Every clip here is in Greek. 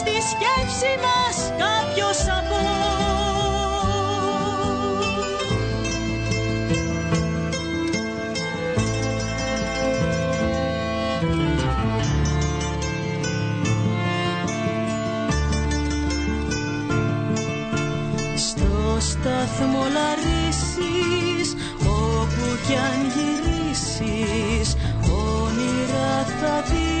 στη σκέψη μας κάποιος από Στο σταθμό Λαρίσεις όπου κι αν γυρίσεις όνειρα θα δεις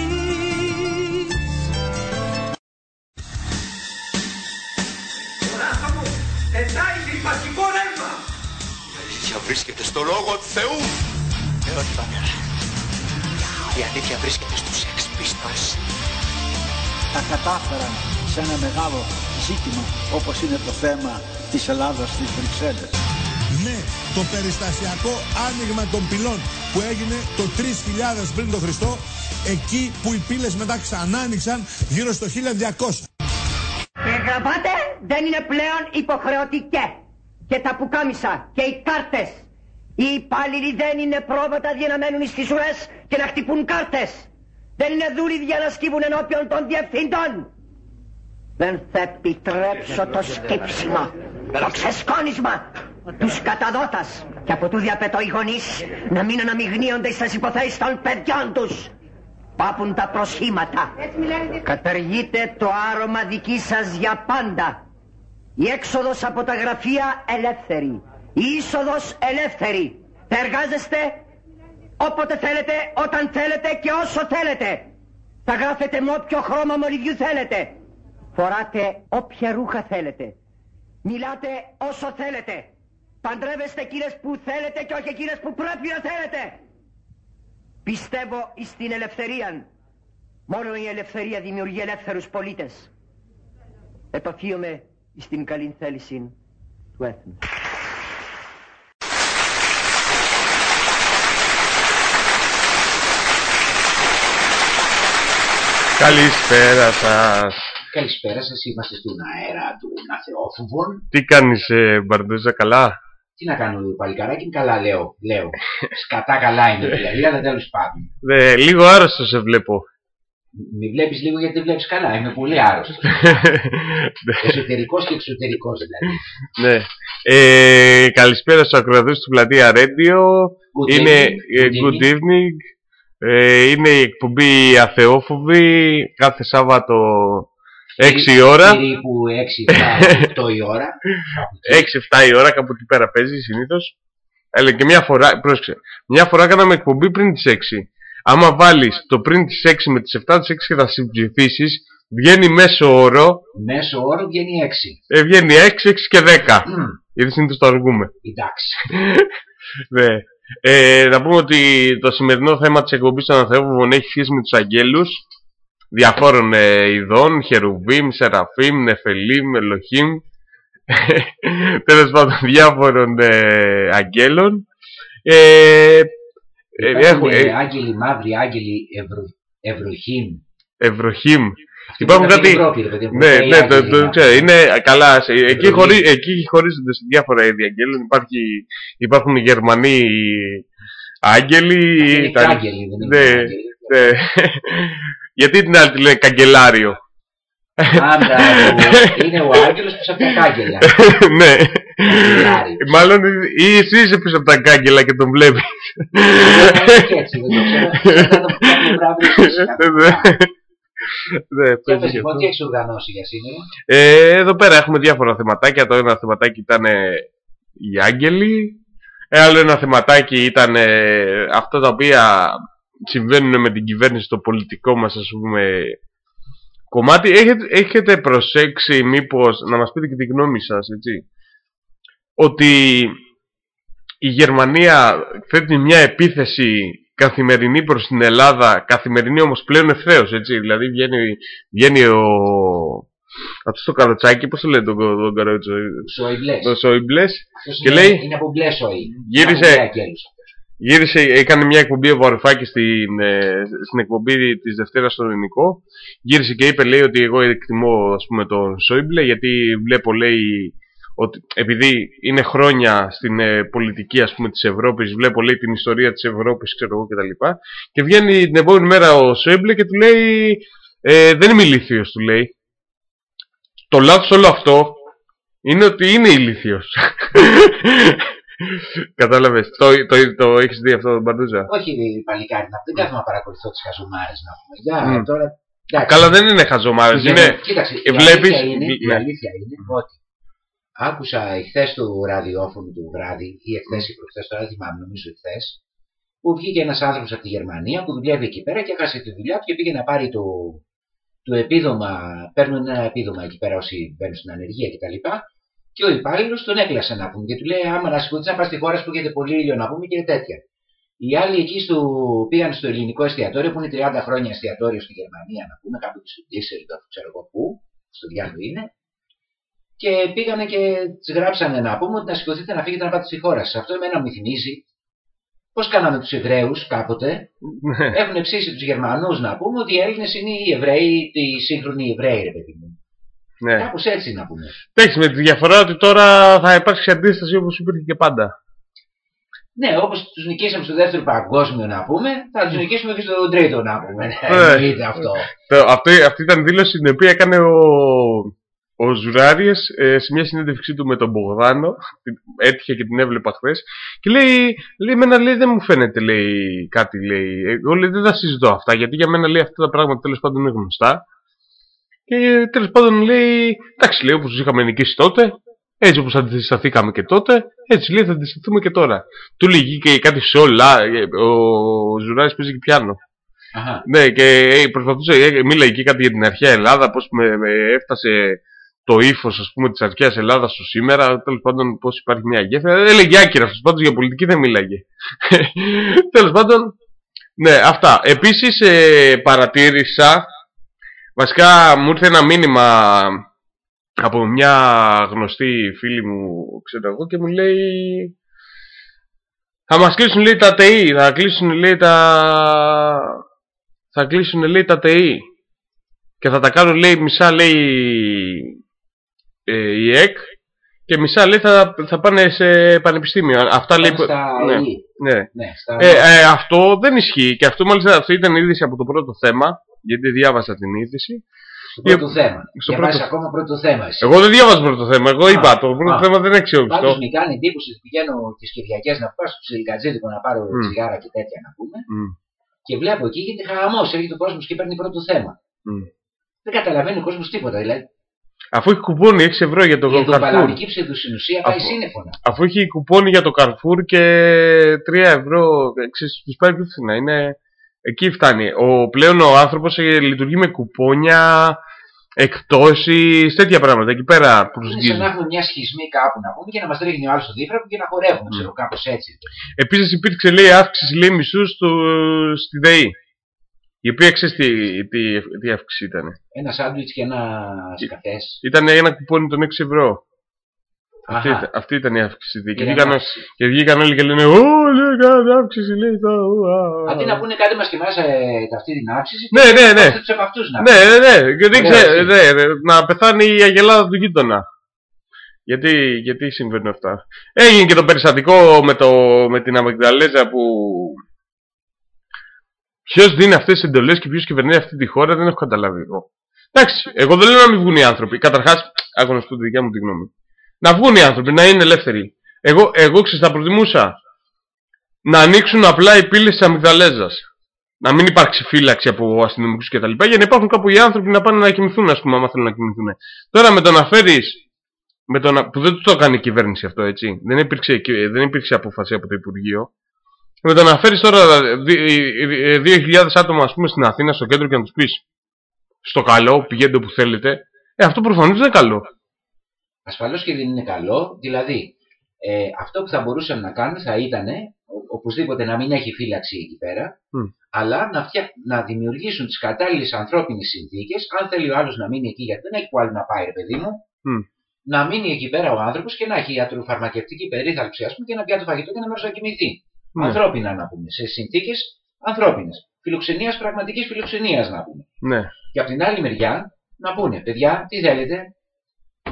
βρίσκεται στο λόγο του Θεού. Ε, όχι πατέρα. Η αλήθεια βρίσκεται στους Sex Pistols. τα κατάφεραν σε ένα μεγάλο ζήτημα όπως είναι το θέμα της Ελλάδας στις Βρυξέλλες. Ναι, το περιστασιακό άνοιγμα των πυλών που έγινε το 3000 πριν τον Χριστό, εκεί που οι πύλες μετά ξανά άνοιξαν γύρω στο 1200. Οι γραβάτε δεν είναι πλέον υποχρεωτικές. Και τα πουκάμισα και οι κάρτες. Οι υπάλληλοι δεν είναι πρόβατα για να μένουν στις ουρές και να χτυπούν κάρτες. Δεν είναι δούλοι για να σκύβουν ενώπιον των διευθυντών. Δεν θα επιτρέψω το σκύψιμο, το ξεσκόνισμα τους καταδότας. Και από τούδη απαιτώ οι γονείς να μην αναμειγνύονται στις υποθέσεις των παιδιών τους. Πάπουν τα προσχήματα. Καταργείτε το άρωμα δική σας για πάντα. Η έξοδος από τα γραφεία ελεύθερη. Η είσοδος ελεύθερη. Θα εργάζεστε όποτε θέλετε, όταν θέλετε και όσο θέλετε. Θα γράφετε με όποιο χρώμα μολυβιού θέλετε. Φοράτε όποια ρούχα θέλετε. Μιλάτε όσο θέλετε. Παντρεύεστε εκείνες που θέλετε και όχι εκείνες που πρέπει να θέλετε. Πιστεύω στην ελευθερία. Μόνο η ελευθερία δημιουργεί ελεύθερους πολίτες. Επαφίομαι στην καλή θέληση του έθνου. Καλησπέρα σας. Καλησπέρα σας, είμαστε στον αέρα του Ναθεόφουβων. Τι κάνεις ε, Μπαρντούζα καλά; Τι να κάνω, παλικαράκι, καλά λέω, λέω. Σκατά καλά είναι δηλαδή, αλλά τέλος πάντων. Ε, λίγο άρρωστος σε βλέπω. Μη βλέπεις λίγο γιατί δεν βλέπεις καλά, είμαι πολύ άρρωστος. Εσωτερικός και εξωτερικός δηλαδή. ναι. Ε, καλησπέρα στους ακροατές του Πλατεία Radio. Good είναι evening. ε, Good good evening. Ε, είναι η εκπομπή Αθεόφοβη κάθε Σάββατο 6 ώρα. Περίπου 6, 8 η ώρα. 6-7 η ώρα, κάπου εκεί πέρα παίζει συνήθως. Αλλά και μια φορά, πρόσεξε, μια φορά κάναμε εκπομπή πριν τις 6. Άμα βάλεις το πριν τις 6 με τις 7 τις 6 και θα συμψηφίσεις, βγαίνει μέσο όρο, Μέσο όρο βγαίνει 6. ε, βγαίνει 6, 6 και 10. Γιατί συνήθως το αργούμε. Εντάξει. Ναι. Ε, να πούμε ότι το σημερινό θέμα της εκπομπής των Ανθεόβων έχει σχέση με τους αγγέλους διαφόρων ε, ειδών, χερουβίμ, σεραφίμ, νεφελίμ, ελοχίμ τέλος πάντων διάφορων ε, αγγέλων ε, ε, Υπάρχουν έχουμε- ε, ε, άγγελοι μαύροι, άγγελοι ευρω, ευρωχήμ. Ευρωχήμ Αυτοί Υπάρχουν είναι από κάτι. την Ευρώπη, ρε παιδί μου. Ναι, Ε, οι ναι, το, άγγελοι το μαύροι. ξέρω. Είναι καλά. σε- Εκεί, Ευρωλίγοι. χωρί, εκεί χωρίζονται σε διάφορα είδη αγγέλων. Υπάρχει, υπάρχουν οι Γερμανοί άγγελοι. Αυτοί είναι τα- κάγκελοι, δεν είναι ναι, άγγελοι. ναι. Γιατί την άλλη τη λένε καγκελάριο. Άντα, είναι ο άγγελος πίσω από τα κάγκελα. ναι. Καγκελάριο. Μάλλον ή εσύ είσαι πίσω από τα κάγκελα και τον βλέπεις. Είναι και έτσι, δεν το ξέρω. Θα το πούμε βράδυ εσείς. ναι, Και παίζει πες και λοιπόν, αυτό. τι έχεις οργανώσει για σήμερα; Ε, εδώ πέρα έχουμε διάφορα θεματάκια. Το ένα θεματάκι ήταν ε, οι άγγελοι. Ε, άλλο ένα θεματάκι ήταν ε, αυτά τα οποία συμβαίνουν με την κυβέρνηση στο πολιτικό μας ας πούμε κομμάτι. Έχετε, έχετε προσέξει μήπως, να μας πείτε και τη γνώμη σας, έτσι, ότι η Γερμανία θέτει μια επίθεση καθημερινή προς την Ελλάδα, καθημερινή όμως πλέον ευθέως, έτσι, δηλαδή βγαίνει, βγαίνει ο... Αυτό το καροτσάκι, πώς το λένε τον, τον καρότσο, Σοϊμπλές. το Σόιμπλες, Αυτός και είναι- λέει- Είναι από μπλε σοϊ. Γύρισε- Από μπλε αγγέλους αυτός. γύρισε, έκανε μια εκπομπή ο Βαρουφάκης στην, ε, στην εκπομπή της Δευτέρας στον Ελληνικό. Γύρισε και είπε, λέει, ότι εγώ εκτιμώ, ας πούμε, τον Σόιμπλε, γιατί βλέπω, λέει, ότι επειδή είναι χρόνια στην ε, πολιτική, ας πούμε, της Ευρώπης, βλέπω, λέει, την ιστορία της Ευρώπης, ξέρω εγώ, κτλ. Και, και βγαίνει την επόμενη μέρα ο Σόιμπλε και του λέει, ε, δεν είμαι ηλίθιος, του λέει. το λάθος όλο αυτό είναι ότι είναι ηλίθιος. Κατάλαβες. Το, το, το, έχεις δει αυτό τον Μπαρντούζα; Όχι, παλικάρι, να δεν κάθομαι να παρακολουθώ τι χαζομάρες να πούμε. Για Μμ. τώρα. εντάξει. Καλά δεν είναι χαζομάρες. Για- Είναι... Κοίταξε, ε, η, βλέπεις- αλήθεια είναι, η ναι. αλήθεια είναι ότι άκουσα εχθές του ραδιόφωνου του βράδυ ή εχθές ή προχθές, τώρα δεν θυμάμαι, νομίζω εχθές, που βγήκε ένας άνθρωπος από τη Γερμανία που δουλεύει εκεί πέρα και έχασε τη δουλειά του και πήγε να πάρει το, το επίδομα. Παίρνουν ένα επίδομα εκεί πέρα όσοι μπαίνουν στην ανεργία κτλ. Και ο υπάλληλος τον έκλασε να πούμε και του λέει: Άμα να σηκωθεί να πας στη χώρα σου που έχετε πολύ ήλιο να πούμε και τέτοια. Οι άλλοι εκεί στο, πήγαν στο ελληνικό εστιατόριο που είναι 30 χρόνια εστιατόριο στη Γερμανία, να πούμε, κάπου στο Ντίσσελντορφ, ξέρω εγώ πού, στο διάλογο είναι. Και πήγανε και τι γράψανε να πούμε ότι να σηκωθείτε να φύγετε να πάτε στη χώρα σας. Αυτό εμένα μου θυμίζει πώς κάναμε τους Εβραίους κάποτε; Έχουν ψήσει τους Γερμανούς να πούμε ότι οι Έλληνες είναι οι Εβραίοι, οι σύγχρονοι Εβραίοι, ρε παιδί μου. Ναι. Κάπως έτσι να πούμε. Εντάξει, με τη διαφορά ότι τώρα θα υπάρξει αντίσταση όπως υπήρχε και πάντα. Ναι, όπως τους νικήσαμε στο δεύτερο παγκόσμιο να πούμε, θα τους νικήσουμε και στο τρίτο να πούμε. Ναι, Ναι. εννοείται αυτό. Το- αυτή, αυτή ήταν δήλωση την οποία έκανε ο, ο Ζουράριες ε, σε μια συνέντευξή του με τον Μπογδάνο. Την- Έτυχε και την έβλεπα χθες. Και λέει, λέει, εμένα λέει, δεν μου φαίνεται λέει, κάτι. Λέει. Εγώ λέει, δεν τα συζητώ αυτά γιατί για μένα λέει, αυτά τα πράγματα τέλος πάντων είναι γνωστά. Και τέλος πάντων λέει, εντάξει, λέει, όπως είχαμε νικήσει τότε, έτσι όπως αντισταθήκαμε και τότε, έτσι λέει θα αντισταθούμε και τώρα. Του λέγει και κάτι σόλα, ε, ο Ζουράριες παίζει και πιάνο. Αχα. Ναι, και ε, προσπαθούσε, ε, μίλαγε και κάτι για την αρχαία Ελλάδα, πώς με, με έφτασε το ύφος ας πούμε της αρχαίας Ελλάδας στο σήμερα, τέλος πάντων πώς υπάρχει μια γέφυρα. Έλεγε άκυρα αυτός, πάντως για πολιτική δεν μίλαγε. τέλος πάντων, ναι, αυτά. Επίσης ε, παρατήρησα, βασικά μου ήρθε ένα μήνυμα από μια γνωστή φίλη μου, ξέρω εγώ, και μου λέει θα μας κλείσουν λέει τα ΤΕΗ, θα κλείσουν λέει τα... Θα κλείσουν λέει τα ΤΕΗ και θα τα κάνουν λέει μισά λέει ε, η ΕΚ και μισά λέει θα, θα πάνε σε πανεπιστήμιο. Αυτά λέει... Πάνε στα ναι, ΕΗ. ναι. Ναι, στα... Ε, ε, αυτό δεν ισχύει και αυτό μάλιστα αυτή ήταν η είδηση από το πρώτο θέμα γιατί διάβασα την είδηση. στο πρώτο θέμα. στο Διαβάζεις πρώτο- ακόμα πρώτο θέμα εσύ. Εγώ δεν διάβασα το πρώτο θέμα, εγώ Α, είπα το πρώτο α. θέμα δεν είναι αξιόπιστο. Πάντως μου κάνει εντύπωση ότι πηγαίνω τις Κυριακές να πάω στο ψιλικατζίδικο να πάρω Μμ. τσιγάρα και τέτοια να πούμε. Μμ, Και βλέπω εκεί γίνεται χαμός. Έρχεται ο κόσμος και παίρνει πρώτο θέμα. μμ. Δεν καταλαβαίνει ο κόσμος τίποτα. Δηλαδή Αφού έχει κουπόνι 6 ευρώ για το για τον Carrefour. παλαβική ψευδοσυνουσία πάει Αφού- σύννεφωνα. Αφού έχει κουπόνι για το Carrefour και 3 ευρώ, ξέρεις, τους πάει πιο φθηνά. Είναι... Εκεί φτάνει. Ο, πλέον ο άνθρωπος ε, λειτουργεί με κουπόνια, εκτόσεις, τέτοια πράγματα. Εκεί πέρα Είναι σαν προσγγίζει. να έχουμε μια σχισμή κάπου να πούμε και να μας ρίχνει ο άλλος στο δίφραγο και να χορεύουμε, ξέρω κάπως έτσι. Επίσης υπήρξε λέει αύξηση λέει μισού στο, στη ΔΕΗ. Η οποία ξέρεις τι, τι, τι αύξηση ήταν. Ένα σάντουιτς και ένα καφέ. Ήταν ένα κουπόνι των 6 ευρώ. Αυτή, Αχα. ήταν- αυτή ήταν η αύξηση. Και Πήρε βγήκαν, ανάπτυξη. και βγήκαν όλοι και λένε Ω, λέει, κάνατε αύξηση, λέει. θα- α, α». Αντί να πούνε κάτι μας και εμάς αυτή την αύξηση, Ναι, ναι, ναι. τους από αυτούς να Ναι, ναι, ναι. Και δεν Ωραία, ξέρω, εσύ. ναι, ναι, να πεθάνει η αγελάδα του γείτονα. Γιατί, γιατί συμβαίνουν αυτά. Έγινε και το περιστατικό με, το, με την Αμυγδαλέζα που. Ποιος δίνει αυτές τις εντολές και ποιος κυβερνάει αυτή τη χώρα δεν έχω καταλάβει εγώ. Εντάξει, εγώ δεν λέω να μην βγουν οι άνθρωποι. Καταρχάς, άκου να σου πω τη δικιά μου τη γνώμη. Να βγουν οι άνθρωποι, να είναι ελεύθεροι. Εγώ, εγώ ξέρω, θα προτιμούσα να ανοίξουν απλά οι πύλες της Αμυγδαλέζας. Να μην υπάρξει φύλαξη από αστυνομικούς κτλ. Για να υπάρχουν κάπου οι άνθρωποι να πάνε να κοιμηθούν, ας πούμε, άμα θέλουν να κοιμηθούν. Τώρα με το να φέρεις. Με το να, που δεν το έκανε η κυβέρνηση αυτό, έτσι. Δεν υπήρξε, και- δεν υπήρξε απόφαση από το Υπουργείο. Με το να φέρεις τώρα 2.000 άτομα, ας πούμε, στην Αθήνα, στο κέντρο και να τους πεις στο καλό, πηγαίνετε όπου θέλετε. Ε, αυτό προφανώς δεν είναι καλό. Ασφαλώς και δεν είναι καλό. Δηλαδή, ε, αυτό που θα μπορούσαν να κάνουν θα ήταν ο- οπωσδήποτε να μην έχει φύλαξη εκεί πέρα, Μμ. αλλά να, φτια... να δημιουργήσουν τις κατάλληλες ανθρώπινες συνθήκες. Αν θέλει ο άλλος να μείνει εκεί, γιατί δεν έχει που άλλο να πάει, ρε παιδί μου, Μμ. να μείνει εκεί πέρα ο άνθρωπος και να έχει ιατροφαρμακευτική περίθαλψη, ας πούμε, και να πιάσει το φαγητό και να μέρος να κοιμηθεί. Ναι. Ανθρώπινα να πούμε, σε συνθήκες ανθρώπινες. Φιλοξενίας, πραγματικής φιλοξενίας να πούμε. Ναι. Και από την άλλη μεριά να πούνε, παιδιά, τι θέλετε,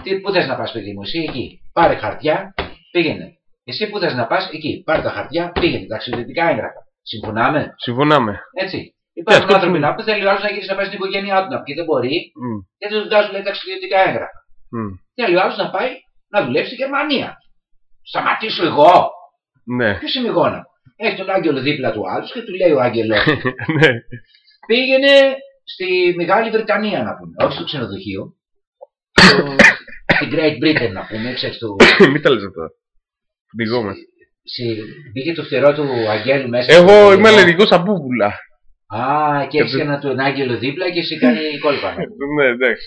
τι, πού θες να πας παιδί μου, εσύ εκεί, πάρε χαρτιά, πήγαινε. Εσύ που θες να πας εκεί, πάρε τα χαρτιά, πήγαινε, ταξιδιωτικά έγγραφα. Συμφωνάμε, Συμφωνάμε. έτσι. Υπάρχουν αυτό άνθρωποι είναι. να που θέλει ο άλλος να γυρίσει να πάει στην οικογένειά του να πει και δεν μπορεί, Μμ. γιατί τους βγάζουν λέει, ταξιδιωτικά έγγραφα. Μμ. Θέλει ο άλλος να πάει να δουλέψει στη Γερμανία. Σταματήσω εγώ. Ναι. Ποιος είμαι εγώ να. Έχει τον Άγγελο δίπλα του άλλου και του λέει ο Άγγελος, ναι. πήγαινε στη Μεγάλη Βρετανία να πούμε. Όχι στο ξενοδοχείο. στο- Στην Great Britain να πούμε, ξέρεις το. Μην τα λες αυτά. Πνιγόμαστε. στη- Μπήκε το φτερό του Αγγέλου μέσα. Εγώ στο- είμαι αλλεργικό στα μπούμπουλα. Α, και έχεις ένα τον Άγγελο δίπλα και σε κάνει κόλπα. να πούμε. Ναι, εντάξει.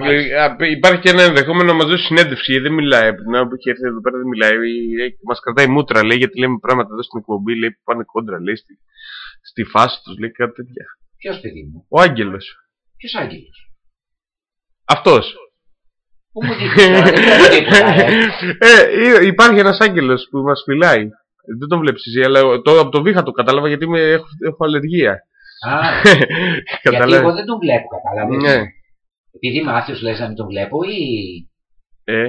Μάλιστα. Ε, α, Υπάρχει και ένα ενδεχόμενο να μας δώσει συνέντευξη γιατί δεν μιλάει. Από την ώρα που έχει έρθει εδώ πέρα δεν μιλάει. Μας κρατάει μούτρα λέει γιατί λέμε πράγματα εδώ στην εκπομπή. Λέει που πάνε κόντρα. Λέει στη, στη φάση τους. Λέει κάτι τέτοια. Ποιος παιδί μου, Ο Άγγελος. ποιος Άγγελος; Αυτός. Πού μου δείχνεις τώρα, δεν βλέπω τίποτα. ε. ε, υπάρχει ένας Άγγελος που μας μιλάει. Δεν τον βλέπεις εσύ, αλλά το, από το βήχα το κατάλαβα γιατί είμαι, έχω, έχω αλλεργία. Α, γιατί Καταλάβει. εγώ δεν τον βλέπω, κατάλαβες; Ναι. Επειδή είμαι άθεος, λες να μην τον βλέπω ή. Ε,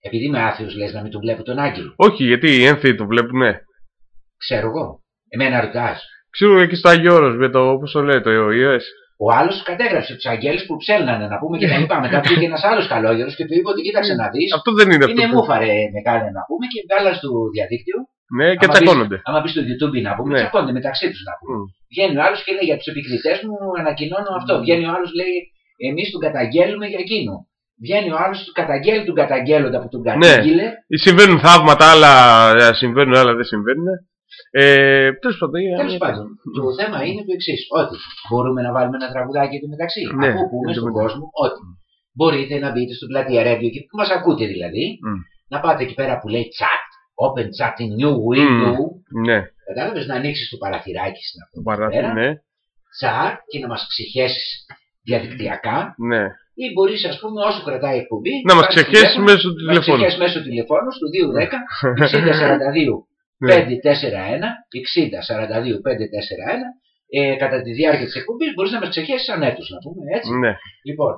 Επειδή είμαι άθεος, λες να μην τον βλέπω τον Άγγελο; όχι, γιατί οι ένθιοι το βλέπουνε. Ξέρω εγώ. Εμένα ρωτάς. Ξέρω εκεί στο Άγιο Όρος με το, πώς το λέει, το iOS. Ο άλλος κατέγραψε τους αγγέλους που ψέλνανε να πούμε και τα λοιπά. Μετά πήγε ένας άλλος καλόγερος και του είπε ότι κοίταξε να δεις. Αυτό δεν είναι αυτό. Είναι που- μούφαρε μεγάλε να πούμε και βγάλα στο διαδίκτυο. Ναι, και Άμα τσακώνονται. μπεις- Άμα μπει στο YouTube να πούμε, Ναι. τσακώνονται μεταξύ τους να πούμε. Μμ. Βγαίνει ο άλλος και λέει για τους επικριτές μου ανακοινώνω αυτό. Βγαίνει ο άλλος λέει εμείς τον καταγγέλουμε για εκείνο. Βγαίνει ο άλλος του καταγγέλει τον καταγγέλλοντα που τον Ναι. κατήγγειλε. Συμβαίνουν θαύματα, άλλα ε, συμβαίνουν, άλλα δεν συμβαίνουν. Ε, Τέλος πάντων. ε, Τέλος πάντων, το θέμα είναι το εξής: Ότι μπορούμε να βάλουμε ένα τραγουδάκι εδώ μεταξύ. Ναι, Αφού πούμε εν τω στον μεταξύ. κόσμο ότι μπορείτε να μπείτε στο πλατεία Radio και που μας ακούτε δηλαδή, Μμ. να πάτε εκεί πέρα που λέει chat, open chat in new window. Ναι, Κατάλαβες να ανοίξεις το παραθυράκι στην αυτό το παράθυρο, πέρα, ναι, chat και να μας ξεχέσεις διαδικτυακά ναι. ή μπορείς, ας πούμε, όσο κρατάει η εκπομπή. Να μας πάρεις ξεχέσεις τηλέφωνο, μέσω του να μας τηλεφώνου. ξεχέσεις μέσω τηλεφώνου του 210 6042 Ναι. 541 60 42 541 ε, κατά τη διάρκεια της εκπομπής μπορείς να μας ξεχέσει ανέτου, να πούμε έτσι. ναι. Λοιπόν,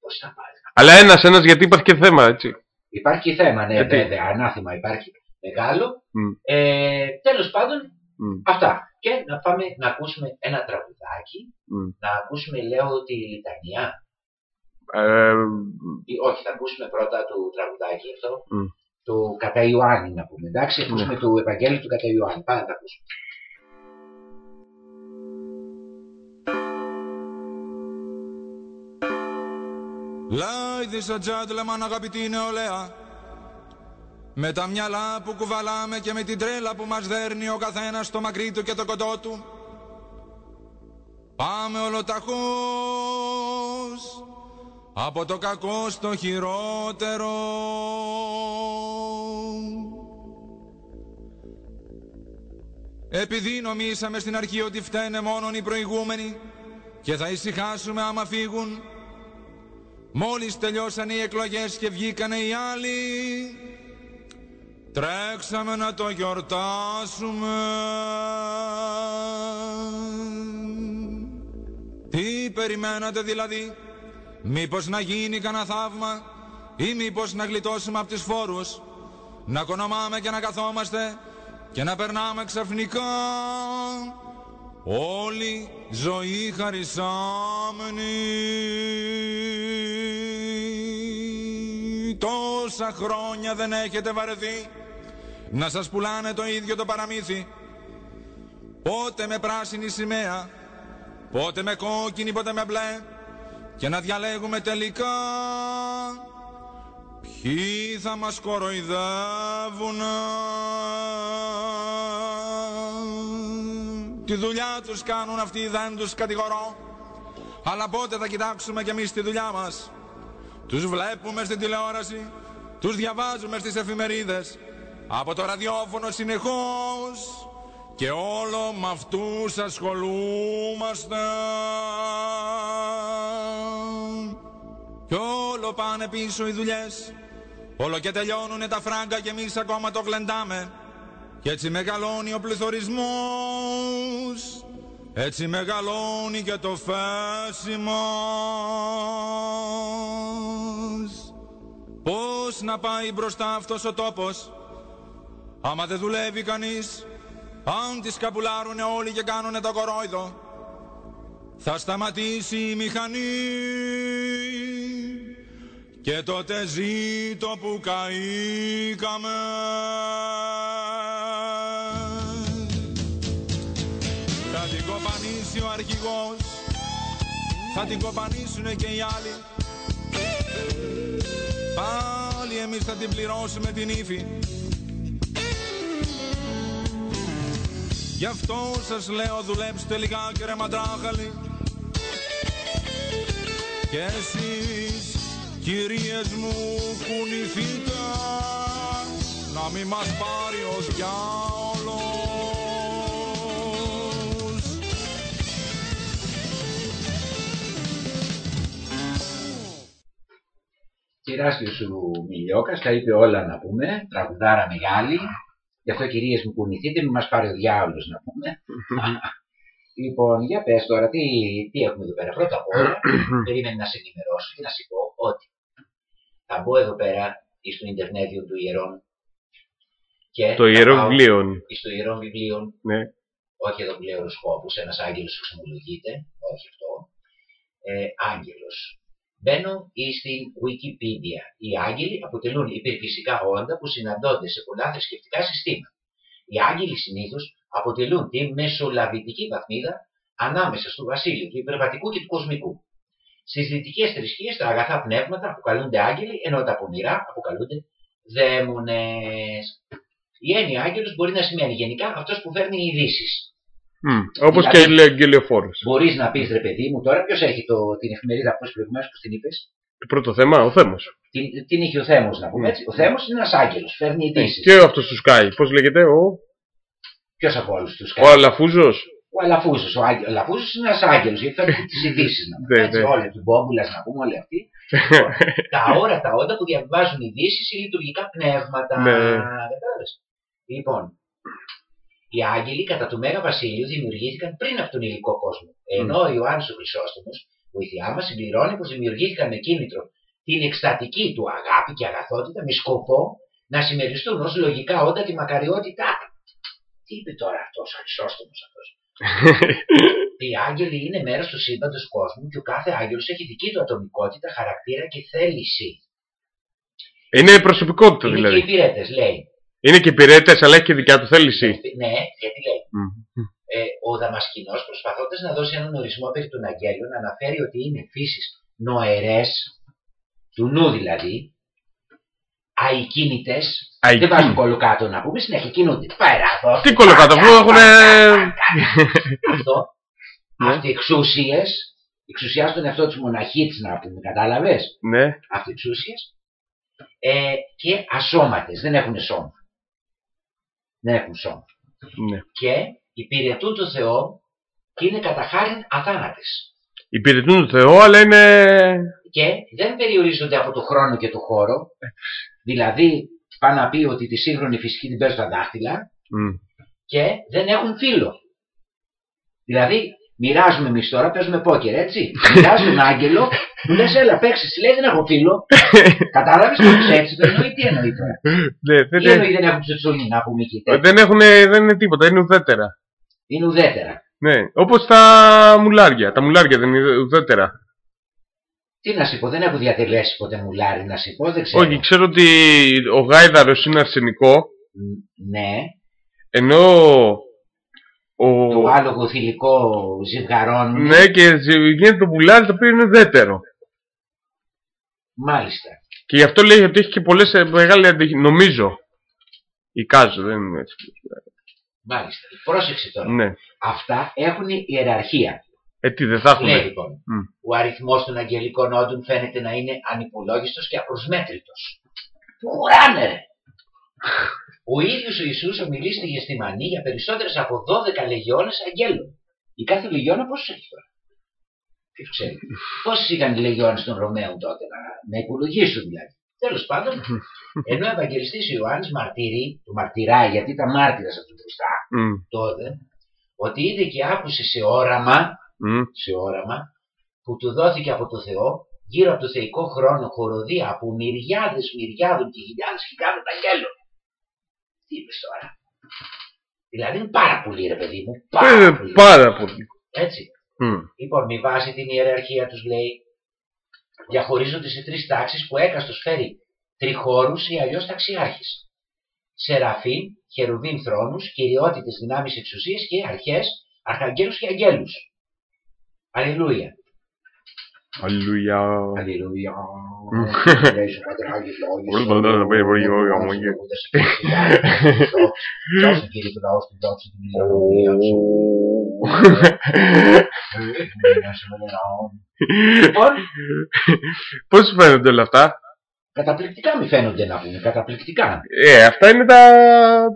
πώς θα πάει. Αλλά ένας, ένας γιατί υπάρχει και θέμα, έτσι. Υπάρχει και θέμα, ναι, Γιατί; βέβαια. Ανάθημα υπάρχει μεγάλο. Μμ. Ε, Τέλος πάντων, Μμ. αυτά. Και να πάμε να ακούσουμε ένα τραγουδάκι. Μμ. Να ακούσουμε, λέω, τη λιτανία. Ε, Ή, όχι, θα ακούσουμε πρώτα το τραγουδάκι αυτό. Μμ. Του κατά Ιωάννη, να πούμε. Εντάξει, Ναι. ακούσουμε του Ευαγγέλιου του κατά Ιωάννη. Πάμε να τα ακούσουμε. Ladies and gentlemen, αγαπητή νεολαία Με τα μυαλά που κουβαλάμε και με την τρέλα που μας δέρνει ο καθένας στο μακρύ του και το κοντό του Πάμε ολοταχώς από το κακό στο χειρότερο. Επειδή νομίσαμε στην αρχή ότι φταίνε μόνον οι προηγούμενοι και θα ησυχάσουμε άμα φύγουν Μόλις τελειώσανε οι εκλογές και βγήκανε οι άλλοι Τρέξαμε να το γιορτάσουμε. Τι περιμένατε δηλαδή; Μήπως να γίνει κανένα θαύμα Ή μήπως να γλιτώσουμε από τις φόρους Να κονομάμε και να καθόμαστε Και να περνάμε ξαφνικά Όλη ζωή χαρισάμενη. Τόσα χρόνια δεν έχετε βαρεθεί Να σας πουλάνε το ίδιο το παραμύθι. Πότε με πράσινη σημαία Πότε με κόκκινη, πότε με μπλε Και να διαλέγουμε τελικά Ποιοι θα μας κοροϊδεύουν. Τη δουλειά τους κάνουν αυτοί δεν τους κατηγορώ. Αλλά πότε θα κοιτάξουμε κι εμείς τη δουλειά μας. Τους βλέπουμε στην τηλεόραση Τους διαβάζουμε στις εφημερίδες. Από το ραδιόφωνο συνεχώς Και όλο με αυτούς ασχολούμαστε. Κι όλο πάνε πίσω οι δουλειές. Όλο και τελειώνουνε τα φράγκα και εμείς ακόμα το γλεντάμε. Κι έτσι μεγαλώνει ο πληθωρισμός. Έτσι μεγαλώνει και το φέση μας Πώς να πάει μπροστά αυτός ο τόπος Άμα δεν δουλεύει κανείς; Αν τις καπουλάρουνε όλοι και κάνουνε το κορόιδο Θα σταματήσει η μηχανή και τότε ζήτω που καήκαμε. Θα την κοπανίσει ο αρχηγός, θα την κοπανίσουνε και οι άλλοι. Πάλι εμείς θα την πληρώσουμε την ύφη. Γι' αυτό σας λέω δουλέψτε λιγάκι ρε μαντράχαλοι Και εσείς κυρίες μου κουνηθείτε. Να μη μας πάρει ο διάολος. Τεράστιο σου Μιλιόκας, τα είπε όλα να πούμε, τραγουδάρα μεγάλη. Γι' αυτό κυρίες μου κουνηθείτε, μην μας πάρει ο διάολος να πούμε. λοιπόν, για πες τώρα, τι, τι έχουμε εδώ πέρα. Πρώτα απ' όλα, περίμενε να σε ενημερώσω και να σου πω ότι θα μπω εδώ πέρα στο Ιντερνέτιο του Ιερών και Το θα ιερό πάω βιβλίο. Στο Ιερό Βιβλίο, Ναι. όχι εδώ που λέει οροσκόπους, ένας άγγελος που ξεμολογείται, όχι αυτό, ε, άγγελος. Μπαίνω ή στην Wikipedia. Οι άγγελοι αποτελούν υπερφυσικά όντα που συναντώνται σε πολλά θρησκευτικά συστήματα. Οι άγγελοι συνήθως αποτελούν τη μεσολαβητική βαθμίδα ανάμεσα στο βασίλειο του υπερβατικού και του κοσμικού. Στις δυτικές θρησκείες τα αγαθά πνεύματα αποκαλούνται άγγελοι, ενώ τα πονηρά αποκαλούνται δαίμονες. Η έννοια άγγελος μπορεί να σημαίνει γενικά αυτός που φέρνει ειδήσεις. Μμ. Όπως και Δηλαδή- η Αγγελιοφόρος. Μπορείς να πεις ρε παιδί μου τώρα, ποιος έχει το, την εφημερίδα που προηγουμένως που την είπες; Το πρώτο θέμα, ο Θέμος. Την, την είχε ο Θέμος να πούμε έτσι. Ο Θέμος είναι ένας άγγελος, φέρνει ειδήσεις. Και αυτός του Sky. Πώς λέγεται, ο, Ποιος από όλους τους ο Αλαφούζος. Ο Αλαφούζος. Ο, Άγγε- ο Αλαφούζος είναι ένας άγγελος, γιατί φέρνει τις ειδήσεις να πούμε. Ναι, έτσι, ναι. Όλοι του Μπόμπουλας να πούμε, όλοι αυτοί. τα όρατα όντα που διαβάζουν ειδήσεις ή λειτουργικά πνεύματα. Ναι. Κατάλαβες. Λοιπόν, οι άγγελοι κατά του Μέγα Βασίλειο δημιουργήθηκαν πριν από τον υλικό κόσμο. Ενώ ο Ιωάννης ο Χρυσόστομος, βοηθειά μας, συμπληρώνει πως δημιουργήθηκαν με κίνητρο την εκστατική του αγάπη και αγαθότητα με σκοπό να συμμεριστούν ως λογικά όντα τη μακαριότητά του. Τι είπε τώρα αυτός ο Χρυσόστομος αυτός; Οι άγγελοι είναι μέρος του σύμπαντος κόσμου και ο κάθε άγγελος έχει δική του ατομικότητα, χαρακτήρα και θέληση. Είναι προσωπικότητα Είναι δηλαδή. και υπηρέτες, λέει. Είναι και υπηρέτες, αλλά έχει και δικιά του θέληση. Ναι, γιατί λέει. Μμ. Ε, ο Δαμασκηνός, προσπαθώντας να δώσει έναν ορισμό περί των αγγέλων, αναφέρει ότι είναι φύσει νοερές, του νου δηλαδή, αικίνητε, δεν Αικίνητες. βάζουν κολοκάτω να πούμε, συνέχεια κινούνται. Παράδο. Τι κολοκάτω, αφού έχουν. Αυτό. Ναι. Αυτοεξούσιες, εξουσιάζουν τον εαυτό τους μοναχίτης να πούμε, κατάλαβες; Ναι. Αυτοεξούσιες. Ε, και ασώματες, δεν έχουν σώμα. Δεν έχουν σώμα. ναι. Και υπηρετούν τον Θεό και είναι κατά χάριν αθάνατες. Υπηρετούν τον Θεό, αλλά είναι. Και δεν περιορίζονται από το χρόνο και το χώρο. Δηλαδή, πάνε να πει ότι τη σύγχρονη φυσική την παίζουν στα δάχτυλα Μμ. και δεν έχουν φίλο. Δηλαδή, μοιράζουμε εμείς τώρα, παίζουμε πόκερ, έτσι. Μοιράζει τον άγγελο, του λες, έλα, παίξει, λέει, δεν έχω φίλο. Κατάλαβες το πεις έτσι, το εννοεί, τι εννοεί τώρα. Ναι, δεν, Τι εννοεί, δεν έχουν τσουτσούνι να πούμε εκεί. τέτοια. δεν, έχουν, δεν είναι τίποτα, είναι ουδέτερα. Είναι ουδέτερα. Ναι. Όπως τα μουλάρια. Τα μουλάρια δεν είναι ουδέτερα. Τι να σου πω, δεν έχω διατελέσει ποτέ μουλάρι να σου πω, δεν ξέρω. Όχι, ξέρω ότι ο γάιδαρος είναι αρσενικό, Μ, Ναι, ενώ. Ο... το άλογο θηλυκό ζευγαρώνουν. Ναι, και ζ- γίνεται το πουλάρι το οποίο είναι ουδέτερο. Μάλιστα. Και γι' αυτό λέει ότι έχει και πολλές μεγάλε αντιχ... Νομίζω. Εικάζω, δεν είναι έτσι. Μάλιστα. Πρόσεξε τώρα. Ναι. Αυτά έχουν ιεραρχία. Ε, τι δεν θα Λέει έχουν. λοιπόν, Μμ. ο αριθμός των αγγελικών όντων φαίνεται να είναι ανυπολόγιστος και απροσμέτρητος. Ουράνε ρε! Ο ίδιος ο Ιησούς ομιλεί στη Γεστημανή για περισσότερες από 12 λεγιώνες αγγέλων. Η κάθε λεγιώνα πόσους έχει τώρα; Ποιος ξέρει. Πόσες είχαν οι λεγιώνες των Ρωμαίων τότε να, να υπολογίσουν δηλαδή. Τέλος πάντων, ενώ ο Ευαγγελιστής Ιωάννης μαρτύρει, του μαρτυράει γιατί ήταν μάρτυρας από του μπροστά Μμ. τότε, ότι είδε και άκουσε σε όραμα Μμ. σε όραμα που του δόθηκε από το Θεό γύρω από το θεϊκό χρόνο χοροδία από μυριάδες μυριάδων και χιλιάδες χιλιάδων αγγέλων. Τι είπες τώρα; Δηλαδή είναι πάρα πολύ ρε παιδί μου. Πάρα Ε, πολύ. πάρα πολύ. Έτσι. Μμ. Λοιπόν, με βάση την ιεραρχία τους λέει διαχωρίζονται σε τρεις τάξεις που έκαστος φέρει τριχώρους ή αλλιώς ταξιάρχης. Σεραφείμ, χερουβίμ θρόνους, κυριότητες δυνάμεις εξουσίες και αρχές, αρχαγγέλους και αγγέλους. Αλληλούια. Αλληλούια. Αλληλούια. Μμ. Λέει ο πατράγιος λόγιος. Πολύ πολύ πολύ πολύ πολύ πολύ Λόγιος, πολύ. λέγοντας σε Χριστιανούς. Δώσε κύριε του λαού στην δόξη την ηλικία σου. Μήνα σε μελερών. Λοιπόν, Πώς σου φαίνονται όλα αυτά; καταπληκτικά μη φαίνονται να πούμε, καταπληκτικά. Ε, αυτά είναι τα,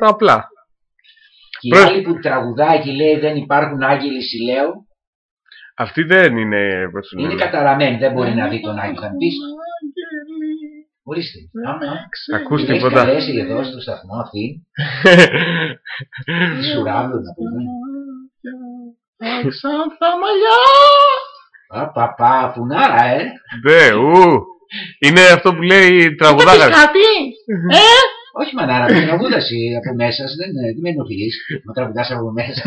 τα απλά. Και η Προς- άλλη που τραγουδάει και λέει δεν υπάρχουν άγγελοι συλλέου, Αυτή δεν είναι. πώς το είναι λένε. καταραμένη, δεν μπορεί να δει τον Άγιο. Θα μου πεις, ορίστε. Α, α. Ακούς Την έχεις τίποτα. καλέσει εδώ στο σταθμό αυτή, τη Σουράβιο να πούμε. Α, πα, πα, φουνάρα, ε. Ναι, ου. Είναι αυτό που λέει τραγουδάγας. Όχι μανάρα, με τραγούδαση από μέσα, δεν, δεν με ενοχλείς. Μα τραγουδάς από μέσα.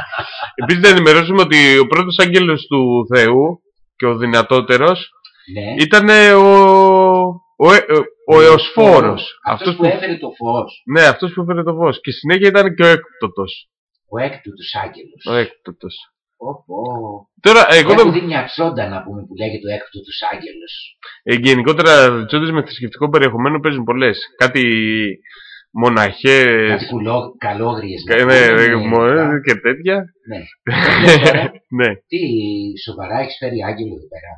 Επίσης να ενημερώσουμε ότι ο πρώτος άγγελος του Θεού και ο δυνατότερος ναι. ήταν ο, ο, ε- ο Εωσφόρος. Αυτός που έφερε το φως, Ναι, αυτός που έφερε το φως. Και συνέχεια ήταν και ο έκτοτος. ο έκτοτος άγγελος. Ο έκτοτος. Ωπω. Τώρα, εγώ Έχω δεν... δει μια τσόντα να πούμε που λέγεται ο έκτοτος άγγελος. Ε, γενικότερα, τσόντες με θρησκευτικό περιεχομένο παίζουν πολλές. Κάτι μοναχές... Κάτι κουλό, καλόγριες. να κα- πούμε, ναι, ναι, μο- αυτά. και τέτοια. Ναι. Τώρα, ναι. Τι σοβαρά έχεις φέρει άγγελο εδώ πέρα.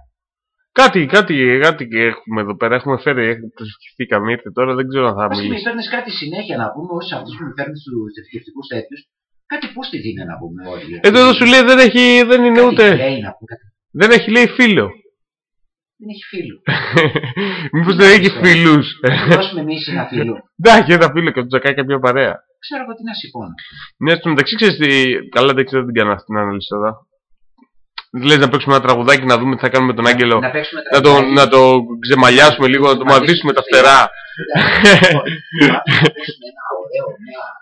Κάτι, κάτι, κάτι και έχουμε εδώ πέρα. Έχουμε φέρει, έχουμε επισκεφτήκαμε, ήρθε τώρα, δεν ξέρω αν θα Ας και με μιλήσει. φέρνεις κάτι συνέχεια να πούμε όσους αυτούς που με φέρνεις στους θρησκευτικούς τέτοιους. Κάτι πώς τη δίνει να πούμε όλοι. Ε, εδώ σου λέει δεν έχει, δεν είναι Κάτι ούτε. λέει να πούμε, κάτι- Δεν έχει λέει φίλο. Δεν έχει φίλο. Μήπως δεν έχει φίλους. Να δώσουμε εμείς ένα φίλο. Εντάξει, ένα φίλο και το τζακάκι μια παρέα. Ξέρω εγώ τι να σηκώνω. Ναι, στο μεταξύ ξέρεις τι... Καλά δεν ξέρω δεν την κάνω αυτή την ανάλυση τώρα. Λες να παίξουμε ένα τραγουδάκι να δούμε τι θα κάνουμε με τον Άγγελο. Να παίξουμε Να το, τραγουδάκι. να το ξεμαλιάσουμε λίγο, να το μαδίσουμε τα φτερά. Να παίξουμε ένα ωραίο, μια,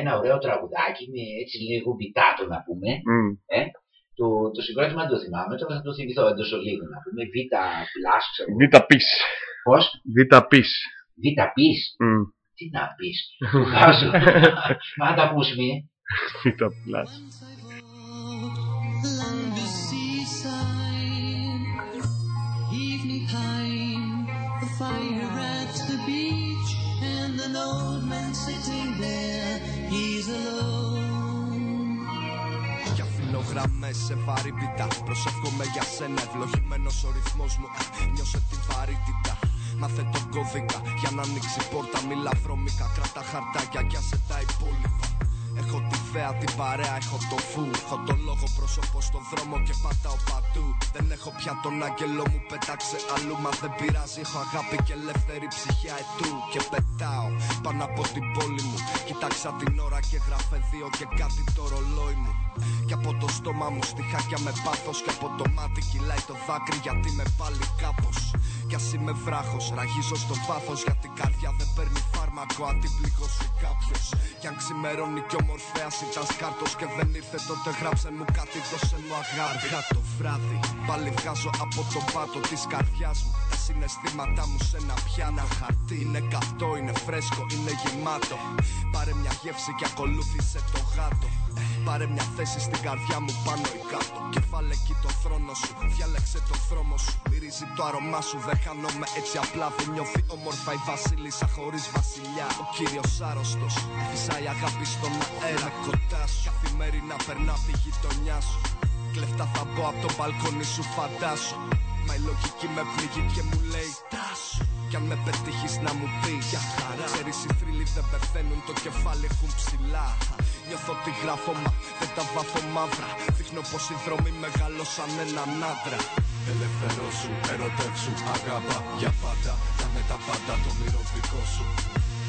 ένα ωραίο τραγουδάκι με έτσι λίγο μπιτάτο να πούμε. Μμ. Το, το συγκρότημα δεν το θυμάμαι, τώρα θα το θυμηθώ εντός ολίγου να πούμε. B plus, ξέρω εγώ. Β πις. Πώς, Β πις. Β πεις. Μμ. Τι να πεις. Που βάζω. Μα τα ακούσουμε. Β πλάς. Αφήνω γραμμέ σε βαρύτητα. Προσεύχομαι για σένα, ευλογημένος ο ρυθμός μου. Ε, Νιώσε την βαρύτητα. Μάθε τον κώδικα για να ανοίξει πόρτα. Μιλά βρώμικα, κράτα χαρτάκια κι άσε τα υπόλοιπα. Έχω τη θέα, την παρέα, έχω το φου. Έχω τον λόγο πρόσωπο στον δρόμο και πατάω παντού. Δεν έχω πια τον άγγελο μου, πετάξε αλλού. Μα δεν πειράζει, έχω αγάπη και ελεύθερη ψυχιά ετού. Και πετάω πάνω από την πόλη μου. Κοίταξα την ώρα και γράφε δύο και κάτι το ρολόι μου. Και από το στόμα μου στιχάκια με πάθος Και από το μάτι κυλάει το δάκρυ γιατί με πάλι κάπως. Κι ας είμαι βράχος, ραγίζω στο βάθος Για την καρδιά δεν παίρνει φάρμακο αν την πληγώσει κάποιος. Κι αν ξημερώνει κι ο Μορφέας ήταν σκάρτος Και δεν ήρθε τότε γράψε μου κάτι δώσε μου αγάπη. Αργά το βράδυ πάλι βγάζω από τον πάτο της καρδιάς μου. Τα συναισθήματά μου σε ένα πιάνο χαρτί. Είναι καυτό, είναι φρέσκο, είναι γεμάτο. Πάρε μια γεύση και ακολούθησε το γάτο. Πάρε μια θέση στην καρδιά μου πάνω ή κάτω. Κεφάλε εκεί το θρόνο σου. Διάλεξε το δρόμο σου. Μυρίζει το άρωμά σου. Δεν χάνομαι έτσι απλά. Δεν νιώθει όμορφα η βασίλισσα χωρίς βασιλιά. Ο κύριος άρρωστος. Φυσάει αγάπη στον αέρα κοντά σου. Καθημερινά περνά από τη γειτονιά σου. Κλεφτά θα μπω από το μπαλκόνι σου φαντάσου Μα η λογική με πνίγει και μου λέει Τάσου κι αν με πετύχεις να μου πεις Για χαρά. Ξέρεις οι θρύλοι δεν πεθαίνουν Το κεφάλι έχουν ψηλά. Νιώθω τι γράφω μα δεν τα βάθω μαύρα. Δείχνω πως οι δρόμοι μεγαλώσαν έναν άντρα. Ελευθερώσου, ερωτεύσου, αγάπα για πάντα Κάνε τα πάντα το όνειρο δικό σου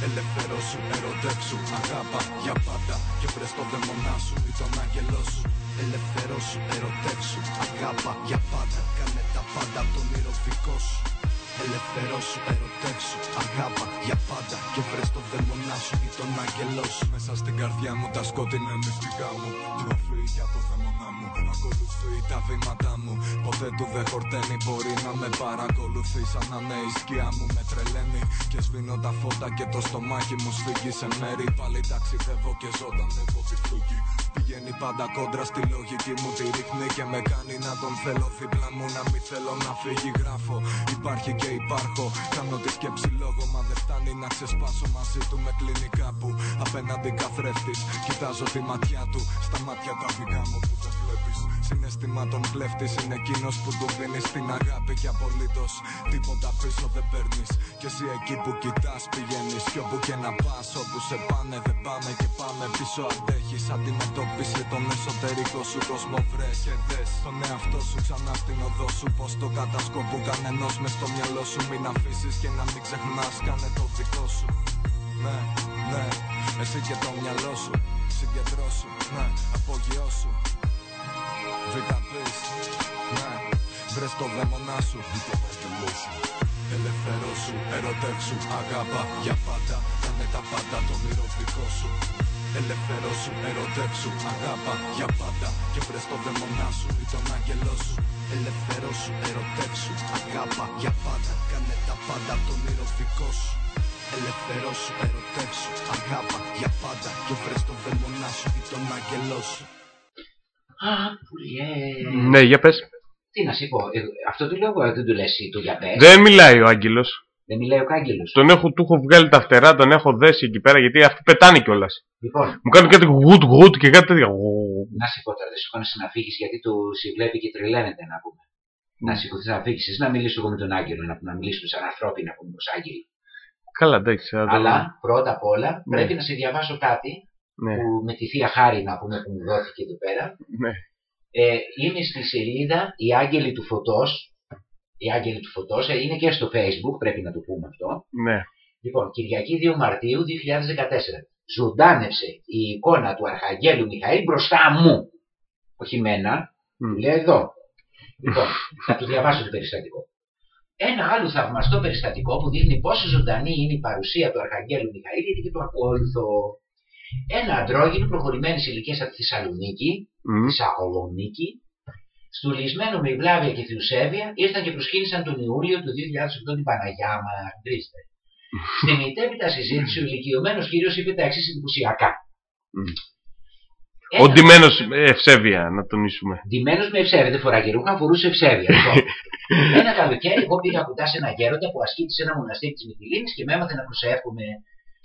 Ελευθερώσου, ερωτεύσου, αγάπα για πάντα Και βρες το δαιμονά σου ή τον άγγελό σου. Ελευθερώσου, ερωτεύσου, αγάπα για πάντα Κάνε τα πάντα το όνειρο δικό σου Ελευθερώσου, ερωτεύσου, αγάπα για πάντα Και βρες το δαίμονά σου ή τον άγγελό σου. Μέσα στην καρδιά μου τα σκότεινα μυστικά μου Τροφή για το δαίμονά μου Ακολουθεί τα βήματά μου. Ποτέ του δεν χορταίνει μπορεί να με παρακολουθεί Σαν να είναι η σκιά μου. Με τρελαίνει Και σβήνω τα φώτα και το στομάχι μου σφίγγει σε μέρη. Πάλι ταξιδεύω και ζωντανεύω τη φλούγη Πηγαίνει πάντα κόντρα στη λογική μου Τη ρίχνει και με κάνει να τον θέλω δίπλα μου. Να μην θέλω να φύγει γράφω. Υπάρχει και υπάρχω. Κάνω τη σκέψη λόγο Μα δεν φτάνει να ξεσπάσω μαζί του Με κλείνει κάπου Απέναντι καθρέφτης Κοιτάζω τη ματιά του. Στα μάτια τα δικά μου που δεν βλέπεις. Συναίσθημα τον κλέφτης Είναι εκείνος που του δίνεις την αγάπη Και απολύτως τίποτα πίσω δεν παίρνεις. Και εσύ εκεί που κοιτάς πηγαίνεις. Κι όπου και να πας όπου σε πάνε δεν πάμε Και πάμε πίσω. Αντέχεις Αντιμετώπισε τον εσωτερικό σου κόσμο. Βρες Και δες τον εαυτό σου ξανά στην οδό σου. Πως το κατασκοπού κανενός μες στο μυαλό σου Μην αφήσεις και να μην ξεχνάς. Κάνε το δικό σου. Ναι, ναι, εσύ και το μυαλό σου. Συγκεντρώσου, ναι, απογειώσου. Βρήκα πεις, ναι Βρες το δαίμονά σου. Βρήκα αγγελό σου Ελευθερώσου, ερωτεύσου, αγάπα. Για πάντα Κάνε τα πάντα το όνειρο δικό σου. Ελευθερώσου, ερωτεύσου, αγάπα. Για πάντα Και βρες το δαίμονά σου ή τον άγγελό σου Ελευθερώσου, ερωτεύσου, αγάπα για πάντα Κάνε τα πάντα το όνειρο δικό σου Ελευθερώσου, ερωτεύσου, αγάπα για πάντα Και βρες το δαίμονά σου ή τον άγγελό σου Α, πουλιέ. Ναι, για πες. Τι να σου πω, ε, αυτό του λέω εγώ, δεν του λες εσύ, του για πες. Δεν μιλάει ο Άγγελος. Δεν μιλάει ο κάγκελος. Τον έχω, του έχω βγάλει τα φτερά, τον έχω δέσει εκεί πέρα γιατί αυτοί πετάνε κιόλας. Λοιπόν, Μου κάνουν κάτι γουτ γουτ και κάτι τέτοια. να σου πω τώρα, δεν σου έχω να φύγεις γιατί του συβλέπει και τρελαίνεται να πούμε. Να σηκωθεί να φύγεις, εσύ να μιλήσω εγώ με τον Άγγελο, να, να μιλήσουμε σαν ανθρώποι να πούμε ως Άγγελοι. Καλά, εντάξει. θα το- Αλλά πρώτα απ' όλα Ναι. πρέπει να σε διαβάσω κάτι Ναι, που με τη θεία χάρη να πούμε που μου δόθηκε εδώ πέρα. ναι. Ε, είναι στη σελίδα Οι Άγγελοι του Φωτός. Οι Άγγελοι του Φωτός ε, είναι και στο Facebook, πρέπει να το πούμε αυτό. ναι. Λοιπόν, Κυριακή 2 Μαρτίου 2014. Ζωντάνευσε η εικόνα του Αρχαγγέλου Μιχαήλ μπροστά μου. Όχι μένα, Μμ. του λέει εδώ. Λοιπόν, θα τους διαβάσω το περιστατικό. Ένα άλλο θαυμαστό περιστατικό που δείχνει πόσο ζωντανή είναι η παρουσία του Αρχαγγέλου Μιχαήλ είναι και το ακόλουθο. Ένα αντρόγινο προχωρημένη ηλικία από τη Θεσσαλονίκη, Μμ. Θεσσαλονίκη, στουλισμένο με βλάβια και θειουσέβεια, ήρθαν και προσκύνησαν τον Ιούλιο του 2008 την Παναγιά μα. Βρίστε. Στη μετέπειτα συζήτηση, ο ηλικιωμένος κύριος είπε τα εξή εντυπωσιακά. Μμ. Ένα- Ο ντυμένο ευσέβεια, να τονίσουμε. Ντυμένος με ευσέβεια, δεν φοράγε ρούχα, φορούσε ευσέβεια. Λοιπόν, ένα καλοκαίρι, εγώ πήγα κοντά σε ένα γέροντα που ασκείται σε ένα μοναστήρι της Μυτιλίνης και με έμαθε να προσεύχομαι.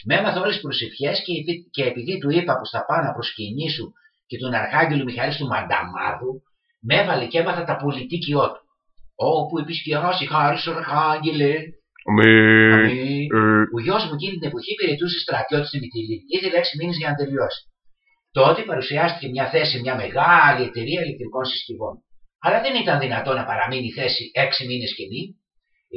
Με έμαθε όλες τις προσευχές και, επει- και επειδή του είπα πως θα πάω να προσκυνήσω και τον Αρχάγγελο Μιχαήλ του Μανταμάδου, με έβαλε και έμαθα τα πολιτικιό του. Όπου επισκιάσει χάρη σου Αρχάγγελε. Με... Αμήν. ε, Ο γιο μου εκείνη την εποχή υπηρετούσε στρατιώτη στη Μυτιλίνη. Ήθελε 6 μήνες για να τελειώσει. Τότε παρουσιάστηκε μια θέση σε μια μεγάλη εταιρεία ηλεκτρικών συσκευών. Αλλά δεν ήταν δυνατό να παραμείνει η θέση 6 μήνες κενή.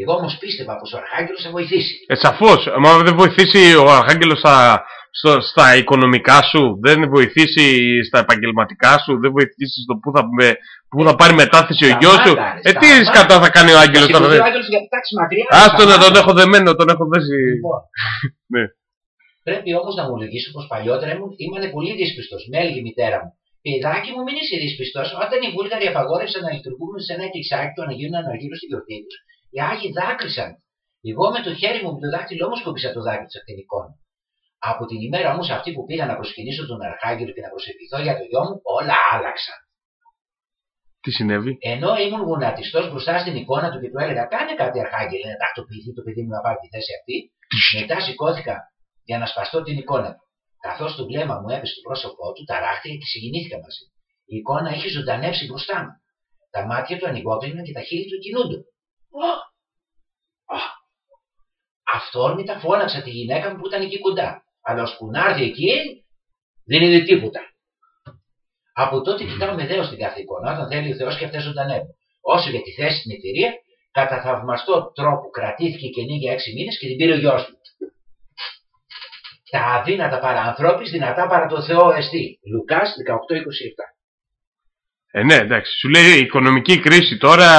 Εγώ όμως πίστευα πως ο Αρχάγγελος θα βοηθήσει. Ε, σαφώς. Μα δεν βοηθήσει ο Αρχάγγελος στα, στο- στα οικονομικά σου, δεν βοηθήσει στα επαγγελματικά σου, δεν βοηθήσει στο πού θα, με, πού θα πάρει μετάθεση ο γιος σου. Σταμάτα, ρε, Ε, τι σταμάτα. σκατά θα κάνει ο Άγγελος Θα τώρα. σηκωθεί δε- ο Άγγελος για πετάξει μακριά. Άστο να σταμάτα. τον έχω δεμένο, τον έχω δέσει. Λοιπόν, Ναι. Πρέπει όμως να μου λυγίσω πω παλιότερα ήμουν, ήμουν πολύ δύσπιστος. Με έλεγε η μητέρα μου. Παιδάκι μου, μην είσαι δύσπιστος. Όταν οι Βούλγαροι απαγόρευσαν να λειτουργούμε σε ένα εκκλησάκι του Αναγίου Αναργύρους στην γιορτή του, οι Άγιοι δάκρυσαν. Εγώ με το χέρι μου με το δάχτυλό μου σκοπίσα το δάκρυ της αυτήν εικόνα. Από την ημέρα όμως αυτή που πήγα να προσκυνήσω τον Αρχάγγελο και να προσευχηθώ για το γιο μου, όλα άλλαξαν. Τι συνέβη; Ενώ ήμουν γονατιστός μπροστά στην εικόνα του και του έλεγα: Κάνε κάτι, Αρχάγγελε, να τακτοποιηθεί το παιδί μου να πάρει τη θέση αυτή. Μετά σηκώθηκα για να σπαστώ την εικόνα του. Καθώς το βλέμμα μου έπεσε στο πρόσωπό του, ταράχτηκα και συγκινήθηκα μαζί. Η εικόνα είχε ζωντανεύσει μπροστά μου. Τα μάτια του ανοιγόκλειναν και τα χείλη του κινούνται. Α! Α! Αυθόρμητα φώναξα τη γυναίκα μου που ήταν εκεί κοντά. Αλλά ώσπου να έρθει εκεί, δεν είδε τίποτα. Από τότε κοιτάω με δέο την κάθε εικόνα. Όταν θέλει ο Θεός και αυτές ζωντανεύουν. Όσο για τη θέση στην εταιρεία, κατά θαυμαστό τρόπο κρατήθηκε κενή για έξι μήνες και την πήρε ο γιος του. Τα αδύνατα παρά ανθρώπης, δυνατά παρά το Θεό εστί. Λουκάς 18-27. Ε, ναι, εντάξει. Σου λέει η οικονομική κρίση τώρα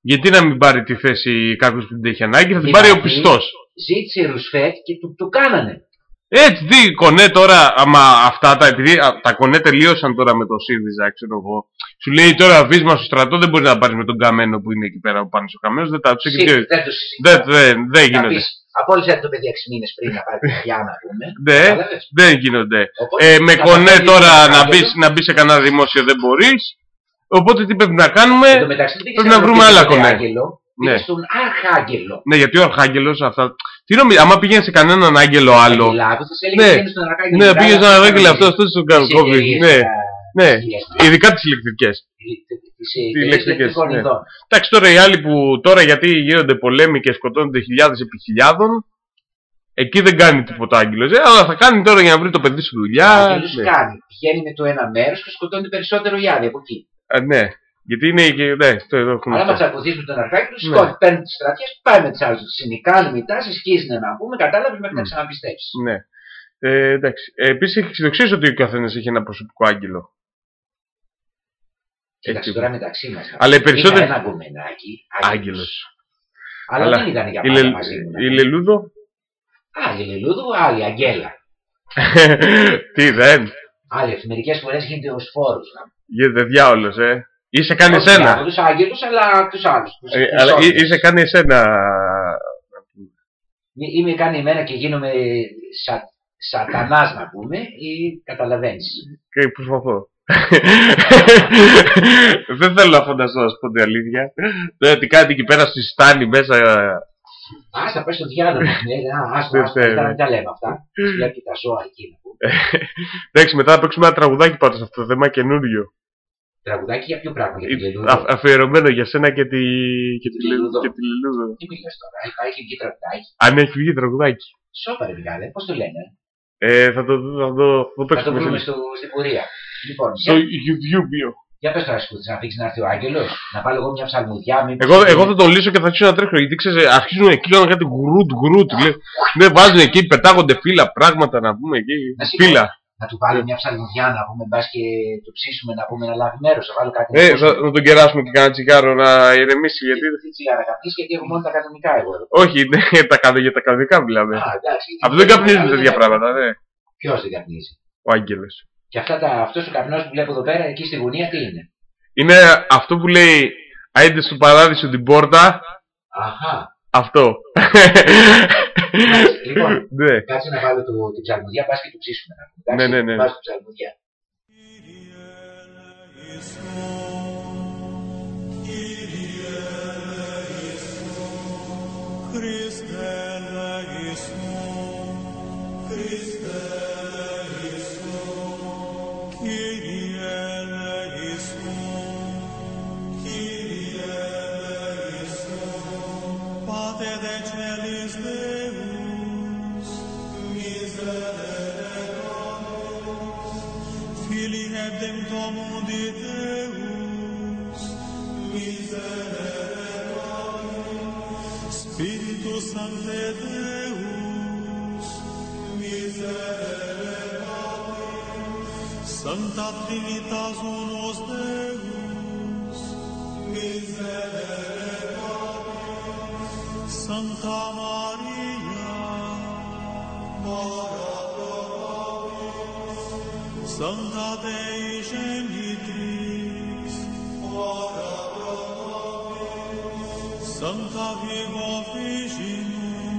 Γιατί να μην πάρει τη θέση κάποιος που την έχει ανάγκη, θα την Γιατί πάρει ο πιστός. Ζήτησε Ρουσφέτ και του, του κάνανε. Έτσι, τι κονέ τώρα, άμα αυτά τα, επειδή α, τα κονέ τελείωσαν τώρα με το ΣΥΡΙΖΑ, ξέρω εγώ. Σου λέει τώρα βίσμα στο στρατό δεν μπορείς να πάρεις με τον καμένο που είναι εκεί πέρα που πάνω στο καμένο, δεν τα του έχει Σίγουρα, πει. δεν το συζητώ. Δεν, δεν, δεν Θα γίνονται. πεις, απόλυσε το παιδί 6 μήνες πριν να πάρει τη δουλειά, να πούμε. Ναι, Κατάλαβες; δεν γίνονται. Οπότε, Ε, με θα κονέ πας τώρα στον να Άγγελο. μπεις να μπεις σε κανένα δημόσιο δεν μπορείς. Οπότε τι πρέπει να κάνουμε, Εν τω μεταξύ, δεν πρέπει να ξέρω βρούμε τι άλλα είπε κονέ. Άγγελο, Ναι. πήγε στον Αρχάγγελο. Ναι, γιατί ο Αρχάγγελος αυτά. Τι νομίζει, άμα πήγαινε σε κανέναν άγγελο άλλο. Αγγελάκο, θα σε έλεγε Ναι, πήγαινε στον Αρχάγγελο. ναι, Μπράβο, πήγε στον αυτό Αρχάγγελο είναι αυτός, αυτό στον κάνει τις κόβει. εταιρείες, Ναι, τα- ναι. τις εταιρείες, Ειδικά τις ηλεκτρικές. τις Τις εταιρείες ηλεκτρικές, ηλεκτρικών ναι. ειδών. Εντάξει, τώρα οι άλλοι που τώρα γιατί γίνονται πολέμοι και σκοτώνονται χιλιάδες επί χιλιάδων, εκεί δεν κάνει τίποτα άγγελος. Ε, αλλά θα κάνει τώρα για να βρει το παιδί σου δουλειά. Ο Άγγελος ναι. κάνει. Πηγαίνει με το ένα μέρος και σκοτώνει περισσότερο οι άλλοι από εκεί. Α, ναι. Γιατί είναι και. Ναι, το εδώ έχουμε. Αλλά αυτό. άμα τσακωθεί με τον Αρχάγγελο, Ναι. σκότει, παίρνει τις στρατιές, πάει με τις άλλες. Συνικάνει μετά, σε σκίζουν να πούμε, κατάλαβες μέχρι να Μμ. ξαναπιστέψει. Ναι. Ε, εντάξει. Ε, Επίσης έχει ξεδοξίσει ότι ο καθένας έχει ένα προσωπικό άγγελο. Κοίταξε Έτσι. τώρα μεταξύ μας. Αλλά οι περισσότεροι- ένα γκομενάκι, Άγγελος. Αλλά, Αλλά δεν ήταν για Η, πάντα Λε... μαζί μου. να η πούμε. Λελούδο; Α, η Λελούδου, άλλη, η Αγγέλα. Τι δεν; Άλλη, μερικές φορές γίνεται ως φόρου. Γίνεται διάολος, ε. Ή σε κάνει εσένα. Από τους Άγγελους, αλλά τους άλλους. Ε, αλλά ή, ή σε κάνει εσένα. Ή με κάνει εμένα και γίνομαι σα, σατανάς να πούμε, ή καταλαβαίνεις. Και προσπαθώ. δεν θέλω να φανταστώ να σου πω την αλήθεια. Δεν τι κάνει εκεί πέρα στη στάνη μέσα. Α, θα πες στο διάλογο. ναι, α, ας, Δεν ας, θέλω. να μην τα λέμε αυτά. Βλέπει τα ζώα εκεί να πούμε. Εντάξει, μετά θα παίξουμε ένα τραγουδάκι πάντω σε αυτό το θέμα καινούριο. Τραγουδάκι για ποιο πράγμα, για τη Α- Λελούδο. αφιερωμένο για σένα και τη, και τη, Τη Λελούδο. και τη Λελούδο. Τι μιλάς τώρα, υπάρχει βγει τραγουδάκι. Αν έχει βγει τραγουδάκι. Σόπα ρε μεγάλε, πώς το λένε; Ε, θα το, θα το, θα το Θα το παίξουμε σε βρούμε λίγο. στο, στην πορεία. Λοιπόν, Στο για, YouTube. για πες τώρα σκούτης, να αφήξεις να έρθει ο Άγγελος, να βάλω εγώ μια ψαλμουδιά. μήπως Εγώ, είναι- εγώ θα τον λύσω και θα αρχίσω να τρέχω. Γιατί ξέρεις, αρχίζουν εκεί να κάτι γκρουτ γκρουτ. Ναι, βάζουν εκεί, πετάγονται φύλλα, πράγματα να πούμε εκεί. Να σου πω, Φύλλα. Να του βάλω μια ψαλμουδιά να πούμε, μπας και το ψήσουμε να πούμε να λάβει μέρος, να βάλω κάτι. Ε, να θα, θα τον κεράσουμε και κανένα τσιγάρο να ηρεμήσει. Γιατί... Τι τσιγάρα καπνείς, γιατί έχω μόνο τα κανονικά εγώ εδώ. Όχι, ναι, τα, κανε- για τα κανονικά μιλάμε. Α, εντάξει. Αυτό δεν καπνίζουν τέτοια πράγματα, ναι. Ποιος δεν καπνίζει; Ο Άγγελος. Και αυτά τα, αυτός ο καπνός που βλέπω εδώ πέρα, εκεί στη γωνία, τι είναι; Είναι αυτό που λέει Άιντε στο παράδεισο την πόρτα. Αχα. Αυτό. Εντάξει, λοιπόν, ναι. κάτσε να βάλω το, την ψαλμουδιά, πας και το ψήσουμε. να πούμε, εντάξει; Ναι, ναι, ναι. Βάζω την ψαλμουδιά. Χριστέ ελέησον, Χριστέ ελέησον, Κύριε Sfate deci de cel izbeus, miserere Fili Filii ebdem Domnul Deus, miserere Domus, Spiritus Sancte Deus, miserere Domus, Santa Trinitas unus Deus, Santa Maria, Mora Santa Dei Genitrix, Mora pro Santa Viva Virginum,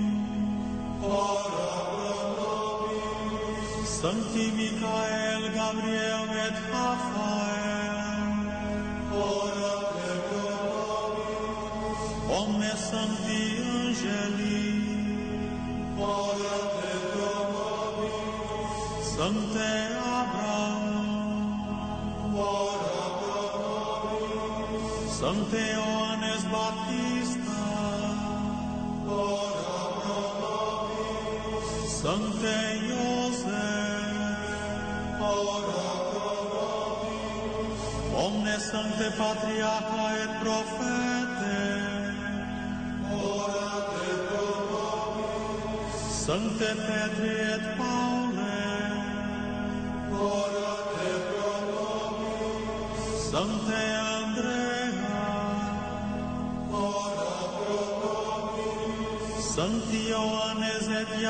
Mora Santa Santi Sancte Abraham, Sancte Ioannes Baptista, Sancte Iosef, Omne Sancte Patriarca et Profete, Sancte Petri et Paul,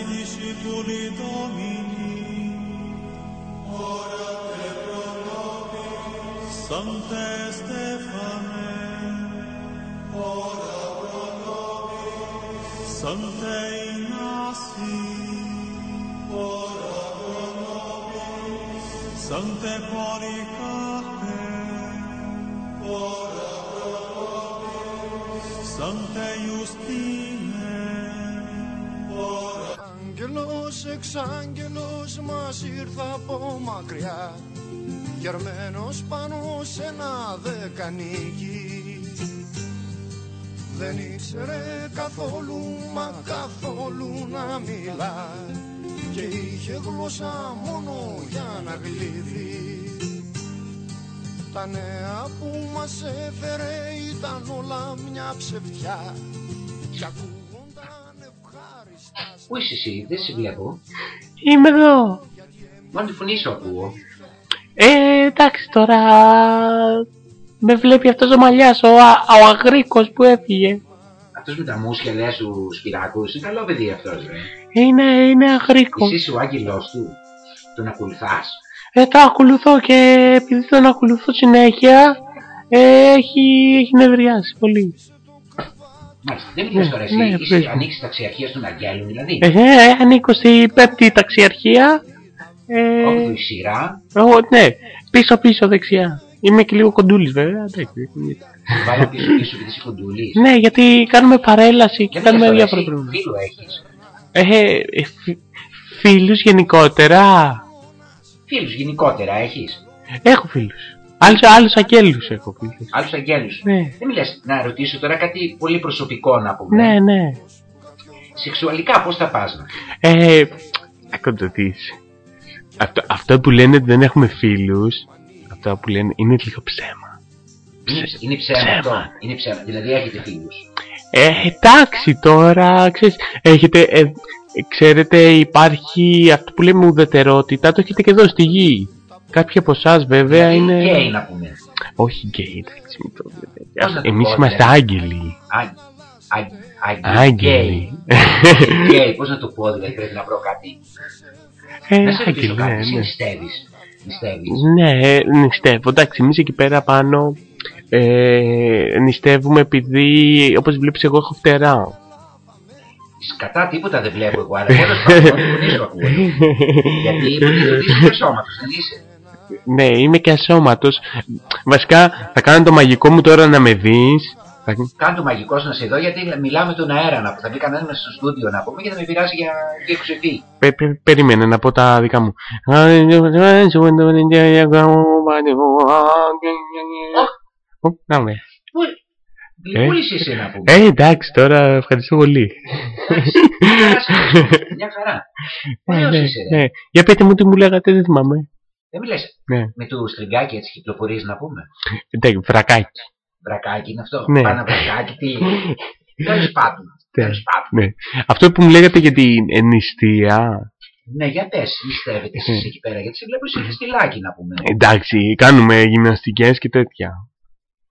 Omnes Domini, ora te pro nobis. Sancte Stefane, ora pro nobis. Sancte Ignasi, ora pro nobis. Sancte Polycarpe, ora pro nobis. Sancte εξάγγελος μας ήρθα από μακριά. Γερμένος πάνω σε ένα δεκανίκι Δεν ήξερε καθόλου μα καθόλου να μιλά. Και είχε γλώσσα μόνο για να γλύφει. Τα νέα που μας έφερε ήταν όλα μια ψευτιά. Κι ακούγονταν ευχάριστα Πού είσαι εσύ, δεν σε βλέπω. Είμαι εδώ. Μόνο τη φωνή σου ακούω. Ε, εντάξει τώρα. Με βλέπει αυτός ο μαλλιάς, ο, α- ο αγρίκος που έφυγε. Αυτός με τα μουσια λέει σου σπυράκους, είναι καλό παιδί αυτός ρε. Είναι, είναι αγρίκος. Εσύ είσαι ο άγγελός του. Τον ακολουθάς. Ε, το ακολουθώ και επειδή τον ακολουθώ συνέχεια, ε, έχει, έχει νευριάσει πολύ. Μάλιστα, δεν μιλάς τώρα εσύ. ναι, είσαι πες μου. ανοίξεις ταξιαρχίας στον Αγγέλου δηλαδή. Ε, ε, ανήκω στη πέμπτη ταξιαρχία. Ε, Όπου η σειρά, εγώ, ναι, πίσω πίσω δεξιά. Είμαι και λίγο κοντούλης βέβαια. εντάξει. βάλω πίσω πίσω γιατί είσαι κοντούλης. ναι, γιατί κάνουμε παρέλαση και Για κάνουμε πες τώρα, διάφορα εσύ πράγματα. Φίλο έχεις; Ε, ε, φι- φίλους γενικότερα. Φίλους γενικότερα έχεις; Έχω φίλους. Άλλους, άλλους αγγέλους έχω φίλους. Άλλους αγγέλους. Ναι. Δεν μιλάς να ρωτήσω τώρα κάτι πολύ προσωπικό να πούμε. Ναι, ναι. Σεξουαλικά πώς θα πας να; Ε, άκου να το δεις. Αυτό, αυτό που λένε ότι δεν έχουμε φίλους, αυτό που λένε είναι λίγο ψέμα. Είναι, είναι ψέμα, ψέμα. αυτό. Είναι ψέμα. Δηλαδή έχετε φίλους. Ε, εντάξει τώρα, ξέρεις, έχετε, ε, ε, ξέρετε υπάρχει αυτό που λέμε ουδετερότητα, το έχετε και εδώ στη γη. Κάποιοι από εσάς βέβαια είναι... Γκέι να πούμε. Όχι γκέι, εντάξει, μην το λέτε. Πώς να το Εμείς πω, είμαστε δηλαδή. άγγελοι. Α- α- α- Άγγελοι. Γκέι. Γκέι, πώς να το πω δηλαδή πρέπει να βρω κάτι. Ε, Να σε ρωτήσω άγγελοι, κάτι, ναι, εσύ ναι. νηστεύεις. Νηστεύεις. Ναι, νηστεύω. Εντάξει, εμείς εκεί πέρα πάνω ε, νηστεύουμε επειδή, όπως βλέπεις, εγώ έχω φτερά. Σκατά τίποτα δεν βλέπω εγώ, αλλά τέλος πάντων μόνο τη φωνή σου ακούω. Γιατί υποτίθεται ότι είσαι σώματος, δεν είσαι. Ναι, είμαι και ασώματος. Βασικά, θα κάνω το μαγικό μου τώρα να με δεις. Θα... Κάνε το μαγικό σου να σε δω γιατί μιλάμε τον αέρα να πω. Θα μπει κανένας μέσα στο στούντιο να πούμε και θα με πειράζει για διεξοδή. Πε, πε, περίμενε να πω τα δικά μου. Ω, Να με. Γλυκούλης είσαι να πούμε; Ε, εντάξει, τώρα ευχαριστώ πολύ. Μια χαρά. Ε, Ωραίος ναι, είσαι ρε; ναι. Για πείτε μου τι μου λέγατε, δεν θυμάμαι. Δεν μιλάς Ναι. με του στριγκάκι έτσι κυκλοφορείς να πούμε. Εντάξει, βρακάκι. Βρακάκι είναι αυτό. Ναι. Πάνω βρακάκι τι. Τέλος πάντων. Ναι, Τέλος πάντων. ναι. Αυτό που μου λέγατε για την ενιστία. Ναι, για πες, νηστεύετε εσείς εκεί πέρα, γιατί σε βλέπω σε φεστιλάκι να πούμε. Εντάξει, κάνουμε γυμναστικές και τέτοια.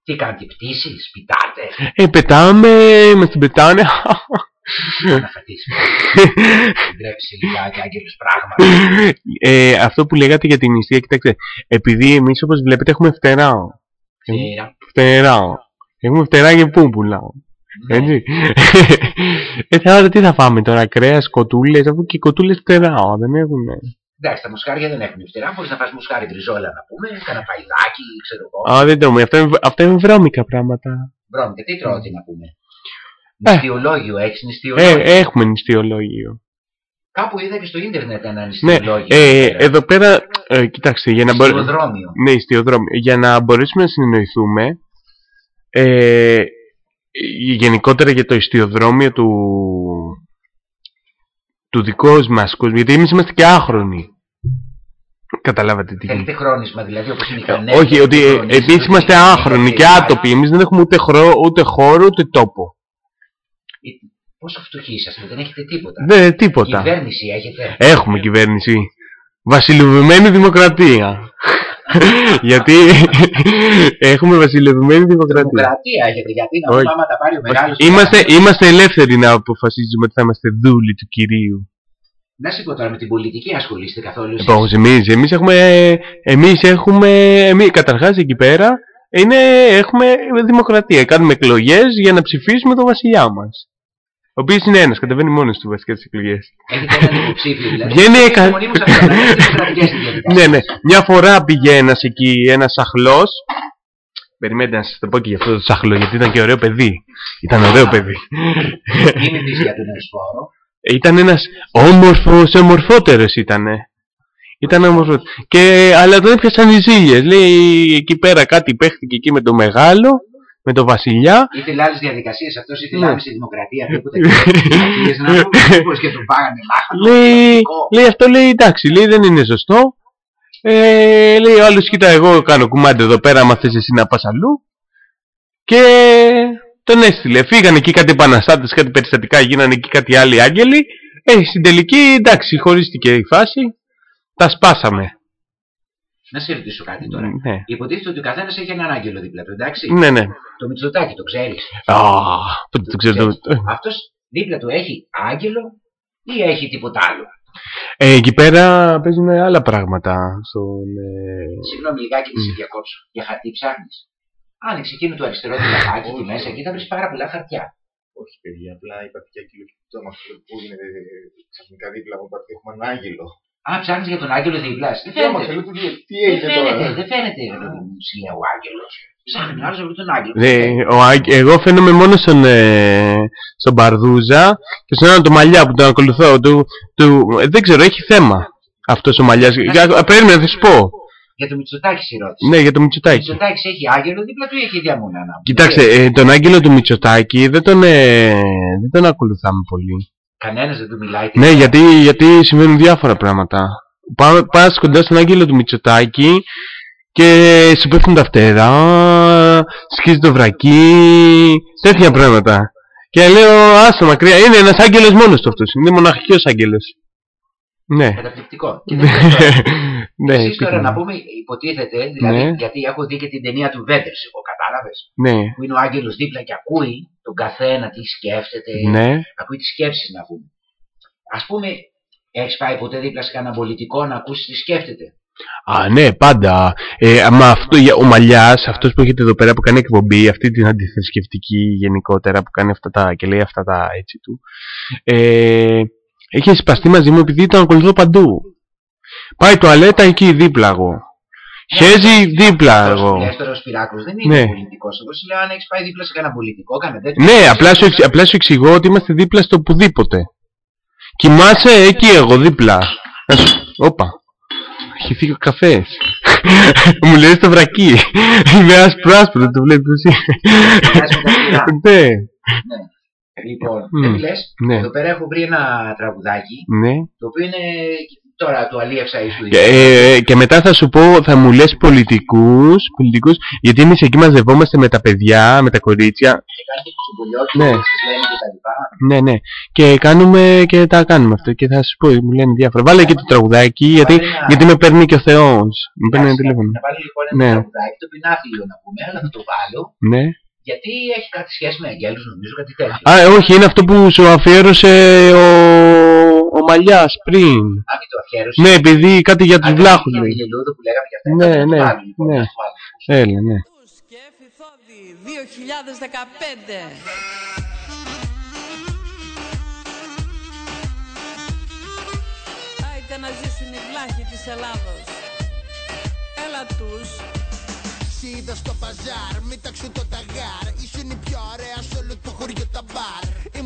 Τι κάνετε, πτήσεις, πιτάτες, Ε, πετάμε, μας την πετάνε. να φατήσεις. Την τρέψει λιγάκι, άγγελος πράγματα. ε, αυτό που λέγατε για την νηστεία, κοιτάξτε, επειδή εμείς όπως βλέπετε έχουμε φτερά. Φτερά. Φτερά. Έχουμε φτερά και πούπουλα. Ναι. Έτσι. ε, τώρα τι θα φάμε τώρα, κρέας, κοτούλες, αφού και οι κοτούλες φτερά, δεν έχουν. Εντάξει, τα μουσχάρια δεν έχουν φτερά, μπορείς να φας μουσχάρι μπριζόλα να πούμε, κάνα παϊδάκι, ξέρω εγώ. Α, δεν τρώμε, αυτά είναι, αυτά είναι βρώμικα πράγματα. Βρώμικα, τι τρώτε να πούμε. Ε. Νηστιολόγιο, έχεις Ε, νηστιολόγιο. έχουμε νηστιολόγιο. Κάπου είδα και στο ίντερνετ ένα Ναι, νηστιολόγιο. ε, εδώ πέρα, ε, κοιτάξτε, για να μπορέσουμε. Νηστιοδρόμιο. Ναι, ιστιοδρόμιο. Για να μπορέσουμε να συνεννοηθούμε, ε, γενικότερα για το ιστιοδρόμιο του, του δικού μας κόσμου, γιατί εμείς είμαστε και άχρονοι. Καταλάβατε τι Θέλετε γίνεται. χρόνισμα δηλαδή όπως είναι οι Κανέδες. Όχι, ότι ε, χρόνισμα, εμείς είμαστε άχρονοι και άτοποι. Εμείς δεν έχουμε ούτε, χρό, ούτε χώρο ούτε τόπο. Πόσο φτωχοί είσαστε, δεν έχετε τίποτα. Δεν, τίποτα. Κυβέρνηση έχετε. Έχουμε κυβέρνηση. Βασιλευμένη δημοκρατία. γιατί έχουμε βασιλευμένη δημοκρατία. Δημοκρατία έχετε, γιατί να Όχι. πούμε άμα τα πάρει ο Όχι. μεγάλος... Είμαστε, είμαστε ελεύθεροι να αποφασίζουμε ότι θα είμαστε δούλοι του κυρίου. Να σου πω τώρα με την πολιτική ασχολείστε καθόλου εσείς; Πώς εμείς, εμείς έχουμε, εμείς έχουμε, εμείς, καταρχάς εκεί πέρα, είναι, έχουμε δημοκρατία. Κάνουμε εκλογές για να ψηφίσουμε τον βασιλιά μας. Ο οποίος είναι ένας, κατεβαίνει μόνος του βασικά τις εκλογές. Έχετε έναν υποψήφιος δηλαδή. Βγαίνει Είστε εκα... μονίμως αυτό, να είστε δημοκρατικές στη διαδικασία. ναι, ναι. Μια φορά πήγε ένας εκεί, ένας αχλός. Περιμένετε να σας το πω και για αυτό το σαχλό, γιατί ήταν και ωραίο παιδί. Ήταν ωραίο παιδί. Μην μιλήσεις για τον Εωσφόρο. Ήταν ένας όμορφος, ομορφότερος ήτανε. Ήταν όμορφος. Και, αλλά τον έπιασαν οι ζήλιες. Λέει εκεί πέρα κάτι παίχτηκε εκεί με το μεγάλο, με το βασιλιά. Ήθελε άλλες διαδικασίες αυτός, ήθελε Ναι. άμεση δημοκρατία, τίποτα. Δημοκρατίες να πούμε, μήπως και τον πάγανε λάχανο. λέει, λέει αυτό λέει εντάξει, λέει δεν είναι σωστό. Ε, λέει ο άλλος κοίτα εγώ κάνω κουμάντι εδώ πέρα άμα θες εσύ να πας αλλού. Και τον έστειλε. Φύγανε εκεί κάτι επαναστάτες, κάτι περιστατικά, γίνανε εκεί κάτι άλλοι άγγελοι. Ε, στην τελική εντάξει χωρίστηκε η φάση. Τα σπάσαμε. Να σε ρωτήσω κάτι τώρα. Ναι. Υποτίθεται ότι ο καθένας έχει έναν άγγελο δίπλα του, εντάξει; Ναι, ναι. Το Μητσοτάκι, το ξέρεις. Α, πότε το ξέρω. Αυτός δίπλα του έχει άγγελο ή έχει τίποτα άλλο; Ε, εκεί πέρα παίζουν άλλα πράγματα. Στον, ε, Συγγνώμη, λιγάκι να σε διακόψω. Για χαρτί ψάχνεις. Άνοιξε εκείνο το αριστερό τηλεφάκι εκεί μέσα, εκεί θα βρεις πάρα πολλά χαρτιά. Όχι, παιδιά, απλά είπα πια κυριολεκτικό μα που γίνεται ε, ξαφνικά δίπλα μου. ότι Έχουμε έναν άγγελο. Α, ψάχνεις για τον άγγελο δίπλα. σου. Δεν Τι όμως, φαίνεται. λέω, τι- τι Δεν έγινε τώρα; φαίνεται, δεν φαίνεται. ρε παιδί μου, Σου λέει ο άγγελος. Ψάχνει άλλο να βρει τον άγγελο. Ναι, ο Άγ- εγώ φαίνομαι μόνο στον, ε, στον Μπαρδούζα και στον έναν το Μαλλιά που τον ακολουθώ. Του, του, ε, δεν ξέρω, έχει θέμα αυτός ο Μαλλιάς. Για- Περίμενε, θα σου πω. Για το Μητσοτάκι σε ρώτησε. Ναι, για το Ο Μητσοτάκης. Μητσοτάκι έχει άγγελο δίπλα του ή έχει διαμονά να Κοιτάξτε, ε, τον Άγγελο του Μητσοτάκη δεν τον, ε, δεν τον ακολουθάμε πολύ. Κανένας δεν του μιλάει. Ναι, γιατί, γιατί συμβαίνουν διάφορα πράγματα. Πά- Πας κοντά στον Άγγελο του Μητσοτάκη και σου πέφτουν τα φτερά, σκίζει το βρακί, τέτοια πράγματα. Και λέω, άστο μακριά, είναι ένας άγγελος μόνος του αυτός, είναι μοναχικός άγγελος. Ναι. Καταπληκτικό. ναι, Εσείς τώρα πήγαινε. να πούμε, υποτίθεται, δηλαδή, Ναι. γιατί έχω δει και την ταινία του Βέντερς, εγώ κατάλαβες, Ναι, που είναι ο άγγελος δίπλα και ακούει τον καθένα τι σκέφτεται, ναι. ακούει τις σκέψεις να πούμε. Ας πούμε, έχεις πάει ποτέ δίπλα σε κανένα πολιτικό να ακούσεις τι σκέφτεται; Α, ναι, πάντα. Ε, μα αυτό, για- ο Μαλλιάς, αυτός που έχετε εδώ πέρα που κάνει εκπομπή, αυτή την αντιθρησκευτική γενικότερα που κάνει αυτά τα και λέει αυτά τα έτσι του, ε, είχε σπαστεί μαζί μου επειδή τον ακολουθώ παντού. Πάει τουαλέτα εκεί δίπλα εγώ. Χέζει δίπλα Αυτός που εγώ. λες τώρα ο Σπυράκος δεν είναι Ναι. πολιτικός. Εγώ σου λέω αν έχεις πάει δίπλα σε κανένα πολιτικό, κάνε τέτοιο. Ναι, απλά σου, εξ- απλά σου εξηγώ ότι είμαστε δίπλα στο οπουδήποτε. Κοιμάσαι εκεί εγώ δίπλα. Να σου... Όπα. Έχει φύγει ο καφές. Μου λέει στο βρακί. Είμαι άσπρο άσπρο, δεν το βλέπεις εσύ. Ναι, Λοιπόν, Μμ, δεν λες, ναι. εδώ πέρα έχω βρει ένα τραγουδάκι, ναι. το οποίο είναι τώρα το αλίευσα ή σου Και, ε, και μετά θα σου πω, θα μου λες πολιτικούς, πολιτικούς, γιατί εμείς εκεί μαζευόμαστε με τα παιδιά, με τα κορίτσια. Ναι. ναι. λένε και τα λοιπά. Ναι, ναι. Και κάνουμε και τα κάνουμε αυτό. Και θα σου πω, μου λένε διάφορα. Βάλε και το τραγουδάκι, γιατί, Βάλε ένα- γιατί με παίρνει και ο Θεός. Με παίρνει ένα τηλέφωνο. Να βάλω λοιπόν ένα Ναι, τραγουδάκι, το οποίο είναι άθλιο να πούμε, αλλά θα το βάλω, ναι. Γιατί έχει κάτι σχέση με αγγέλους, νομίζω κάτι τέτοιο. Α, ε, όχι, είναι αυτό που σου αφιέρωσε ο, ο Μαλλιάς πριν. Α, μην το αφιέρωσε. Ναι, επειδή κάτι για τους Α, βλάχους για λέει. τη Λελούδο που λέγαμε για αυτά. Ναι, θα το ναι, βάλω, λοιπόν, ναι. θα το βάλω. Έλα, ναι. 2015. Άιτε να ζήσουν οι βλάχοι της Ελλάδος. Έλα τους. Σ' είδα στο μπαζάρ, μήταξε το ταγάρ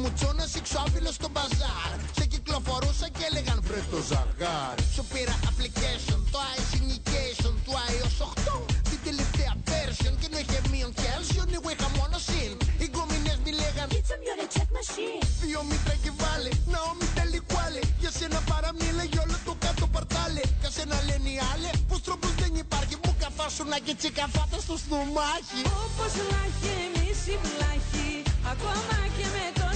μουτσόνα ή ξόφυλλο στο μπαζάρ. Σε κυκλοφορούσα και έλεγαν βρες το ζαργάρ. Σου πήρα application, το ice indication του iOS 8. Την τελευταία version και ενώ είχε μείον και έλσιον, εγώ είχα μόνο συν. Οι γκομινέ μη λέγαν It's a mule check machine. Δύο μήτρα και βάλε, να όμοι τελικουάλε. Για σένα παραμίλε, για όλο το κάτω παρτάλε. Κασένα λένε οι άλλοι, πω τρόπο δεν υπάρχει. Μου καθάσουν και τσικαφάτα στο στομάχι. Όπως λάχι, εμεί οι βλάχοι, ακόμα και με το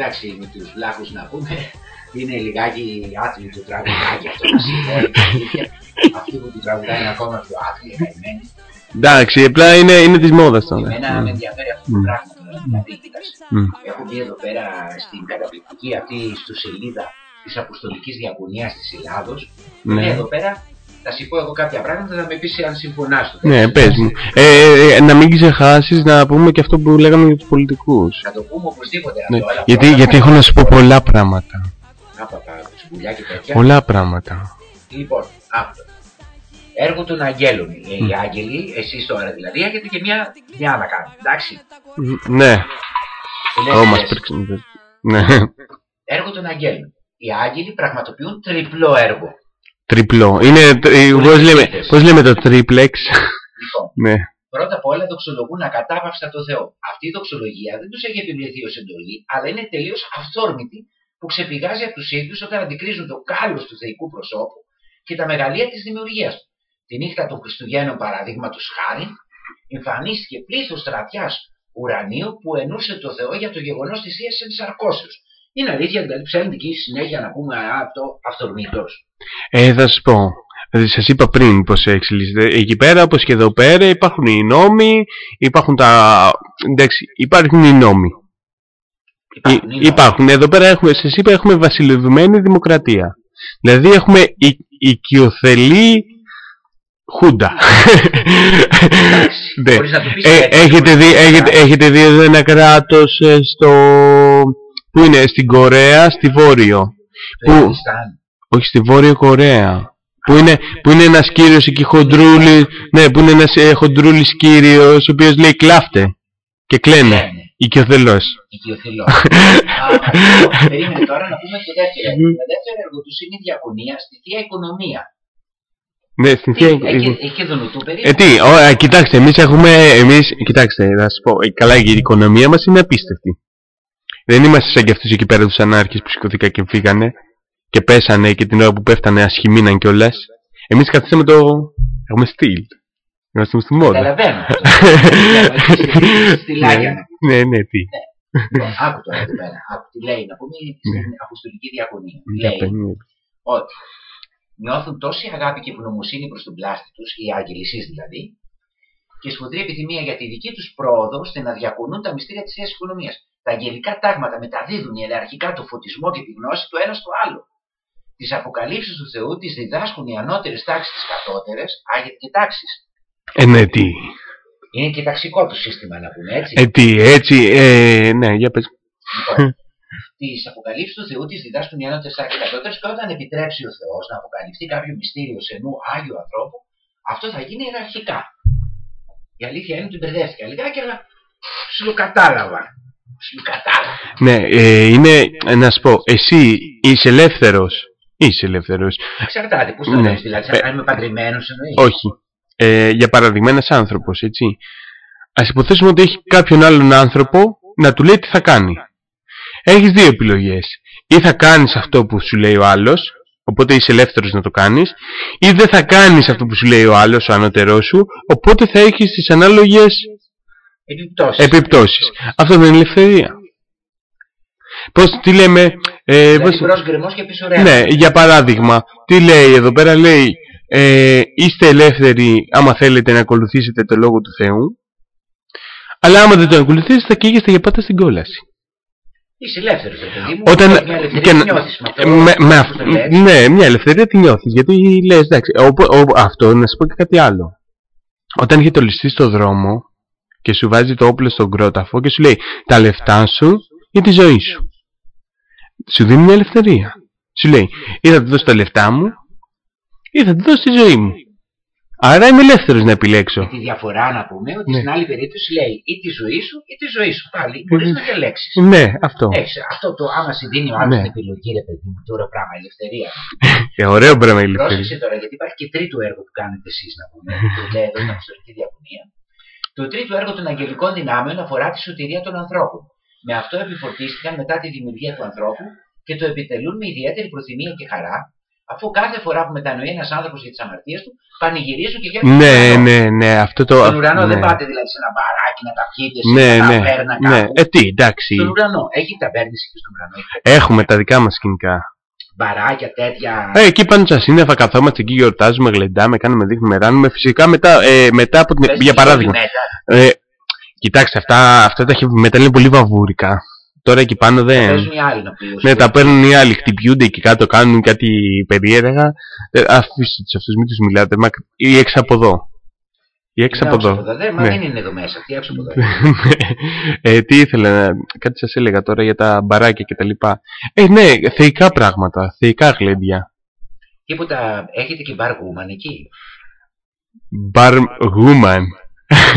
εντάξει, με τους βλάχους να πούμε, είναι λιγάκι άθλοι του τραγουδάκι αυτό να σηκώνει την αλήθεια. Αυτοί που του τραγουδάει είναι ακόμα πιο άθλοι, καημένοι. Εντάξει, απλά είναι, είναι της μόδας τώρα. Εμένα Μμ. με ενδιαφέρει αυτό το Μμ. πράγμα. Δηλαδή, κοίταξε, Μμ. έχω βγει εδώ πέρα στην καταπληκτική αυτή στο σελίδα της Αποστολικής Διακονίας της Ελλάδος. Ναι. Ναι. εδώ πέρα θα σου πω εγώ κάποια πράγματα, θα με πεις αν συμφωνάς. το Ναι, θέλεις. πες μου. Ε, ε, ε, να μην ξεχάσεις να πούμε και αυτό που λέγαμε για τους πολιτικούς. Να το πούμε οπωσδήποτε Ναι, αυτό, αλλά γιατί, πρώτα γιατί έχω να σου πω πολλά πράγματα. Άπαπα, σκουλιά και τέτοια. Πολλά πράγματα. Λοιπόν, αυτό. Έργο των Αγγέλων. Ε, Οι Μμ. Άγγελοι, εσείς τώρα δηλαδή, έχετε και μια, μια να κάνετε, εντάξει. Μ, Ναι. Που λες, Ω, μας λες. πρίξουν. Ναι. Έργο των Αγγέλων. Οι Άγγελοι πραγματοποιούν τριπλό έργο. Τριπλό. Είναι, τρι- πώς λέμε, πώς λέμε το triplex. Λοιπόν, Ναι. πρώτα απ' όλα δοξολογούν ακατάπαυστα το Θεό. Αυτή η δοξολογία δεν τους έχει επιβληθεί ως εντολή, αλλά είναι τελείως αυθόρμητη που ξεπηγάζει από τους ίδιους όταν αντικρίζουν το κάλος του θεϊκού προσώπου και τα μεγαλεία της δημιουργίας του. Τη νύχτα των Χριστουγέννων παραδείγματος χάρη, εμφανίστηκε πλήθος στρατιάς ουρανίου που ενούσε το Θεό για το γεγονός της Θείας ενσαρκώσεως. Είναι αλήθεια, δηλαδή ψάχνει εκεί συνέχεια να πούμε α, αυτό αυθορμητός. Ε, θα σας πω. Δηλαδή, σας είπα πριν πώς εξελίσσεται. Εκεί πέρα, όπως και εδώ πέρα, υπάρχουν οι νόμοι, υπάρχουν τα... Εντάξει, υπάρχουν οι νόμοι. Υπάρχουν, Υ- υπάρχουν. Εδώ πέρα έχουμε, σας είπα, έχουμε βασιλευμένη δημοκρατία. Δηλαδή έχουμε η, οικειοθελή χούντα. Ναι. Μπορείς να το πεις Ε, έτσι, έχετε, δει, μπορείς να- έχετε, έχετε δει εδώ ένα κράτος ε, στο... Πού είναι, στην Κορέα, στη Βόρειο. Που, Πακιστάν. Όχι, στη Βόρειο Κορέα. Που είναι, που είναι ένας κύριος εκεί χοντρούλης, ναι, που είναι ένας ε, χοντρούλης κύριος, ο οποίος λέει κλάφτε και κλαίνε. Οικειοθελώς. Οικειοθελό. Α, αυτό. Περίμενε τώρα να πούμε το δεύτερο έργο. Το δεύτερο έργο τους είναι η διακονία στη θεία οικονομία. Ναι, στην θεία... Έχει- Έχει έχει και δονοτού Ε, περίπου. τι, ω, ε, κοιτάξτε, εμείς έχουμε, εμείς, κοιτάξτε, θα σας πω, ε, καλά, η οικονομία μας είναι απίστευτη. Δεν είμαστε σαν και αυτούς εκεί πέρα τους ανάρχες που σηκωθήκαν και φύγανε και πέσανε και την ώρα που πέφτανε ασχημίναν κιόλας. Εμείς καθίσαμε το... έχουμε στυλ. Είμαστε στη μόδα. Καταλαβαίνω. Έχεις στυλάκια. Ναι, ναι, ναι, τι. Λοιπόν, άκου τώρα εδώ πέρα. Άκου τι λέει, να πούμε στην Αποστολική Διακονία. Για Λέει πενήντα. ότι νιώθουν τόση αγάπη και ευγνωμοσύνη προς τον πλάστη τους, οι άγγελοι εσείς δηλαδή, και σφοδρή επιθυμία για τη δική τους πρόοδο, ώστε να διακονούν τα μυστήρια της Θείας Οικονομίας. Τα αγγελικά τάγματα μεταδίδουν ιεραρχικά το φωτισμό και τη γνώση του ένα στο άλλο. Τις αποκαλύψεις του Θεού τις διδάσκουν οι ανώτερες τάξεις τις κατώτερες, άγιοι και τάξεις. Ε, ναι, τι. Είναι και ταξικό το σύστημα να πούμε έτσι. Ε, τι, έτσι, ε, ναι, για πες. Τις αποκαλύψεις του Θεού τις διδάσκουν οι άνωτε τάξεις κατώτερε και όταν επιτρέψει ο Θεός να αποκαλυφθεί κάποιο μυστήριο σε νου άγιο ανθρώπου, αυτό θα γίνει ιεραρχικά. Η αλήθεια είναι ότι μπερδεύτηκα λιγάκι, αλλά σου το κατάλαβα. Σου το κατάλαβα. Ναι, ε, είναι, ε, να σου πω, εσύ είσαι ελεύθερος. Είσαι ελεύθερος. Εξαρτάται, πώ το Ναι. λες, δηλαδή, Ε, αν είμαι παντρεμένος εννοείς. Όχι. Ε, για παραδειγμα ένας άνθρωπος, έτσι. Ας υποθέσουμε ότι έχει κάποιον άλλον άνθρωπο να του λέει τι θα κάνει. Έχεις δύο επιλογές. Ή θα κάνεις αυτό που σου λέει ο άλλος, οπότε είσαι ελεύθερος να το κάνεις, ή δεν θα κάνεις αυτό που σου λέει ο άλλος, ο ανώτερός σου, οπότε θα έχεις τις ανάλογες Επιπτώσεις. επιπτώσεις. Αυτό δεν είναι ελευθερία. Πώς, τι λέμε... Ε, Δηλαδή πώς- μπρος γκρεμός και πίσω ρεύμα. ναι, για παράδειγμα, τι λέει εδώ πέρα, λέει ε, είστε ελεύθεροι άμα θέλετε να ακολουθήσετε το Λόγο του Θεού, αλλά άμα δεν το ακολουθήσετε θα καίγεστε για πάντα στην κόλαση. Είσαι ελεύθερος, παιδί μου. Όταν, Μια ελευθερία και τη να- νιώθεις με αυτό. με, με όπως αυ- το λες. ναι, μια ελευθερία τη νιώθεις, γιατί λες, εντάξει, οπο- ο- αυτό να σου πω και κάτι άλλο. Όταν είχε το ληστή στο δρόμο και σου βάζει το όπλο στον κρόταφο και σου λέει τα λεφτά σου ή τη ζωή σου. Σου δίνει μια ελευθερία. Σου λέει ή θα του δώσω τα λεφτά μου ή θα του δώσω τη ζωή μου. Άρα είμαι ελεύθερος να επιλέξω. Τη διαφορά να πούμε ότι Ναι. στην άλλη περίπτωση λέει ή τη ζωή σου ή τη ζωή σου. Πάλι μπορείς να διαλέξεις. Ναι, αυτό. Έχεις, αυτό το άμα σου δίνει ο άλλος Ναι. την επιλογή, ρε παιδί μου, τώρα πράγμα, ελευθερία. Ε, ωραίο πράγμα η ελευθερία. Πρόσεξε τώρα, γιατί υπάρχει και τρίτο έργο που κάνετε εσείς να πούμε. Το λέει εδώ στην Αποστολική Διακονία. Το τρίτο έργο των αγγελικών δυνάμεων αφορά τη σωτηρία των ανθρώπων. Με αυτό επιφορτίστηκαν μετά τη δημιουργία του ανθρώπου και το επιτελούν με ιδιαίτερη προθυμία και χαρά, αφού κάθε φορά που μετανοεί ένας άνθρωπος για τις αμαρτίες του, πανηγυρίζουν και για τον Ναι, ουρανό. ναι, ναι, αυτό το... Στον ουρανό ναι. δεν πάτε δηλαδή σε ένα μπαράκι να τα πιείτε, σε Ναι, ένα ναι, ταβέρνα ναι. κάπου. Ε, τι, εντάξει. Στον ουρανό. Έχει ταβέρνηση και στον ουρανό. Έχει Έχουμε τα δικά μας σκηνικά. μπαράκια τέτοια. Ε, εκεί πάνω στα σύννεφα καθόμαστε εκεί, γιορτάζουμε, γλεντάμε, κάνουμε δείχνουμε, ράνουμε. Φυσικά μετά, ε, μετά από την. Πες Για και παράδειγμα. heavy metal. Ε, κοιτάξτε, αυτά, αυτά τα heavy metal είναι πολύ βαβούρικα. Τώρα εκεί πάνω δεν. Παίζουν οι άλλοι να πει. Ναι, τα παίρνουν οι άλλοι, χτυπιούνται εκεί κάτω, κάνουν κάτι περίεργα. Ε, αφήστε τους αυτούς, μην τους μιλάτε. Μα, ή έξω από εδώ. Ή έξω από εδώ. Δε, μα Ναι. δεν είναι εδώ μέσα. Τι έξω από εδώ. ε, τι ήθελα να... Κάτι σας έλεγα τώρα για τα μπαράκια και τα λοιπά. Ε, ναι, θεϊκά πράγματα. Θεϊκά γλέντια. Τίποτα. Έχετε και μπαρ woman εκεί. Bar woman.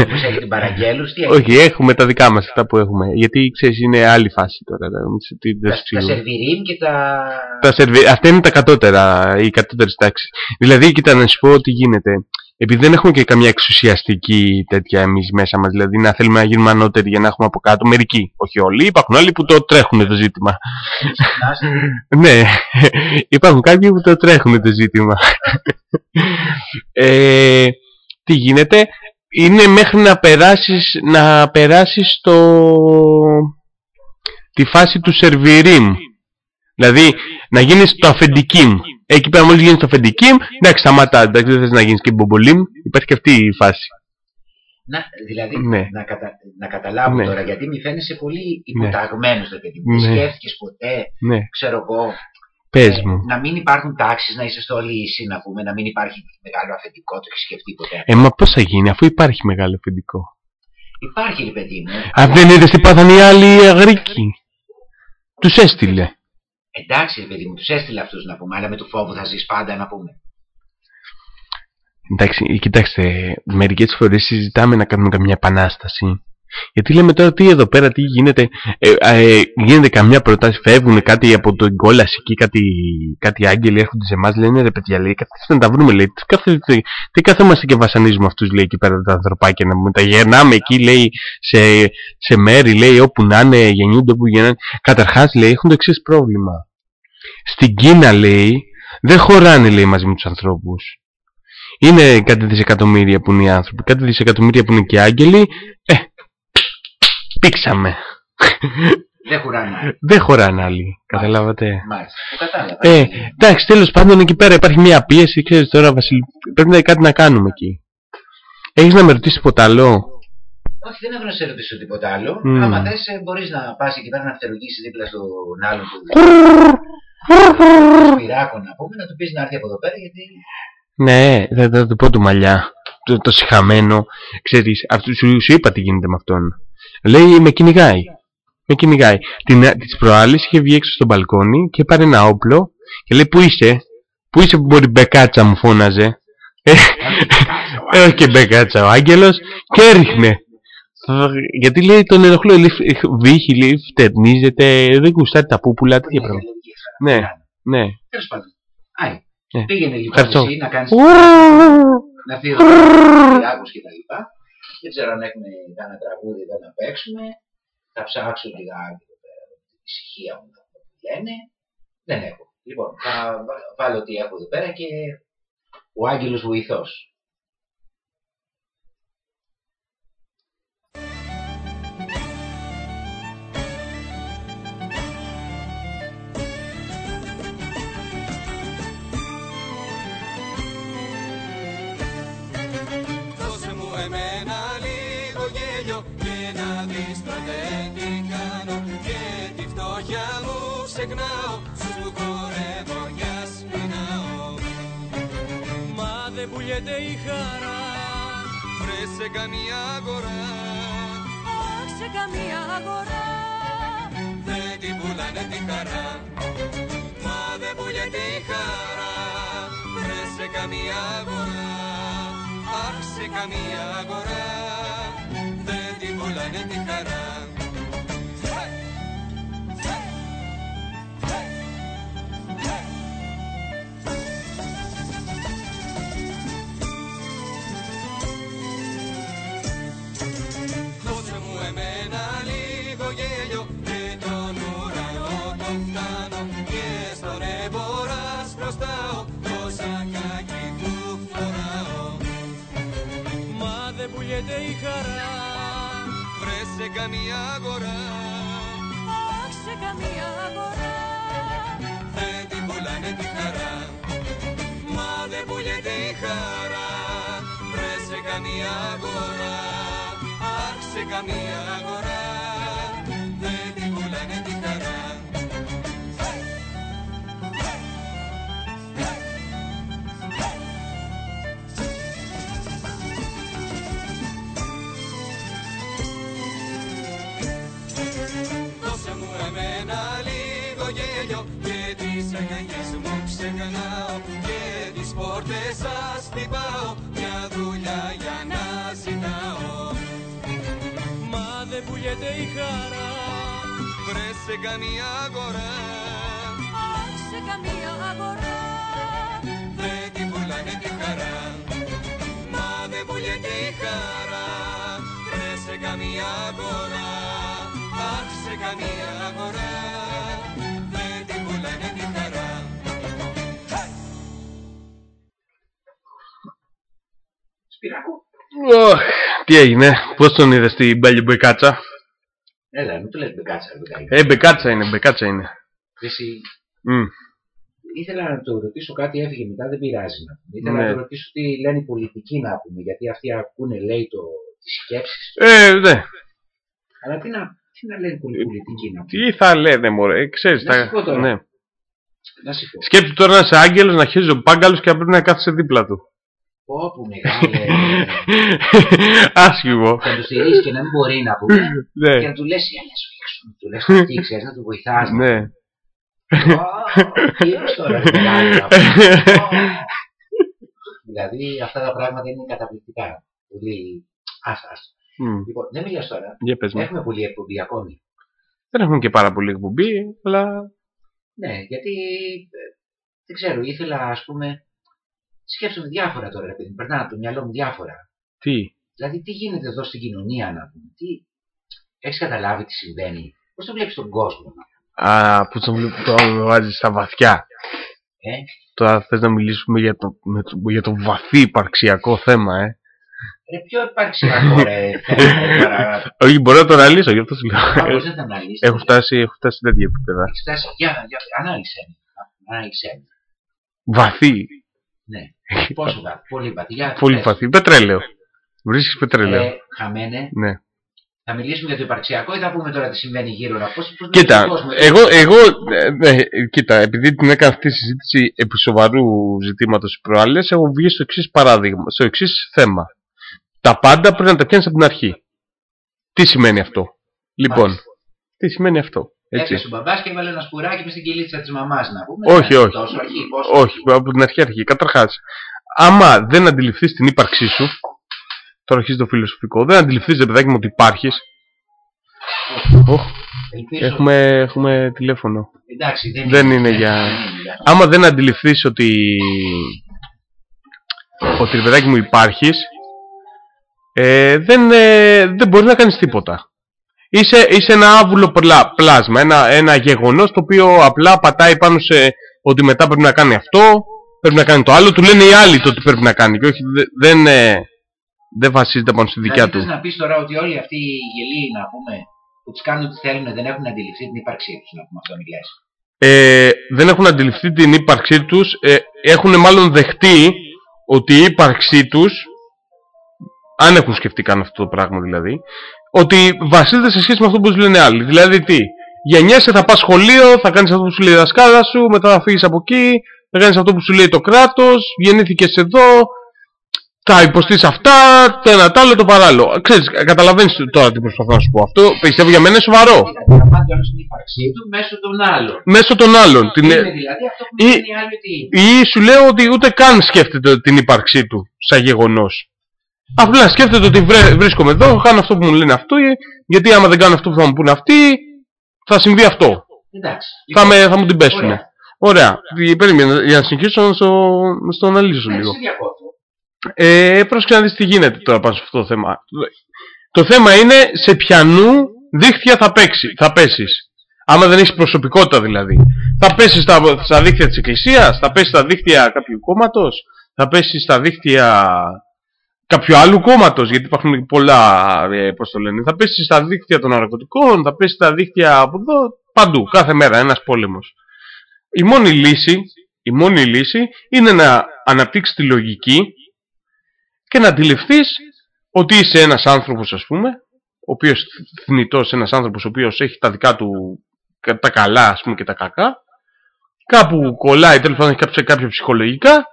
Όπω έχετε μπαραγγέλου, τι έχετε. Όχι, έχουμε τα δικά μας αυτά που έχουμε. Γιατί ξέρεις είναι άλλη φάση τώρα. δεν νομίζω ότι δεν Τα, σου τα εξηγώ. σερβιρίμ και τα. Τα σερβι... Αυτά είναι τα κατώτερα, οι κατώτερες τάξεις. Δηλαδή, κοίτα να σου πω τι γίνεται. Επειδή δεν έχουμε και καμιά εξουσιαστική τέτοια εμείς μέσα μας, δηλαδή να θέλουμε να γίνουμε ανώτεροι για να έχουμε από κάτω, μερικοί, όχι όλοι, υπάρχουν άλλοι που το τρέχουν το ζήτημα. ναι, υπάρχουν κάποιοι που το τρέχουν το ζήτημα. ε, τι γίνεται, είναι μέχρι να περάσεις, να περάσεις το... τη φάση του σερβιρίμ. Δηλαδή, να γίνεις το αφεντικίμ. Εκεί πέρα μόλις γίνεις το αφεντικίμ, εντάξει, σταματάς. Εντάξει, δεν θες να γίνεις και μπομπολίμ. Υπάρχει και αυτή η φάση. Να, δηλαδή, Ναι. να, κατα... να καταλάβω Ναι. τώρα, γιατί μη φαίνεσαι πολύ Ναι. υποταγμένος στο παιδί μου. Ναι. Δεν σκέφτηκες ποτέ, Ναι. ξέρω εγώ, Πες μου. να μην υπάρχουν τάξεις, να είσαστε όλοι ίσοι, να πούμε, να μην υπάρχει μεγάλο αφεντικό, το έχεις σκεφτεί ποτέ. Ε, μα πώς θα γίνει, αφού υπάρχει μεγάλο αφεντικό. Υπάρχει, ρε παιδί μου. Αν δεν είδες τι πάθαν οι άλλοι οι αγρίκοι; Τους έστειλε. Εντάξει, ρε παιδί μου, τους έστειλε αυτούς να πούμε, αλλά με το φόβο θα ζεις πάντα να πούμε. Εντάξει, κοιτάξτε, μερικές φορές συζητάμε να κάνουμε καμιά επανάσταση. Γιατί λέμε τώρα τι εδώ πέρα, τι γίνεται, ε, ε, γίνεται καμιά προτάση, φεύγουν κάτι από το κόλαση εκεί, κάτι, κάτι άγγελοι έρχονται σε εμάς, λένε ρε παιδιά, λέει, καθίστε να τα βρούμε, λέει, τι, κάθε, τι, τι καθόμαστε και βασανίζουμε αυτούς, λέει, εκεί πέρα τα ανθρωπάκια, να πούμε, τα γερνάμε εκεί, λέει, σε, σε μέρη, λέει, όπου να είναι, γεννιούνται όπου γεννάνε. Καταρχάς, λέει, έχουν το εξής πρόβλημα. Στην Κίνα, λέει, δεν χωράνε, λέει, μαζί με τους ανθρώπους. Είναι κάτι δισεκατομμύρια που είναι οι άνθρωποι, κάτι δισεκατομμύρια που είναι και οι άγγελοι. Ε, πήξαμε. Δεν χωράνε άλλοι. Δεν χωράνε άλλοι. Καταλάβατε. Μάλιστα. Το κατάλαβα. Ε, εντάξει, τέλος πάντων εκεί πέρα υπάρχει μια πίεση. Ξέρεις τώρα, Βασίλη, πρέπει να κάτι να κάνουμε εκεί. Έχεις να με ρωτήσεις τίποτα άλλο; Όχι, δεν έχω να σε ρωτήσω τίποτα άλλο. Μμμ. Άμα θες, ε, μπορείς να πας εκεί πέρα να φτερουγήσεις δίπλα στον άλλον του Σπυράκο να πούμε, να του πεις να έρθει από εδώ πέρα, γιατί Ναι, θα, θα του πω του μαλλιά. Το, το συχαμένο. Ξέρεις, αυτό, σου, σου είπα τι γίνεται με αυτόν. Λέει, με κυνηγάει. Με κυνηγάει. Την, τις προάλλες είχε βγει έξω στο μπαλκόνι και πάρει ένα όπλο και λέει, πού είσαι, πού είσαι που μπορεί μπεκάτσα μου φώναζε. Ε, ε, όχι και μπεκάτσα ο Άγγελος και έριχνε. Γιατί λέει τον ενοχλώ, λέει, βύχει, λέει, φτερνίζεται, δεν γουστάρει τα πούπουλα, τέτοια πράγματα. Ναι, ναι. τέλος πάντων. Άι. Ναι. Πήγαινε λοιπόν Ευχαριστώ. εσύ να κάνεις Ου. να φύγει ο Σπυράκος και τα λοιπά. Δεν ξέρω αν έχουμε κανένα τραγούδι εδώ να παίξουμε. Θα ψάξω λιγάκι εδώ πέρα με την ησυχία μου να που λένε. Δεν έχω. Λοιπόν, θα βα- βάλω τι έχω εδώ πέρα και ο Άγγελος βοηθός. Ξεχνάω σου χορεύω για σπινάω. Μα δεν πουλιέται η χαρά βρες σε καμία αγορά. Αχ, σε καμία αγορά. Δεν την πουλάνε τη χαρά. Μα δεν πουλιέται η χαρά βρες σε καμία αγορά. Αχ, σε καμία αγορά. Δεν την πουλάνε τη χαρά καμία αγορά. Αχ, σε καμία αγορά. Δεν την πουλάνε τη χαρά. Μα δεν πουλιέται η χαρά. Βρες σε καμία αγορά. Αχ, σε καμία αγορά. Δεν την πουλάνε τη χαρά. Σπυράκο. Ωχ, τι έγινε, πώς τον είδες την παλιή μπεκάτσα. Έλα, μην του λες μπεκάτσα, μπεκάτσα. Ε, μπεκάτσα είναι, μπεκάτσα είναι. Εσύ, Μμ. ήθελα να το ρωτήσω κάτι, έφυγε μετά, δεν πειράζει να πούμε. Ήθελα Ναι. να το ρωτήσω τι λένε οι πολιτικοί να πούμε, γιατί αυτοί ακούνε, λέει, το, τις σκέψεις. Ε, ναι. Αλλά τι να, τι να λένε οι πολιτικοί να πούμε. Τι θα λένε, μωρέ, ε, ξέρεις. Να τα- σου πω τώρα. Ναι. Να σου πω. Σκέψου τώρα να είσαι άγγελος, να χέζει ο πάγκαλος και να πρέπει να κάθεσαι δίπλα του. Πω που μεγάλε. Άσχημο. θα τους στηρίζει και να μην μπορεί να πούμε. Ναι. Και να του λες, έλα σου φύγω. Του λες αυτή, ξέρεις, να του βοηθάς. να Ναι. Τι είπες τώρα, ρε μεγάλε, να πούμε. Δηλαδή αυτά τα πράγματα είναι καταπληκτικά. Πολύ. Άστα, άστα. Μμ. Λοιπόν, δεν μιλάς τώρα. Για πες μου. Έχουμε πολλή εκπομπή ακόμη. Δεν έχουμε και πάρα πολύ εκπομπή, αλλά Ναι, γιατί ε, δεν ξέρω, ήθελα ας πούμε. Σκέψομαι διάφορα τώρα, ρε παιδί μου. Περνάνε από το μυαλό μου διάφορα. τι; Δηλαδή, τι γίνεται εδώ στην κοινωνία, να πούμε. Τι... Έχεις καταλάβει τι συμβαίνει; Πώς το βλέπεις τον κόσμο, να πούμε; Α, που τον βλέπω τώρα με βάζεις στα βαθιά. Ε; Τώρα θες να μιλήσουμε για το, με το, για το βαθύ υπαρξιακό θέμα, ε; Ρε, ποιο υπαρξιακό ρε θέμα τώρα. Όχι, μπορώ να το αναλύσω, γι' αυτό σου λέω. Α, μπορείς να το αναλύσεις. Έχω φτάσει, έχω φτάσει σε τέτοια επίπεδα. Έχεις φτάσει, για, για, ανάλυσε με. Ανάλυσε με. Βαθύ. Ναι. Πόσο βαθύ, πολύ βαθύ. Για, Πολύ πες. βαθύ. Πετρέλαιο. Βρίσκεις πετρέλαιο. Ε, χαμένε, Ναι. θα μιλήσουμε για το υπαρξιακό ή θα πούμε τώρα τι συμβαίνει γύρω να πώς, πώς Κοίτα, να κόσμος, εγώ, εγώ ε, ε, κοίτα, επειδή την έκανα αυτή τη συζήτηση επί σοβαρού ζητήματος προάλλες, έχω βγει στο εξής παράδειγμα, στο εξής θέμα. Τα πάντα πρέπει να τα πιάνεις από την αρχή. Τι σημαίνει αυτό; Λοιπόν, τι σημαίνει αυτό; Έτσι. Έπιασε ο μπαμπάς και έβαλε ένα σπουράκι μες στην κυλίτσα της μαμάς να πούμε. Όχι, Ε, όχι. Τόσο αρχή, πόσο Όχι, από την αρχή αρχή. Καταρχάς, άμα δεν αντιληφθείς την ύπαρξή σου, τώρα αρχίζει το φιλοσοφικό, δεν αντιληφθείς, ρε παιδάκι μου, ότι υπάρχεις. Ελπίζω. Έχουμε, έχουμε τηλέφωνο. Εντάξει, δεν, Δεν είναι για. δεν είναι για- Άμα δεν αντιληφθείς ότι. ότι ρε παιδάκι μου υπάρχεις, ε, δεν, ε, δεν μπορείς να κάνεις τίποτα. Είσαι, είσαι ένα άβουλο πλα- πλάσμα, ένα, ένα γεγονός το οποίο απλά πατάει πάνω σε ότι μετά πρέπει να κάνει αυτό, πρέπει να κάνει το άλλο, του λένε οι άλλοι το τι πρέπει να κάνει και όχι, δε- δεν, ε, δεν βασίζεται πάνω στη δικιά Δηλαδή, του. θες να πεις τώρα ότι όλοι αυτοί οι γελοί να πούμε που τους κάνουν ό,τι θέλουν δεν έχουν αντιληφθεί την ύπαρξή τους να πούμε αυτό μιλές. ε, δεν έχουν αντιληφθεί την ύπαρξή τους, ε, έχουν μάλλον δεχτεί ότι η ύπαρξή τους, αν έχουν σκεφτεί καν αυτό το πράγμα δηλαδή, ότι βασίζεται σε σχέση με αυτό που σου λένε άλλοι. Δηλαδή τι, γεννιέσαι, θα πας σχολείο, θα κάνεις αυτό που σου λέει η δασκάλα σου, μετά θα φύγεις από εκεί, θα κάνεις αυτό που σου λέει το κράτος, γεννήθηκες εδώ, θα υποστείς αυτά, το ένα το άλλο, το παράλληλο. Ξέρεις, καταλαβαίνεις τώρα τι προσπαθώ να σου πω. Αυτό πιστεύω για μένα είναι σοβαρό. Καταλαμβάνει όλος την ύπαρξή του μέσω των άλλων. Μέσω των άλλων. Την... Είναι δηλαδή αυτό που ή- λένε οι άλλοι ότι είναι. Ή σου λέω ότι ούτε καν σκέφτεται την ύπαρξή του σαν γεγονός. Απλά σκέφτεται ότι βρε- βρίσκομαι εδώ, κάνω αυτό που μου λένε αυτοί, γιατί άμα δεν κάνω αυτό που θα μου πούνε αυτοί, θα συμβεί αυτό. Εντάξει. Θα, με, θα μου την πέσουν. Ωραία. Ωραία. Ε, Περίμενε, για να συνεχίσω να στο, να στο αναλύσω Ναι, λίγο. σε διακόπτω. Ε, πρόσεξε να δεις τι γίνεται τώρα πάνω σε αυτό το θέμα. Το θέμα είναι σε ποιανού δίχτυα θα, παίξει, θα πέσεις. Άμα δεν έχεις προσωπικότητα δηλαδή. Θα πέσεις στα, στα δίχτυα της εκκλησίας, θα πέσεις στα δίχτυα κάποιου κόμματος, θα πέσεις στα δίχτυα κάποιου άλλου κόμματος, γιατί υπάρχουν πολλά, ε, πώς το λένε. Θα πέσεις στα δίχτυα των ναρκωτικών, θα πέσεις στα δίχτυα από εδώ, παντού, κάθε μέρα, ένας πόλεμος. Η μόνη λύση, η μόνη λύση είναι να αναπτύξεις τη λογική και να αντιληφθείς ότι είσαι ένας άνθρωπος ας πούμε, ο οποίος θνητός, ένας άνθρωπος ο οποίος έχει τα δικά του τα καλά ας πούμε και τα κακά, κάπου κολλάει τέλος πάντων έχει κάποια, κάποια ψυχολογικά,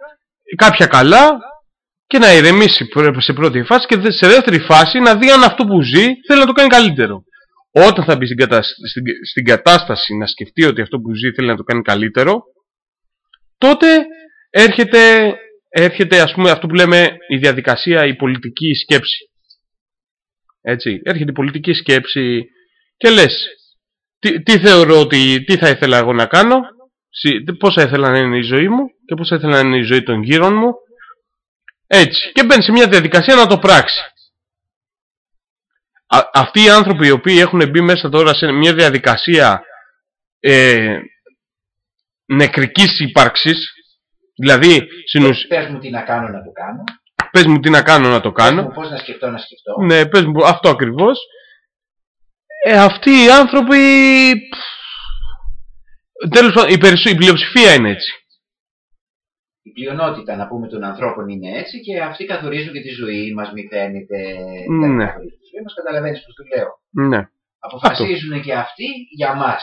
κάποια καλά και να ηρεμήσει πρέ- σε πρώτη φάση και δε- σε δεύτερη φάση να δει αν αυτό που ζει θέλει να το κάνει καλύτερο. Όταν θα μπει στην, κατα- στην, στην κατάσταση να σκεφτεί ότι αυτό που ζει θέλει να το κάνει καλύτερο, τότε έρχεται, έρχεται ας πούμε αυτό που λέμε η διαδικασία, η πολιτική σκέψη. Έτσι, έρχεται η πολιτική σκέψη και λες τι, τι θεωρώ ότι, τι θα ήθελα εγώ να κάνω, συ- τι- πώς θα ήθελα να είναι η ζωή μου και πώς θα ήθελα να είναι η ζωή των γύρων μου. Έτσι, και μπαίνει σε μια διαδικασία να το πράξει. Α- αυτοί οι άνθρωποι οι οποίοι έχουν μπει μέσα τώρα σε μια διαδικασία ε, νεκρικής ύπαρξης, δηλαδή στην ουσ- Πες μου τι να κάνω να το κάνω. πες μου τι να κάνω να το Πες κάνω, μου πώς να σκεφτώ να σκεφτώ. ναι, πες μου αυτό ακριβώς, ε, αυτοί οι άνθρωποι, πφ, τέλος πάντων, η, περισσο- η πλειοψηφία είναι έτσι. Η πλειονότητα να πούμε των ανθρώπων είναι έτσι και αυτοί καθορίζουν και τη ζωή μας, μη φαίνεται. δεν Ναι. καθορίζουν τη ζωή μας, καταλαβαίνεις πώς το λέω. Ναι. Αποφασίζουν και αυτοί για μας.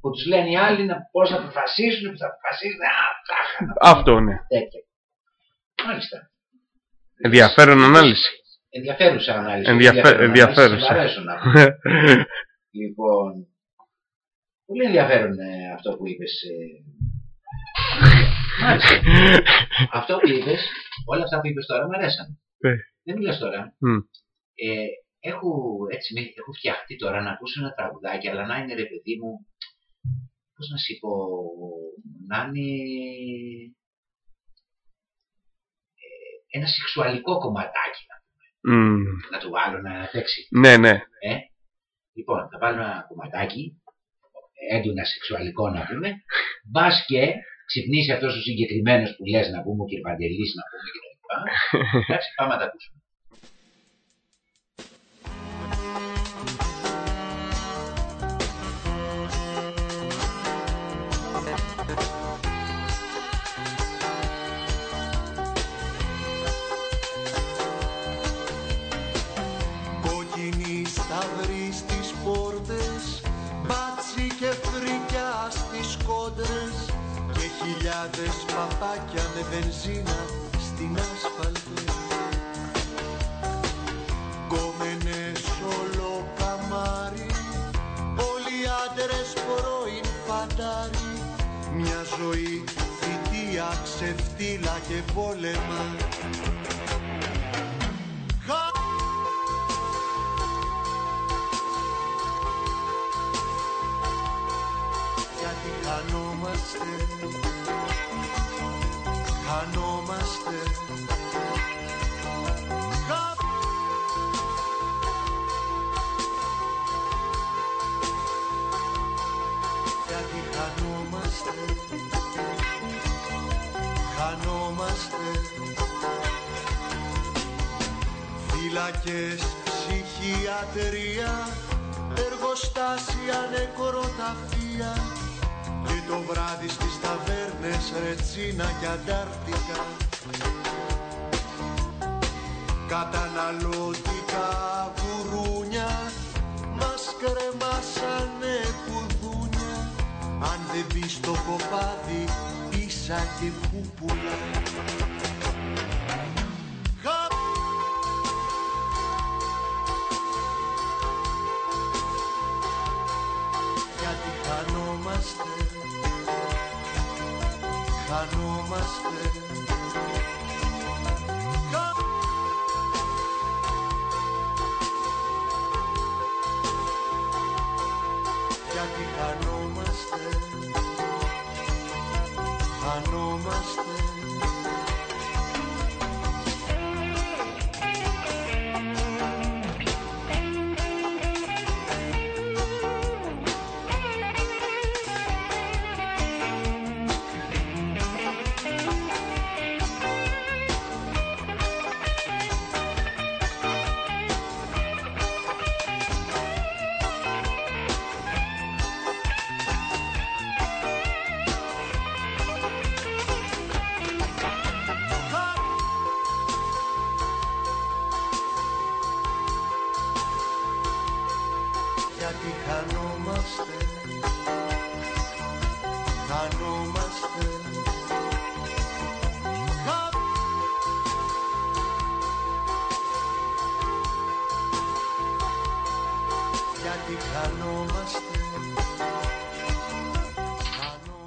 Που τους λένε οι άλλοι να, πώς θα αποφασίσουν, που θα αποφασίσουν, α, τάχα, να πούμε, Αυτό ναι. τέτοια. Μάλιστα. Ενδιαφέρον ανάλυση. Ενδιαφέρουσα ανάλυση. Ενδιαφε- ανάλυση, ενδιαφέρουσα. μ' αρέσουν να πούμε. λοιπόν, πολύ ενδιαφέρον ε, αυτό που είπες. ε. Μάλιστα. αυτό που είπες, όλα αυτά που είπες τώρα μου αρέσαν. Ναι. Δεν μιλάς τώρα. Μμ. Ε, έχω, έτσι, με- έχω φτιαχτεί τώρα να ακούσω ένα τραγουδάκι, αλλά να είναι ρε παιδί μου, πώς να σου πω, να είναι ε, ένα σεξουαλικό κομματάκι να, Μμ. να του βάλω να παίξει. Ναι, ναι. Ε; Λοιπόν, θα βάλω ένα κομματάκι, έντονα σεξουαλικό να πούμε, μπας και ξυπνήσει αυτός ο συγκεκριμένος που λες να πούμε, ο κ. Παντελής να πούμε κτλ. Εντάξει, πάμε να τα ακούσουμε. Άντρες παπάκια με βενζίνα στην άσφαλτο Γκόμενες όλο καμάρι Όλοι οι άντρες πρώην φαντάρι Μια ζωή θητεία, ξεφτύλα και πόλεμα χανόμαστε. Χανόμαστε. Χα- Γιατί χανόμαστε. Χανόμαστε. Φύλακες, ψυχιατρία Εργοστάσια, νεκροταφεία. Και το βράδυ στις ταβέρνες Ρετσίνα και Αντάρτικα. Καταναλωτικά γουρούνια Μας κρεμάσανε κουδούνια. Αν δεν μπει στο κοπάδι Πίσα και πούπουλα. Χα- Γιατί χανόμαστε Χανόμαστε. Χα- Γιατί χανόμαστε. Χανόμαστε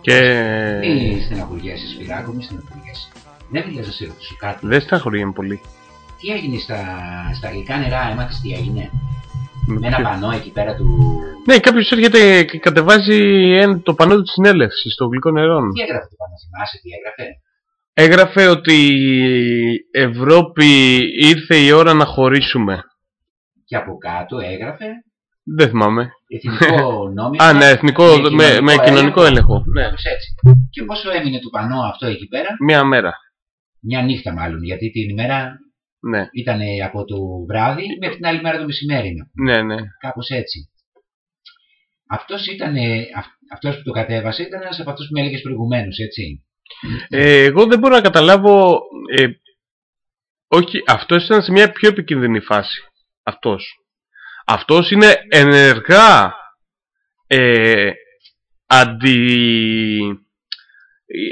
Και Μη στεναχωριέσαι, Σπυράκο, μη στεναχωριέσαι. Δεν μιλάς να σε ρωτήσω κάτι. δεν σταχωρίζομαι πολύ. Τι έγινε στα, στα γλυκά νερά, έμαθες τι έγινε; Με Με ένα ποιο- πανό εκεί πέρα του. Ναι, κάποιος έρχεται και κατεβάζει ένα- το πανό της συνέλευσης στο γλυκό νερό. Τι έγραφε το πανό, θυμάσαι τι έγραφε; Έγραφε ότι Ευρώπη ήρθε η ώρα να χωρίσουμε. Και από κάτω έγραφε Δεν θυμάμαι. εθνικό νόμισμα. Α, ναι, εθνικό, με, με κοινωνικό έλεγχο. Ναι, Κάπως έτσι. Και πόσο έμεινε το πανό αυτό εκεί πέρα; μία μέρα. Μια νύχτα μάλλον, γιατί την ημέρα Ναι, ήταν από το βράδυ μέχρι την άλλη μέρα το μεσημέρι. ναι, ναι. Κάπως έτσι. Αυτός, ήταν, αυτός που το κατέβασε ήταν ένας από αυτούς που με έλεγες προηγουμένως, έτσι. Ε, εγώ δεν μπορώ να καταλάβω. Ε, όχι, αυτός ήταν σε μια πιο επικίνδυνη φάση. Αυτός. Αυτός είναι ενεργά ε, αντι,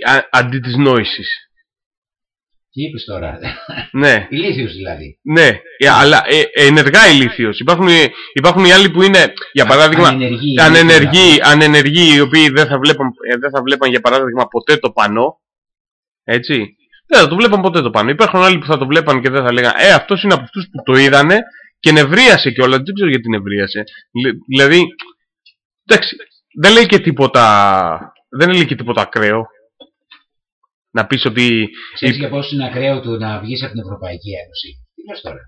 α, αντί της νόησης. Τι είπες τώρα; Ναι. Ηλίθιος δηλαδή. Ναι, ε, αλλά ε, ενεργά ηλίθιος. Υπάρχουν, υπάρχουν οι άλλοι που είναι, για παράδειγμα, ανενεργοί, ανενεργοί, ανενεργοί, οι οποίοι δεν θα, βλέπαν, ε, δεν θα βλέπαν, για παράδειγμα, ποτέ το πανό. Έτσι. Δεν θα το βλέπαν ποτέ το πανό. Υπάρχουν άλλοι που θα το βλέπαν και δεν θα λέγανε Ε, αυτός είναι από αυτούς που το είδανε και νευρίασε κιόλας. Δεν ξέρω γιατί νευρίασε. Λε- Δηλαδή, εντάξει, δεν λέει και τίποτα, δεν λέει και τίποτα ακραίο. Να πεις ότι... Ξέρεις για πόσο είναι ακραίο το να βγεις από την Ευρωπαϊκή Ένωση; Τι λες τώρα;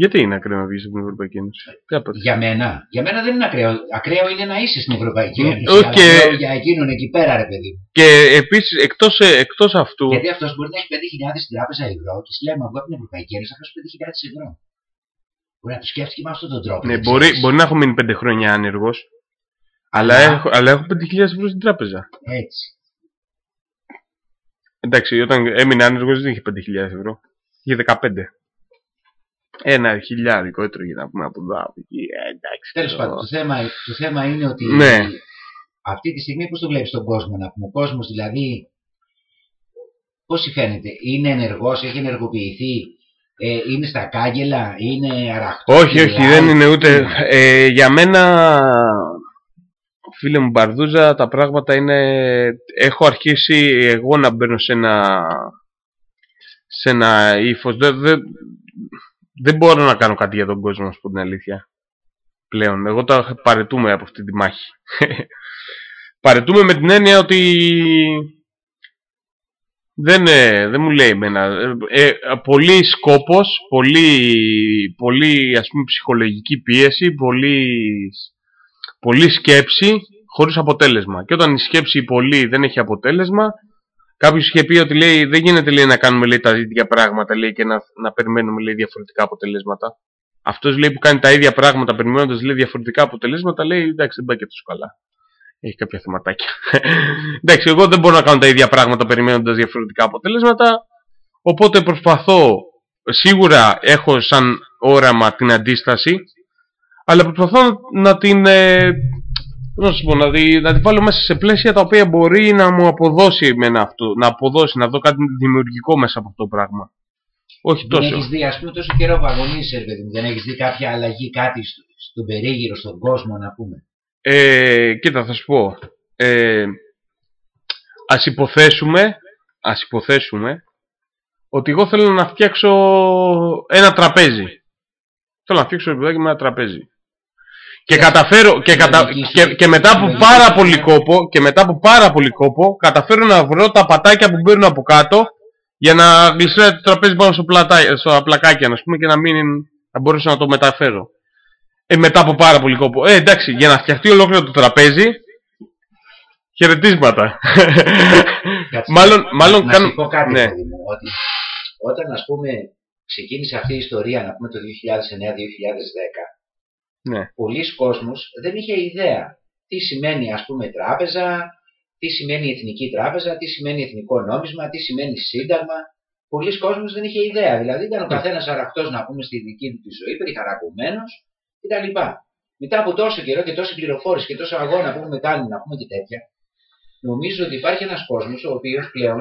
Γιατί είναι ακραίο να βγεις από την Ευρωπαϊκή Ένωση; Τι απ' Για μένα. Για μένα δεν είναι ακραίο. Ακραίο είναι να είσαι στην Ευρωπαϊκή Μ, Ένωση. όχι. Αλλά ακραίο για εκείνον εκεί πέρα, ρε παιδί. μου. Και επίσης, εκτός, ε, εκτός αυτού... Γιατί αυτός μπορεί να έχει 5.000 στην τράπεζα ευρώ και σου λέει: Μα εγώ από την Ευρωπαϊκή Ένωση θα χάσω 5.000 ευρώ. Μπορεί να το σκέφτηκε με αυτόν τον τρόπο. Ναι, δεν μπορεί, ξέρεις. μπορεί να έχω μείνει 5 χρόνια άνεργος, αλλά, Αλλά- έχω, αλλά έχω 5.000 ευρώ στην τράπεζα. Έτσι. Εντάξει, όταν έμεινε άνεργος δεν είχε 5.000 ευρώ. Είχε 15. Ένα χιλιάδικο έτρωγε να πούμε από εδώ. από εκεί. Ε, εντάξει. Τέλος το- πάντων, το θέμα, το θέμα είναι ότι Ναι. αυτή τη στιγμή πώς το βλέπεις τον κόσμο να πούμε. Ο κόσμος δηλαδή Πώς φαίνεται, είναι ενεργός, έχει ενεργοποιηθεί, ε, είναι στα κάγκελα, είναι αραχτό. Όχι, όχι, δεν είναι ούτε. Ε, για μένα, φίλε μου Μπαρδούζα, τα πράγματα είναι. Έχω αρχίσει εγώ να μπαίνω σε ένα. σε ένα ύφος. Δεν, δεν, δεν μπορώ να κάνω κάτι για τον κόσμο, να σου πω την αλήθεια. Πλέον. Εγώ τα παρετούμε από αυτή τη μάχη. παρετούμε με την έννοια ότι δεν, ε, δεν μου λέει εμένα. Ε, ε, πολύ σκόπος, πολύ, πολύ ας πούμε ψυχολογική πίεση, πολύ, πολύ σκέψη χωρίς αποτέλεσμα. Και όταν η σκέψη πολύ δεν έχει αποτέλεσμα, κάποιος είχε πει ότι λέει, δεν γίνεται λέει, να κάνουμε λέει, τα ίδια πράγματα λέει, και να, να περιμένουμε λέει, διαφορετικά αποτελέσματα. Αυτός λέει, που κάνει τα ίδια πράγματα περιμένοντας λέει, διαφορετικά αποτελέσματα λέει εντάξει δεν πάει και τόσο καλά έχει κάποια θεματάκια. Εντάξει, εγώ δεν μπορώ να κάνω τα ίδια πράγματα περιμένοντας διαφορετικά αποτελέσματα. Οπότε προσπαθώ, σίγουρα έχω σαν όραμα την αντίσταση, αλλά προσπαθώ να την, ε, να, σου πω, να, τη, να την βάλω μέσα σε πλαίσια τα οποία μπορεί να μου αποδώσει εμένα αυτό, να αποδώσει, να δω κάτι δημιουργικό μέσα από αυτό το πράγμα. Όχι τόσο. Δεν έχεις δει, ας πούμε, τόσο καιρό που αγωνίζεσαι, ρε παιδί μου, δεν έχεις δει κάποια αλλαγή, κάτι στο, στον περίγυρο, στον κόσμο, να πούμε. Ε, κοίτα, θα σου πω. Ε, ας υποθέσουμε, ας υποθέσουμε ότι εγώ θέλω να φτιάξω ένα τραπέζι. Θέλω να φτιάξω με ένα τραπέζι. Και καταφέρω και, κατα... και, και, μετά από πάρα πολύ κόπο και μετά από πάρα πολύ κόπο καταφέρω να βρω τα πατάκια που μπαίνουν από κάτω για να γλιστράει το τραπέζι πάνω στο, πλατά... στο απλακάκι να πούμε και να μην να μπορέσω να το μεταφέρω. Ε, μετά από πάρα πολύ κόπο. Ε, εντάξει, για να φτιαχτεί ολόκληρο το τραπέζι, χαιρετίσματα. μάλλον, μάλλον να, κάνω... Να σου πω κάτι, ναι. παιδί μου, ότι όταν ας πούμε ξεκίνησε αυτή η ιστορία, να πούμε το 2009-2010, ναι. πολλοί κόσμος δεν είχε ιδέα τι σημαίνει ας πούμε τράπεζα, τι σημαίνει εθνική τράπεζα, τι σημαίνει εθνικό νόμισμα, τι σημαίνει σύνταγμα. Πολλοί κόσμος δεν είχε ιδέα. Δηλαδή ήταν ο Ναι. καθένας αραχτός να πούμε στη δική του τη ζωή, περιχαρακωμένος κτλ. Μετά από τόσο καιρό και τόση πληροφόρηση και τόσο αγώνα που έχουμε κάνει να πούμε και τέτοια, νομίζω ότι υπάρχει ένας κόσμος ο οποίος πλέον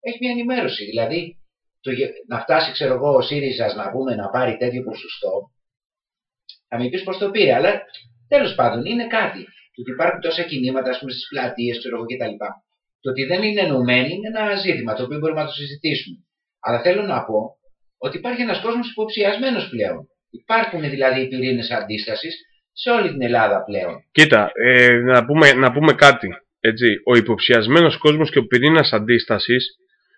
έχει μια ενημέρωση. Δηλαδή, το, γε- να φτάσει, ξέρω εγώ, ο ΣΥΡΙΖΑ να πούμε να πάρει τέτοιο ποσοστό, θα με πεις πώς το πήρε, αλλά τέλος πάντων είναι κάτι. Το ότι υπάρχουν τόσα κινήματα, ας πούμε, στις πλατείες, ξέρω εγώ κτλ. Το ότι δεν είναι ενωμένοι είναι ένα ζήτημα το οποίο μπορούμε να το συζητήσουμε. Αλλά θέλω να πω ότι υπάρχει ένας κόσμος υποψιασμένος πλέον. Υπάρχουν δηλαδή οι πυρήνες αντίστασης σε όλη την Ελλάδα πλέον. Κοίτα, ε, να, πούμε, να πούμε κάτι. Έτσι. Ο υποψιασμένος κόσμος και ο πυρήνας αντίστασης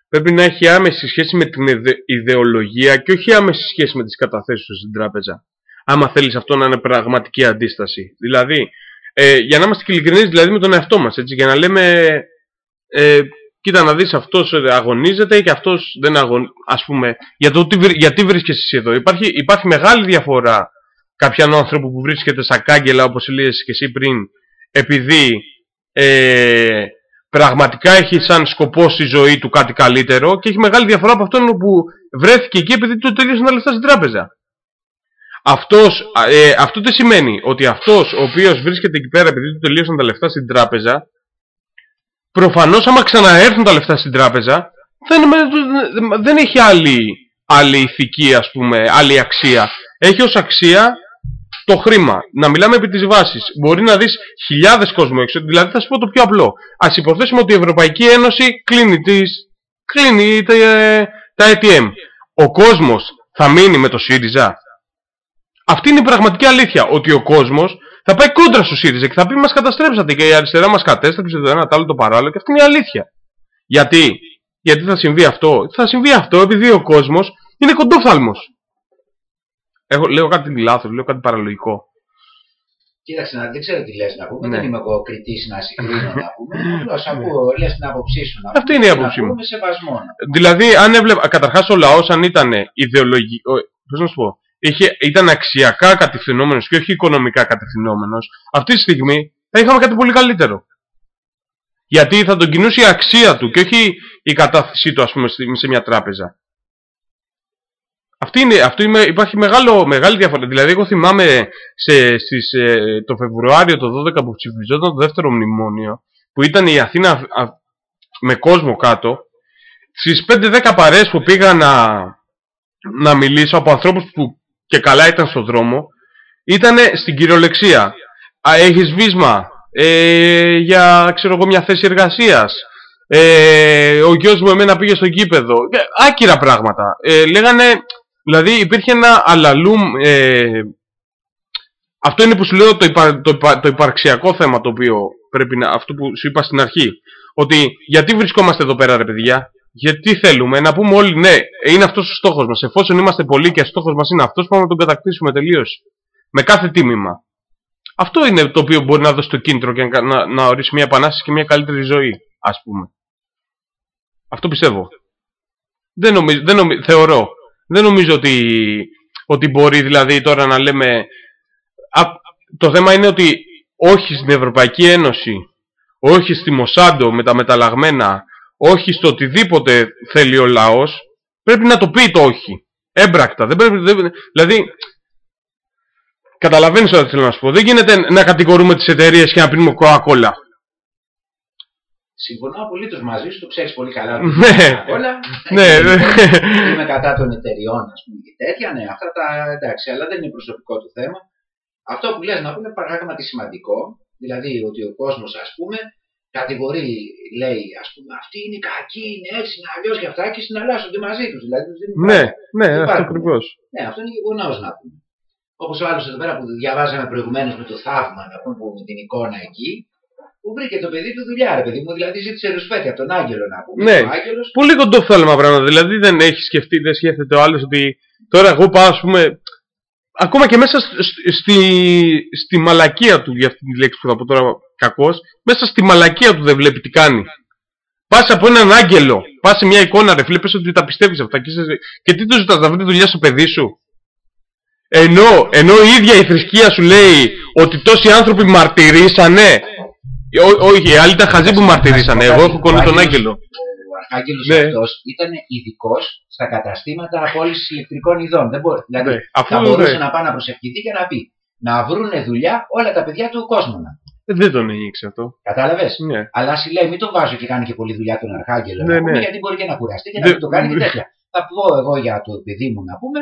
πρέπει να έχει άμεση σχέση με την ιδε- ιδεολογία και όχι άμεση σχέση με τις καταθέσεις σου στην τράπεζα. Άμα θέλεις αυτό να είναι πραγματική αντίσταση. Δηλαδή, ε, για να είμαστε και ειλικρινείς δηλαδή με τον εαυτό μας, έτσι, για να λέμε, ε, κοίτα να δεις αυτός ε, αγωνίζεται και αυτός δεν αγωνίζεται, ας πούμε, για το τι, βρει- γιατί βρίσκεσαι εσύ εδώ. Υπάρχει, υπάρχει μεγάλη διαφορά κάποιαν άνθρωπο που βρίσκεται σαν κάγκελα, όπως λες και εσύ πριν, επειδή ε, πραγματικά έχει σαν σκοπό στη ζωή του κάτι καλύτερο και έχει μεγάλη διαφορά από αυτόν που βρέθηκε εκεί επειδή του τελείωσαν τα λεφτά στην τράπεζα. Αυτός, ε, αυτό τι σημαίνει, ότι αυτός ο οποίος βρίσκεται εκεί πέρα επειδή του τελείωσαν τα λεφτά στην τράπεζα, προφανώς άμα ξαναέρθουν τα λεφτά στην τράπεζα, δεν, δεν έχει άλλη, άλλη ηθική ας πούμε, άλλη αξία. Έχει ως αξία το χρήμα. Να μιλάμε επί της βάσης. Μπορεί να δεις χιλιάδες κόσμο έξω. Δηλαδή θα σου πω το πιο απλό. Ας υποθέσουμε ότι η Ευρωπαϊκή Ένωση κλείνει, τις, κλείνει τα, ε, τα ATM. Ο κόσμος θα μείνει με το ΣΥΡΙΖΑ. Αυτή είναι η πραγματική αλήθεια. Ότι ο κόσμος θα πάει κόντρα στο ΣΥΡΙΖΑ και θα πει μας καταστρέψατε και η αριστερά μας κατέστρεψε το ένα το άλλο το παράλληλο και αυτή είναι η αλήθεια. Γιατί, γιατί θα συμβεί αυτό; Θα συμβεί αυτό επειδή ο κόσμος είναι κοντόφθαλμος. Έχω, λέω κάτι λάθος, λέω κάτι παραλογικό. Κοίταξε, να, δεν ξέρω τι λες να πούμε. Ναι. Δεν είμαι εγώ κριτής να συγκρίνω να πούμε. Απλώς ακούω, λες την άποψή σου να Αυτή πούμε, είναι η και άποψή να μου. πούμε σεβασμό. να Δηλαδή, αν έβλεπα, καταρχάς ο λαός αν ήταν ιδεολογικό, πώς να σου πω, είχε, ήταν αξιακά κατευθυνόμενος και όχι οικονομικά κατευθυνόμενος, αυτή τη στιγμή θα είχαμε κάτι πολύ καλύτερο. Γιατί θα τον κινούσε η αξία του και όχι η κατάθεσή του, ας πούμε, στη- σε μια τράπεζα. Αυτή είναι, αυτό είναι, υπάρχει μεγάλο, μεγάλη διαφορά. Δηλαδή, εγώ θυμάμαι σε, στις, ε, το Φεβρουάριο το 12 που ψηφιζόταν το δεύτερο μνημόνιο, που ήταν η Αθήνα α, με κόσμο κάτω, στις 5-10 παρέες που πήγα να, να μιλήσω από ανθρώπους που και καλά ήταν στον δρόμο ήταν στην κυριολεξία. Α, έχεις βίσμα ε, για ξέρω εγώ, μια θέση εργασίας. Ε, ο γιος μου εμένα πήγε στο γήπεδο. Ε, άκυρα πράγματα. Ε, λέγανε, δηλαδή υπήρχε ένα αλαλούμ. Ε, αυτό είναι που σου λέω το, υπα- το, υπα- το υπαρξιακό θέμα το οποίο πρέπει να. Αυτό που σου είπα στην αρχή. Ότι γιατί βρισκόμαστε εδώ πέρα, ρε παιδιά; Γιατί θέλουμε να πούμε όλοι, ναι, είναι αυτός ο στόχος μας. Εφόσον είμαστε πολλοί και ο στόχος μας είναι αυτός, πάμε να τον κατακτήσουμε τελείως. Με κάθε τίμημα. Αυτό είναι το οποίο μπορεί να δώσει το κίνητρο και να, να, να ορίσει μια επανάσταση και μια καλύτερη ζωή, ας πούμε. Αυτό πιστεύω. Δεν νομίζω, δεν νομι- θεωρώ. Δεν νομίζω ότι, ότι μπορεί δηλαδή τώρα να λέμε... Α, το θέμα είναι ότι όχι στην Ευρωπαϊκή Ένωση, όχι στη Μοσάντο με τα μεταλλαγμένα, όχι στο οτιδήποτε θέλει ο λαός, πρέπει να το πει το όχι. Έμπρακτα. Δεν πρέπει, δεν, δηλαδή, καταλαβαίνεις what θέλω να σου πω. Δεν γίνεται να κατηγορούμε τις εταιρείες και να πίνουμε Coca-Cola. Συμφωνώ απολύτως μαζί σου, το ξέρεις πολύ καλά. Ναι. Όλα. Ναι, ναι. Είμαι κατά των εταιριών, ας πούμε, και τέτοια. Ναι, αυτά τα εντάξει, αλλά δεν είναι προσωπικό του θέμα. Αυτό που λες να πούμε είναι πράγματι σημαντικό. Δηλαδή ότι ο κόσμος, ας πούμε, κατηγορεί, λέει, ας πούμε, αυτοί είναι κακοί, είναι έτσι, είναι αλλιώς και αυτά και συναλλάσσονται μαζί τους. Δηλαδή, τους δίνουν Ναι, πράγματα. ναι, αυτό Υπάρχουν. ακριβώς. Ναι, αυτό είναι γεγονός να πούμε. Όπως ο άλλος εδώ πέρα που διαβάζαμε προηγουμένως με το θαύμα, να πούμε, που με την εικόνα εκεί, που βρήκε το παιδί του δουλειά, ρε παιδί μου, δηλαδή ζήτησε ρουσφέτη από τον Άγγελο να πούμε. Ναι, Ο Άγγελος πολύ κοντόφθαλμα πράγματα. Δηλαδή δεν έχει σκεφτεί, δεν σκέφτεται ο άλλος ότι τώρα εγώ πάω, ας πούμε, ακόμα και μέσα σ- σ- στη, στη μαλακία του, για αυτή τη λέξη που θα πω τώρα κακός, μέσα στη μαλακία του δεν βλέπει τι κάνει. Πας από έναν άγγελο, πας σε μια εικόνα, ρε φίλε, πες ότι τα πιστεύεις αυτά. Και, είσαι- και τι τους ζητάς, να βρει δουλειά στο παιδί σου. Ενώ, ενώ η ίδια η θρησκεία σου λέει ότι τόσοι άνθρωποι μαρτυρήσανε. Ε, ό- Όχι, οι άλλοι ήταν χαζοί που μαρτυρήσανε. Εγώ έχω κονεί τον άγγελο. Ο Αρχάγγελος Ναι. αυτός ήταν ειδικός στα καταστήματα απόλυσης ηλεκτρικών ειδών. Δεν μπορεί. Δηλαδή Ναι, αφού θα μπορούσε ναι. να πάει να προσευχηθεί και να πει να βρούνε δουλειά όλα τα παιδιά του κόσμου. Ε, Δεν τον ήξερα αυτό. Κατάλαβες; Ναι. Αλλά σου λέει μην τον βάζω και κάνει και πολλή δουλειά τον Αρχάγγελο. Ναι, να πούμε, ναι. γιατί μπορεί και να κουραστεί και να Δεν- μην το κάνει και ναι. τέτοια. Θα πω εγώ για το παιδί μου να πούμε.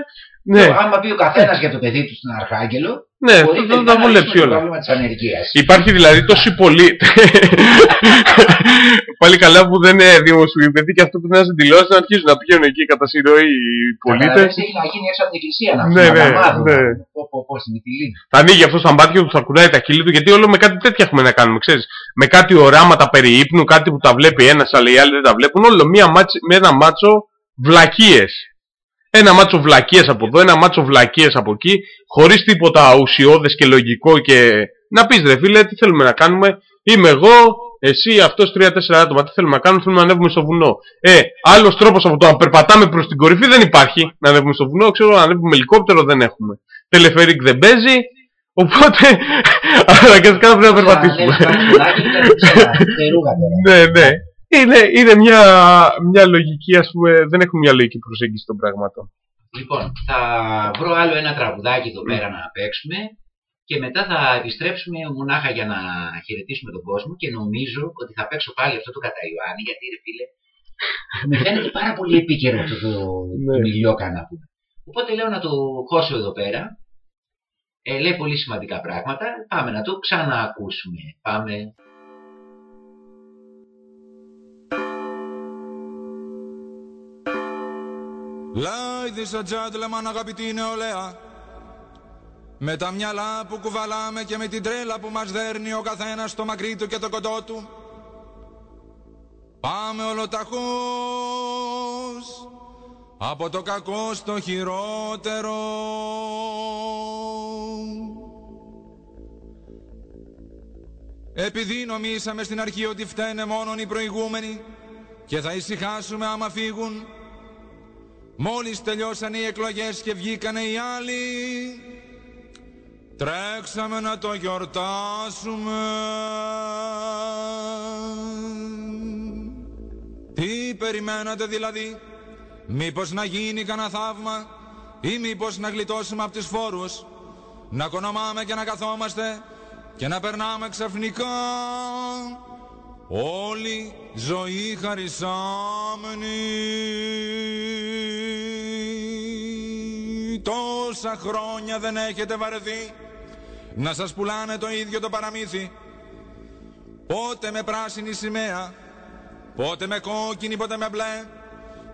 Ναι. Το, άμα πει ο καθένας για το παιδί του στον Αρχάγγελο, Ναι, μπορεί θα- τελικά θα να βολέψει λύσουμε το όλα. πρόβλημα της ανεργίας. Υπάρχει δηλαδή τόση πολύ. Πάλι καλά που δεν είναι δημοσιοποιηθεί και αυτό που δεν είναι τηλεόραση να αρχίζουν να πηγαίνουν εκεί κατά συρροή οι πολίτες. Έχει να γίνει έξω από την εκκλησία να Ναι, πούμε, ναι, να τα μάθουμε. ναι. Πω, πω, πω, στην Μυτιλίνη. Θα ανοίγει αυτό στα μάτια του, θα κουράει τα χείλη του, γιατί όλο με κάτι τέτοια έχουμε να κάνουμε, ξέρεις. Με κάτι οράματα περί ύπνου, κάτι που τα βλέπει ένας, αλλά οι άλλοι δεν τα βλέπουν. Όλο μία μάτσι, με ένα μάτσο βλακίες. Ένα μάτσο βλακίες από εδώ, ένα μάτσο βλακίες από εκεί, χωρίς τίποτα ουσιώδες και λογικό και... Να πεις ρε φίλε, τι θέλουμε να κάνουμε, είμαι εγώ, εσύ, αυτός, τρία-τέσσερα άτομα, τι θέλουμε να κάνουμε, θέλουμε να ανέβουμε στο βουνό. Ε, άλλος τρόπος από το να περπατάμε προς την κορυφή δεν υπάρχει, να ανέβουμε στο βουνό, ξέρω, να ανέβουμε με ελικόπτερο δεν έχουμε. Τελεφερίκ δεν παίζει, οπότε αναγκαστικά πρέπει να περπατήσουμε. ναι, ναι. Είναι, είναι μια, μια λογική, ας πούμε, δεν έχουμε μια λογική προσέγγιση των πραγμάτων. Λοιπόν, θα βρω άλλο ένα τραγουδάκι εδώ πέρα να παίξουμε και μετά θα επιστρέψουμε μονάχα για να χαιρετήσουμε τον κόσμο και νομίζω ότι θα παίξω πάλι αυτό το κατά Ιωάννη γιατί ρε φίλε με φαίνεται πάρα πολύ επίκαιρο αυτό το, Ναι. το μιλιόκα να πούμε. Οπότε λέω να το χώσω εδώ πέρα. Ε, λέει πολύ σημαντικά πράγματα. Πάμε να το ξαναακούσουμε. Πάμε. Ladies and gentlemen, αγαπητή νεολαία. Με τα μυαλά που κουβαλάμε και με την τρέλα που μας δέρνει ο καθένας στο μακρύ του και το κοντό του Πάμε ολοταχώς από το κακό στο χειρότερο. Επειδή νομίσαμε στην αρχή ότι φταίνε μόνον οι προηγούμενοι και θα ησυχάσουμε άμα φύγουν Μόλις τελειώσανε οι εκλογές και βγήκανε οι άλλοι Τρέξαμε να το γιορτάσουμε Τι περιμένατε δηλαδή; Μήπως να γίνει κανένα θαύμα Ή μήπως να γλιτώσουμε από τους φόρους Να κονομάμε και να καθόμαστε Και να περνάμε ξαφνικά όλη ζωή χαρισάμενη. Τόσα χρόνια δεν έχετε βαρεθεί να σας πουλάνε το ίδιο το παραμύθι. Πότε με πράσινη σημαία, πότε με κόκκινη, πότε με μπλε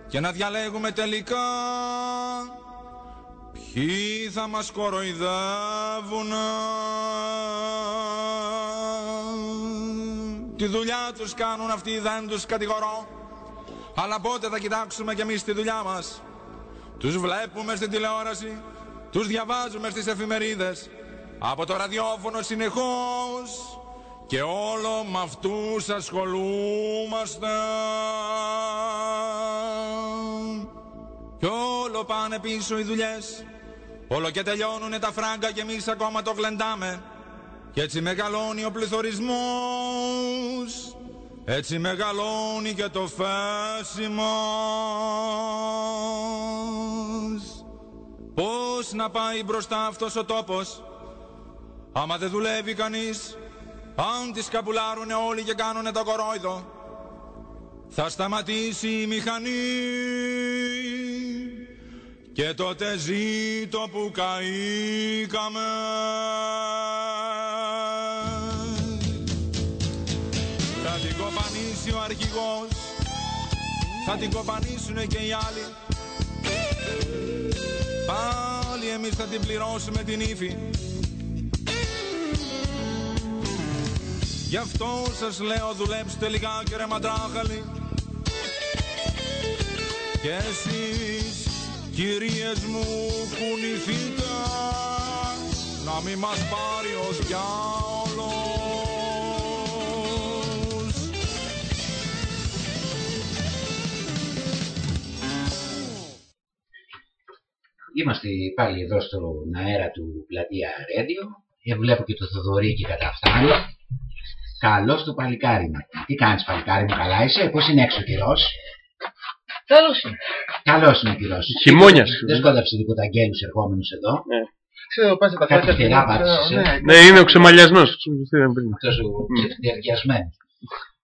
και να διαλέγουμε τελικά ποιοι θα μας κοροϊδεύουν. Τη δουλειά τους κάνουν αυτοί, δεν τους κατηγορώ. Αλλά πότε θα κοιτάξουμε κι εμείς τη δουλειά μας. Τους βλέπουμε στην τηλεόραση, τους διαβάζουμε στις εφημερίδες, από το ραδιόφωνο συνεχώς και όλο με αυτούς ασχολούμαστε. Κι όλο πάνε πίσω οι δουλειές, όλο και τελειώνουνε τα φράγκα και εμείς ακόμα το γλεντάμε. Κι έτσι μεγαλώνει ο πληθωρισμός, έτσι μεγαλώνει και το φέση μας. Πώς να πάει μπροστά αυτός ο τόπος, άμα δεν δουλεύει κανείς, αν τις καπουλάρουνε όλοι και κάνουνε το κορόιδο, θα σταματήσει η μηχανή και τότε ζήτω που καήκαμε. Θα την κοπανίσει ο αρχηγός, θα την κοπανίσουνε και οι άλλοι. Πάλι εμείς θα την πληρώσουμε την ύφη. Γι' αυτό σας λέω δουλέψτε λιγάκι ρε μαντράχαλοι Και εσείς κυρίες μου κουνηθείτε. Να μη μας πάρει ο διάολος Είμαστε πάλι εδώ στον αέρα του πλατεία Radio. Ε, βλέπω και το Θοδωρίκη καταφθάνει. Καλό το παλικάρι μου. Τι κάνεις, παλικάρι μου, καλά είσαι, πώς είναι έξω ο καιρός; Καλώς είναι. Καλό είναι ο καιρός. Χειμώνιας. Δεν σκόταψε τίποτα αγγέλους ερχόμενους εδώ. Ξέρω, πας τα Κάτι χάρια φτερά και- πάτησες. ναι, Ναι, είναι ο ξεμαλιασμένος. Αυτός ο ξεφτιαριασμένο.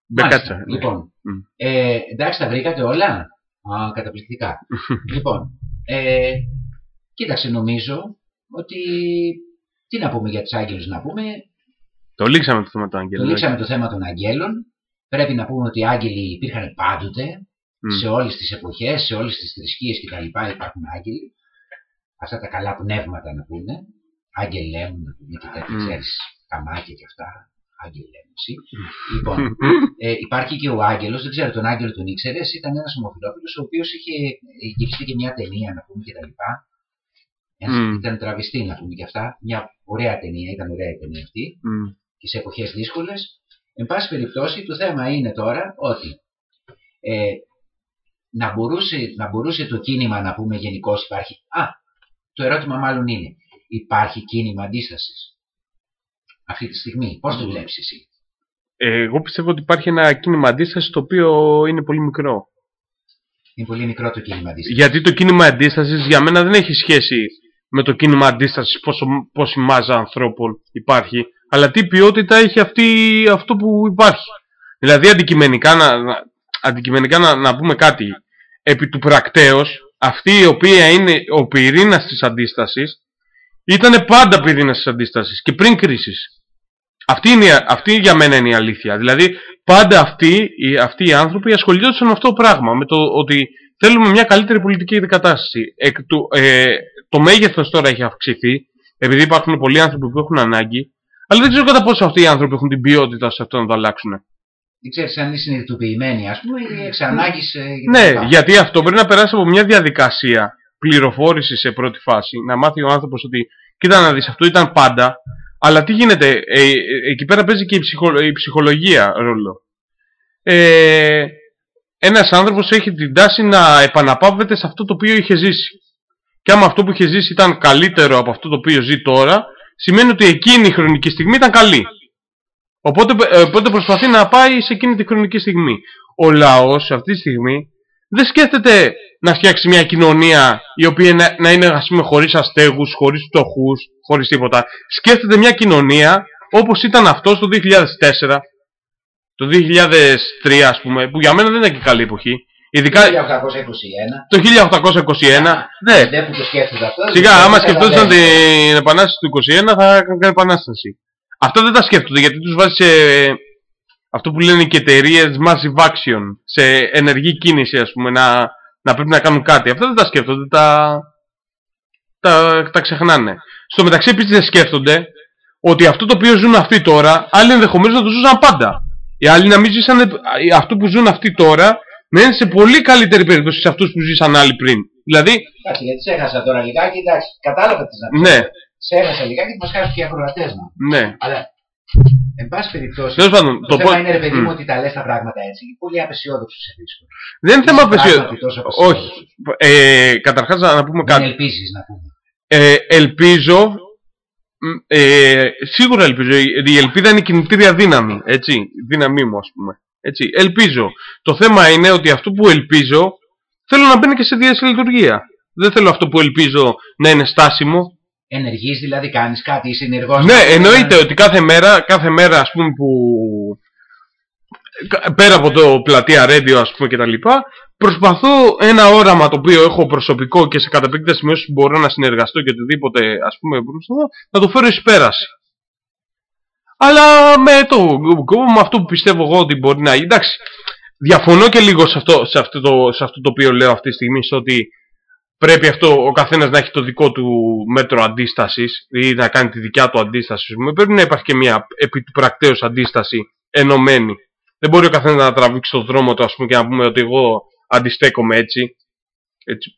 Μπεκάτσα. ναι. Λοιπόν, ε, εντάξει, τα βρήκατε όλα; Α, καταπληκτικά. λοιπόν, ε, κοίταξε, νομίζω ότι. Τι να πούμε για τους άγγελους να πούμε. Το λήξαμε το θέμα του Το Αγγέλου. λήξαμε το θέμα των αγγέλων. Πρέπει να πούμε ότι οι άγγελοι υπήρχαν πάντοτε, Μμ. σε όλες τις εποχές, σε όλες τις θρησκείες κτλ. υπάρχουν άγγελοι. Αυτά τα καλά πνεύματα να πούμε. Άγγελέ μου να πούμε και τέτοια, Μμ. ξέρεις, καμάκια και αυτά. Άγγελέ μου εσύ. λοιπόν, ε, υπάρχει και ο Άγγελος, δεν ξέρω τον Άγγελο τον ήξερες, ήταν ένας ομοφυλόφιλος ο οποίος είχε γυριστεί και μια ταινία να πούμε κτλ. Ένας, Μμ. Ήταν τραβηστή να πούμε και αυτά. Μια ωραία ταινία, ήταν ωραία η ταινία αυτή Μμ. και σε εποχές δύσκολες. Εν πάση περιπτώσει, το θέμα είναι τώρα ότι ε, να, μπορούσε, να μπορούσε το κίνημα να πούμε γενικώς υπάρχει. Α, το ερώτημα μάλλον είναι, υπάρχει κίνημα αντίστασης αυτή τη στιγμή; Πώς το βλέπεις εσύ; Ε, Εγώ πιστεύω ότι υπάρχει ένα κίνημα αντίστασης το οποίο είναι πολύ μικρό. Είναι πολύ μικρό το κίνημα αντίστασης. Γιατί το κίνημα αντίστασης για μένα δεν έχει σχέση με το κίνημα αντίστασης πόσο, πόση μάζα ανθρώπων υπάρχει, αλλά τι ποιότητα έχει αυτή, αυτό που υπάρχει. Δηλαδή αντικειμενικά να, να- αντικειμενικά να, να πούμε κάτι επί του πρακτέως, αυτή η οποία είναι ο πυρήνας της αντίστασης, ήταν πάντα πυρήνας της αντίστασης και πριν κρίσης. Αυτή, είναι, η- αυτή για μένα είναι η αλήθεια. Δηλαδή, πάντα αυτοί, οι, αυτοί οι άνθρωποι ασχολιόντουσαν με αυτό το πράγμα. Με το ότι θέλουμε μια καλύτερη πολιτική κατάσταση. Εκ του, ε, το μέγεθος τώρα έχει αυξηθεί, επειδή υπάρχουν πολλοί άνθρωποι που έχουν ανάγκη, αλλά δεν ξέρω κατά πόσο αυτοί οι άνθρωποι έχουν την ποιότητα σε αυτό να το αλλάξουν. Δεν ξέρεις αν είναι συνειδητοποιημένοι, ας πούμε, ή εξ ανάγκης, ε, Ναι, κτλ. γιατί αυτό πρέπει να περάσει από μια διαδικασία πληροφόρησης σε πρώτη φάση. Να μάθει ο άνθρωπος ότι, κοίτα να δεις, αυτό ήταν πάντα. Αλλά τι γίνεται, ε, ε, εκεί πέρα παίζει και η, ψυχο- η ψυχολογία ρόλο. Ε, ένας άνθρωπος έχει την τάση να επαναπαύεται σε αυτό το οποίο είχε ζήσει. Και άμα αυτό που είχε ζήσει ήταν καλύτερο από αυτό το οποίο ζει τώρα, σημαίνει ότι εκείνη η χρονική στιγμή ήταν καλή. Οπότε, ε, οπότε προσπαθεί να πάει σε εκείνη τη χρονική στιγμή. Ο λαός αυτή τη στιγμή δεν σκέφτεται να φτιάξει μια κοινωνία η οποία να, να είναι ας πούμε χωρίς αστέγους, χωρίς φτωχούς, χωρίς τίποτα. Σκέφτεται μια κοινωνία όπως ήταν αυτός το 2004 Το 2003 ας πούμε, που για μένα δεν είναι και καλή εποχή. Ειδικά 1821. το 1821, ναι. Δεν που το σκέφτεται αυτό. Σιγά, δεν άμα καταλαβαίνει. σκεφτόταν την επανάσταση του 21 θα έκανε επανάσταση. Αυτά δεν τα σκέφτονται γιατί τους βάζει σε αυτό που λένε και εταιρείες massive action, σε ενεργή κίνηση ας πούμε, να, να πρέπει να κάνουν κάτι. Αυτά δεν τα σκέφτονται, τα, τα, τα ξεχνάνε. Στο μεταξύ επίσης δεν σκέφτονται ότι αυτό το οποίο ζουν αυτοί τώρα, άλλοι ενδεχομένως να το ζούσαν πάντα. Οι άλλοι να μην ζήσανε αυτό που ζουν αυτοί τώρα, να είναι σε πολύ καλύτερη περίπτωση σε αυτούς που ζήσαν άλλοι πριν. Δηλαδή, Εντάξει, γιατί σε έχασα τώρα λιγάκι, εντάξει, κατάλαβα τι να πεις. ναι, Σε έχασα λιγάκι και μας χάσουν και οι ακροατές μας. ναι. Αλλά, εν πάση περιπτώσει, Τέλος πάντων, το, το θέμα πω- είναι ρε παιδί μου Μμ. ότι τα λες τα πράγματα έτσι. Πολύ απεσιόδοξο σε βρίσκω. Δεν είναι θέμα Είσαι απεσιόδοξο. πράγματι τόσο απεσιόδοξος. Όχι. Ε, Καταρχάς να πούμε Δεν κάτι. ελπίζεις να πούμε. Ε, ελπίζω. Μ, Ε, σίγουρα ελπίζω. Η η ελπίδα είναι η κινητήρια δύναμη. Έτσι. Η δύναμή μου, ας πούμε. Έτσι. Ελπίζω. Το θέμα είναι ότι αυτό που ελπίζω θέλω να μπαίνει και σε διάρκεια λειτουργία. Δεν θέλω αυτό που ελπίζω να είναι στάσιμο. Ενεργείς δηλαδή, κάνεις κάτι, είσαι ενεργός. Ναι, εννοείται ότι κάθε μέρα, κάθε μέρα ας πούμε που κα- πέρα από το πλατεία radio ας πούμε και τα λοιπά προσπαθώ ένα όραμα το οποίο έχω προσωπικό και σε καταπίκταση με όσους μπορώ να συνεργαστώ και οτιδήποτε ας πούμε προσπαθώ να το φέρω εις πέραση. Αλλά με, το, με αυτό που πιστεύω εγώ ότι μπορεί να γίνει. Εντάξει, διαφωνώ και λίγο σε αυτό, σε, αυτό το, σε αυτό το οποίο λέω αυτή τη στιγμή, στο ότι πρέπει αυτό ο καθένας να έχει το δικό του μέτρο αντίστασης ή να κάνει τη δικιά του αντίσταση. ας πούμε. Πρέπει να υπάρχει και μια επί του πρακτέως αντίσταση ενωμένη. Δεν μπορεί ο καθένας να τραβήξει το δρόμο του ας πούμε, και να πούμε ότι εγώ αντιστέκομαι έτσι. έτσι.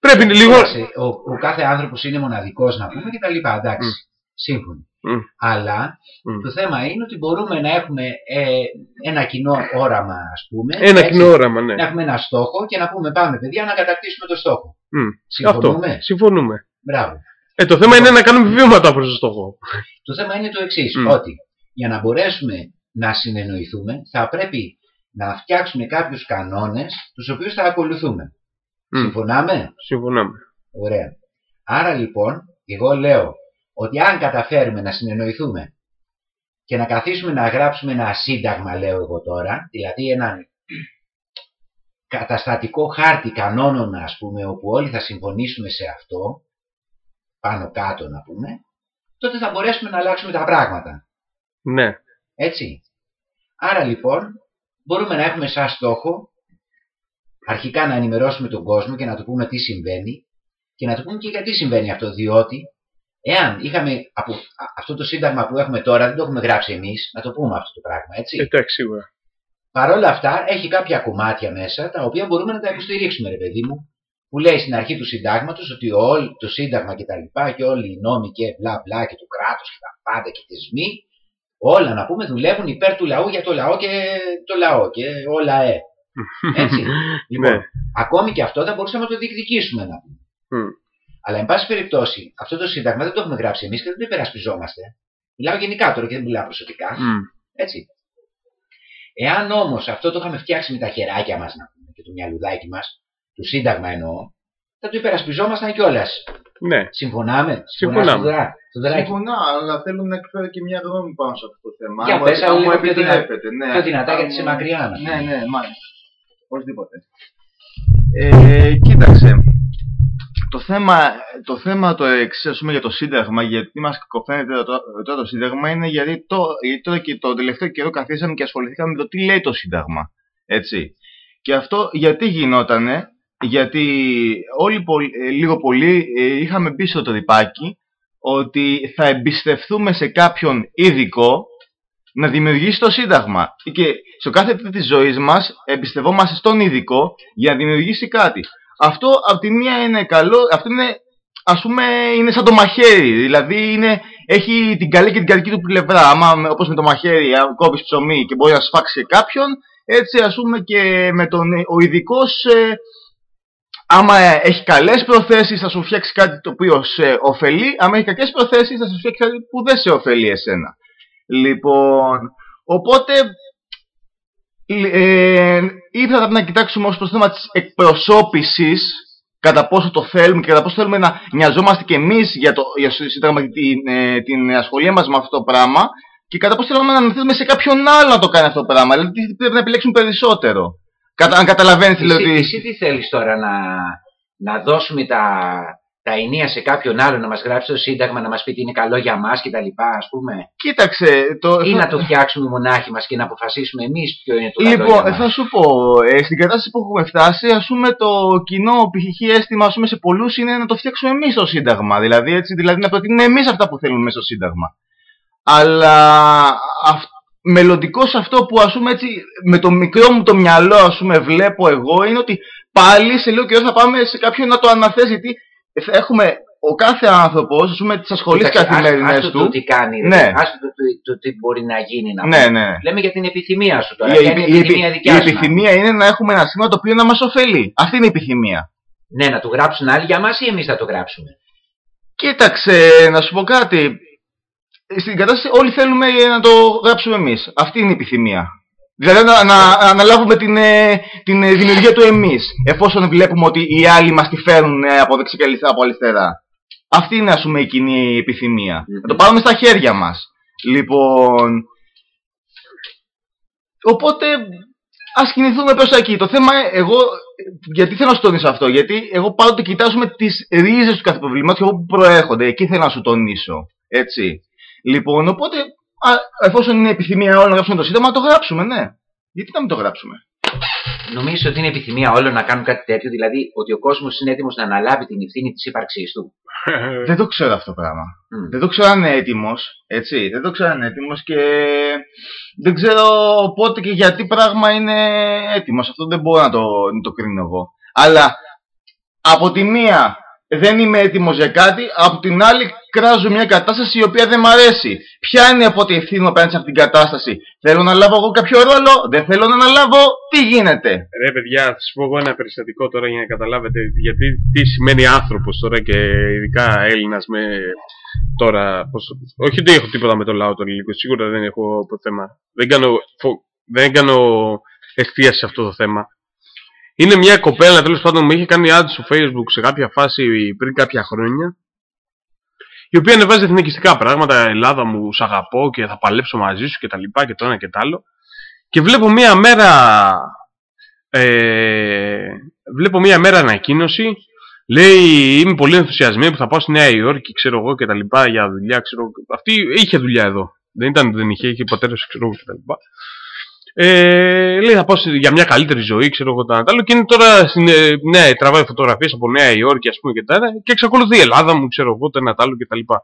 Πρέπει λίγο... Κοίταξε, Ο, ο κάθε άνθρωπος είναι μοναδικός να πούμε και τα λοιπά. Εντάξει. Σύμφωνοι. Μμ. Αλλά Μμ. το θέμα είναι ότι μπορούμε να έχουμε ε, ένα κοινό όραμα, ας πούμε. Ένα έτσι, κοινό όραμα, ναι. Να έχουμε ένα στόχο και να πούμε πάμε, παιδιά, να κατακτήσουμε το στόχο. Μμ. Συμφωνούμε; Αυτό. Συμφωνούμε. Μπράβο. Ε, το θέμα είναι να κάνουμε βήματα προς το στόχο. Το θέμα είναι το εξής, Μμ. ότι για να μπορέσουμε να συνεννοηθούμε θα πρέπει να φτιάξουμε κάποιους κανόνες τους οποίους θα ακολουθούμε. Μμ. Συμφωνάμε; Συμφωνάμε. Ωραία. Άρα λοιπόν, εγώ λέω ότι αν καταφέρουμε να συνεννοηθούμε και να καθίσουμε να γράψουμε ένα σύνταγμα, λέω εγώ τώρα, δηλαδή έναν καταστατικό χάρτη κανόνων, ας πούμε, όπου όλοι θα συμφωνήσουμε σε αυτό, πάνω κάτω να πούμε, τότε θα μπορέσουμε να αλλάξουμε τα πράγματα. Ναι. Έτσι. Άρα λοιπόν, μπορούμε να έχουμε σαν στόχο αρχικά να ενημερώσουμε τον κόσμο και να του πούμε τι συμβαίνει και να του πούμε και γιατί συμβαίνει αυτό. Διότι, εάν είχαμε από α- αυτό το σύνταγμα που έχουμε τώρα, δεν το έχουμε γράψει εμείς, να το πούμε αυτό το πράγμα, έτσι. Εντάξει, σίγουρα. Παρ' όλα αυτά, έχει κάποια κομμάτια μέσα τα οποία μπορούμε να τα υποστηρίξουμε, ρε παιδί μου. Που λέει στην αρχή του συντάγματος ότι όλ, το σύνταγμα και τα λοιπά και όλοι οι νόμοι και μπλα μπλα και του κράτου και τα πάντα και θεσμοί, όλα να πούμε δουλεύουν υπέρ του λαού για το λαό και το λαό και όλα ε. Έτσι. λοιπόν, Ναι. ακόμη και αυτό θα μπορούσαμε να το διεκδικήσουμε να πούμε. Μμ. Αλλά, εν πάση περιπτώσει, αυτό το σύνταγμα δεν το έχουμε γράψει εμείς και δεν το υπερασπιζόμαστε. Μιλάω γενικά τώρα και δεν μιλάω προσωπικά. Μμ. Έτσι. Εάν όμως αυτό το είχαμε φτιάξει με τα χεράκια μας να πούμε και το μυαλουδάκι μας, το σύνταγμα εννοώ, θα το υπερασπιζόμασταν κιόλας. Ναι. Συμφωνάμε. Συμφωνάμε. Συμφωνά. Συμφωνώ, αλλά θέλω να εκφέρω και μια γνώμη πάνω σε αυτό το θέμα. Για Αν πες, μου- αλλά αν μου λίγο πιο δυνα- επιτρέπετε, ναι. πιο δυνατά, Αν γιατί μου- είσαι μακριά, να Ναι, πούμε. ναι, μάλιστα. Οπωσδήποτε. Ε, κοίταξε. Το θέμα, το θέμα το εξής, ας πούμε, για το Σύνταγμα, γιατί μας κακοφαίνεται τώρα τώρα το Σύνταγμα, είναι γιατί, το, γιατί τώρα και το τελευταίο καιρό καθίσαμε και ασχοληθήκαμε με το τι λέει το Σύνταγμα. Έτσι. Και αυτό γιατί γινότανε, γιατί όλοι πολ- ε, λίγο πολύ ε, είχαμε πει στο τρυπάκι ότι θα εμπιστευτούμε σε κάποιον ειδικό να δημιουργήσει το Σύνταγμα. Και στο κάθε τρίτη της ζωής μας εμπιστευόμαστε στον ειδικό για να δημιουργήσει κάτι. Αυτό από τη μία είναι καλό, αυτό είναι ας πούμε είναι σαν το μαχαίρι, δηλαδή είναι, έχει την καλή και την κακή του πλευρά. Άμα με- όπως με το μαχαίρι αν κόβεις ψωμί και μπορεί να σφάξει κάποιον, έτσι ας πούμε και με τον, ο ειδικός. Άμα ε, έχει καλές προθέσεις θα σου φτιάξει κάτι το οποίο σε ωφελεί, άμα έχει κακές προθέσεις θα σου φτιάξει κάτι που δεν σε ωφελεί εσένα. Λοιπόν, οπότε ε, ή θα πρέπει να κοιτάξουμε ως προς το θέμα της εκπροσώπησης κατά πόσο το θέλουμε και κατά πόσο θέλουμε να νοιαζόμαστε και εμείς για το, για το Σύνταγμα και την, ε, την ασχολία μας με αυτό το πράγμα και κατά πόσο θέλουμε να αναθέτουμε σε κάποιον άλλο να το κάνει αυτό το πράγμα. Δηλαδή τι πρέπει να επιλέξουν περισσότερο. Κατα, αν καταλαβαίνεις Εσύ, δηλαδή. εσύ τι θέλεις τώρα να, να δώσουμε τα, τα ενία σε κάποιον άλλο να μας γράψει το σύνταγμα, να μας πει τι είναι καλό για μας και τα λοιπά ας πούμε; Κοίταξε. Το, Ή να το φτιάξουμε μονάχοι μας και να αποφασίσουμε εμείς ποιο είναι το καλό Λοιπόν, για μας; θα σου πω, ε, στην κατάσταση που έχουμε φτάσει, ας πούμε το κοινό π.χ. αίσθημα ας πούμε, σε πολλούς είναι να το φτιάξουμε εμείς το Σύνταγμα. Δηλαδή, έτσι, δηλαδή να προτείνουμε εμείς αυτά που θέλουμε μέσα στο Σύνταγμα. Αλλά αυ, μελλοντικός σε αυτό που ας πούμε έτσι με το μικρό μου το μυαλό ας πούμε βλέπω εγώ είναι ότι πάλι σε λίγο καιρό θα πάμε σε κάποιον να το αναθέσει γιατί θα έχουμε ο κάθε άνθρωπος ας πούμε τις ασχολείς Κοίταξε, ας- καθημερινές άστο του το τι κάνει, ρε. ναι. άστο το, το, το τι μπορεί να γίνει να Ναι, πούμε. ναι. Λέμε για την επιθυμία σου τώρα. η, Ποια είναι η η- επιθυμία η- δικιά η σου. να επιθυμία είναι να έχουμε ένα σήμα το οποίο να μας ωφελεί. Αυτή είναι η επιθυμία. Ναι, να το γράψουν άλλοι για μας ή εμείς θα το γράψουμε; Κοίταξε, να σου πω κάτι. Στην κατάσταση όλοι θέλουμε να το γράψουμε εμείς. Αυτή είναι η επιθυμία. Δηλαδή να, να, να αναλάβουμε την, ε, την ε, δημιουργία του εμείς. Εφόσον βλέπουμε ότι οι άλλοι μας τη φέρουν ε, από δεξιά και αριστερά, από αριστερά. Αυτή είναι ας πούμε η κοινή επιθυμία. Να το πάρουμε στα χέρια μας. Λοιπόν... Οπότε ας κινηθούμε προς τα εκεί. Το θέμα ε, εγώ, ε, γιατί θέλω να σου τονίσω αυτό, γιατί εγώ πάντοτε κοιτάζουμε τις ρίζες του κάθε προβλήματος και από πού προέρχονται. Εκεί θέλω να σου τονίσω. Έτσι. Λοιπόν, οπότε α, εφόσον είναι επιθυμία όλων να γράψουμε το σύνταγμα, να το γράψουμε, ναι. Γιατί να μην το γράψουμε; Νομίζεις ότι είναι επιθυμία όλων να κάνουν κάτι τέτοιο, δηλαδή ότι ο κόσμος είναι έτοιμος να αναλάβει την ευθύνη της ύπαρξής του. Δεν το ξέρω αυτό το πράγμα. Δεν το ξέρω αν είναι έτοιμος. Έτσι. Δεν το ξέρω αν είναι έτοιμος και δεν ξέρω πότε και γιατί πράγμα είναι έτοιμος. Αυτό δεν μπορώ να το, να το κρίνω εγώ. Αλλά από τη μία δεν είμαι έτοιμος για κάτι, από την άλλη κράζω μια κατάσταση η οποία δεν μ' αρέσει. Ποια είναι οπότε η ευθύνη μου απέναντι σε αυτήν την κατάσταση; Θέλω να λάβω εγώ κάποιο ρόλο, δεν θέλω να αναλάβω, τι γίνεται; Ρε παιδιά, θα σας πω εγώ ένα περιστατικό τώρα για να καταλάβετε γιατί τι σημαίνει άνθρωπος τώρα και ειδικά Έλληνας με τώρα. Πώς, όχι ότι έχω τίποτα με το λαό των ελληνικών, σίγουρα δεν έχω το θέμα. Δεν κάνω, φο- δεν κάνω εστίαση σε αυτό το θέμα. Είναι μια κοπέλα τέλος πάντων μου είχε κάνει ad στο facebook σε κάποια φάση πριν κάποια χρόνια. Η οποία ανεβάζει εθνικιστικά πράγματα. Ελλάδα μου, σ' αγαπώ και θα παλέψω μαζί σου και τα λοιπά και το ένα και το άλλο. Και βλέπω μία μέρα ε, βλέπω μία μέρα ανακοίνωση λέει είμαι πολύ ενθουσιασμένη που θα πάω στη Νέα Υόρκη ξέρω εγώ και τα λοιπά για δουλειά ξέρω, αυτή είχε δουλειά εδώ δεν ήταν ότι δεν είχε, είχε πατέρα ξέρω εγώ και τα λοιπά ε, λέει θα πάω σε- για μια καλύτερη ζωή ξέρω εγώ τα ένα τα άλλο και είναι τώρα στην, ε, ναι, τραβάει φωτογραφίες από Νέα Υόρκη ας πούμε και τα ένα και εξακολουθεί η Ελλάδα μου ξέρω εγώ το ένα τα άλλο και τα λοιπά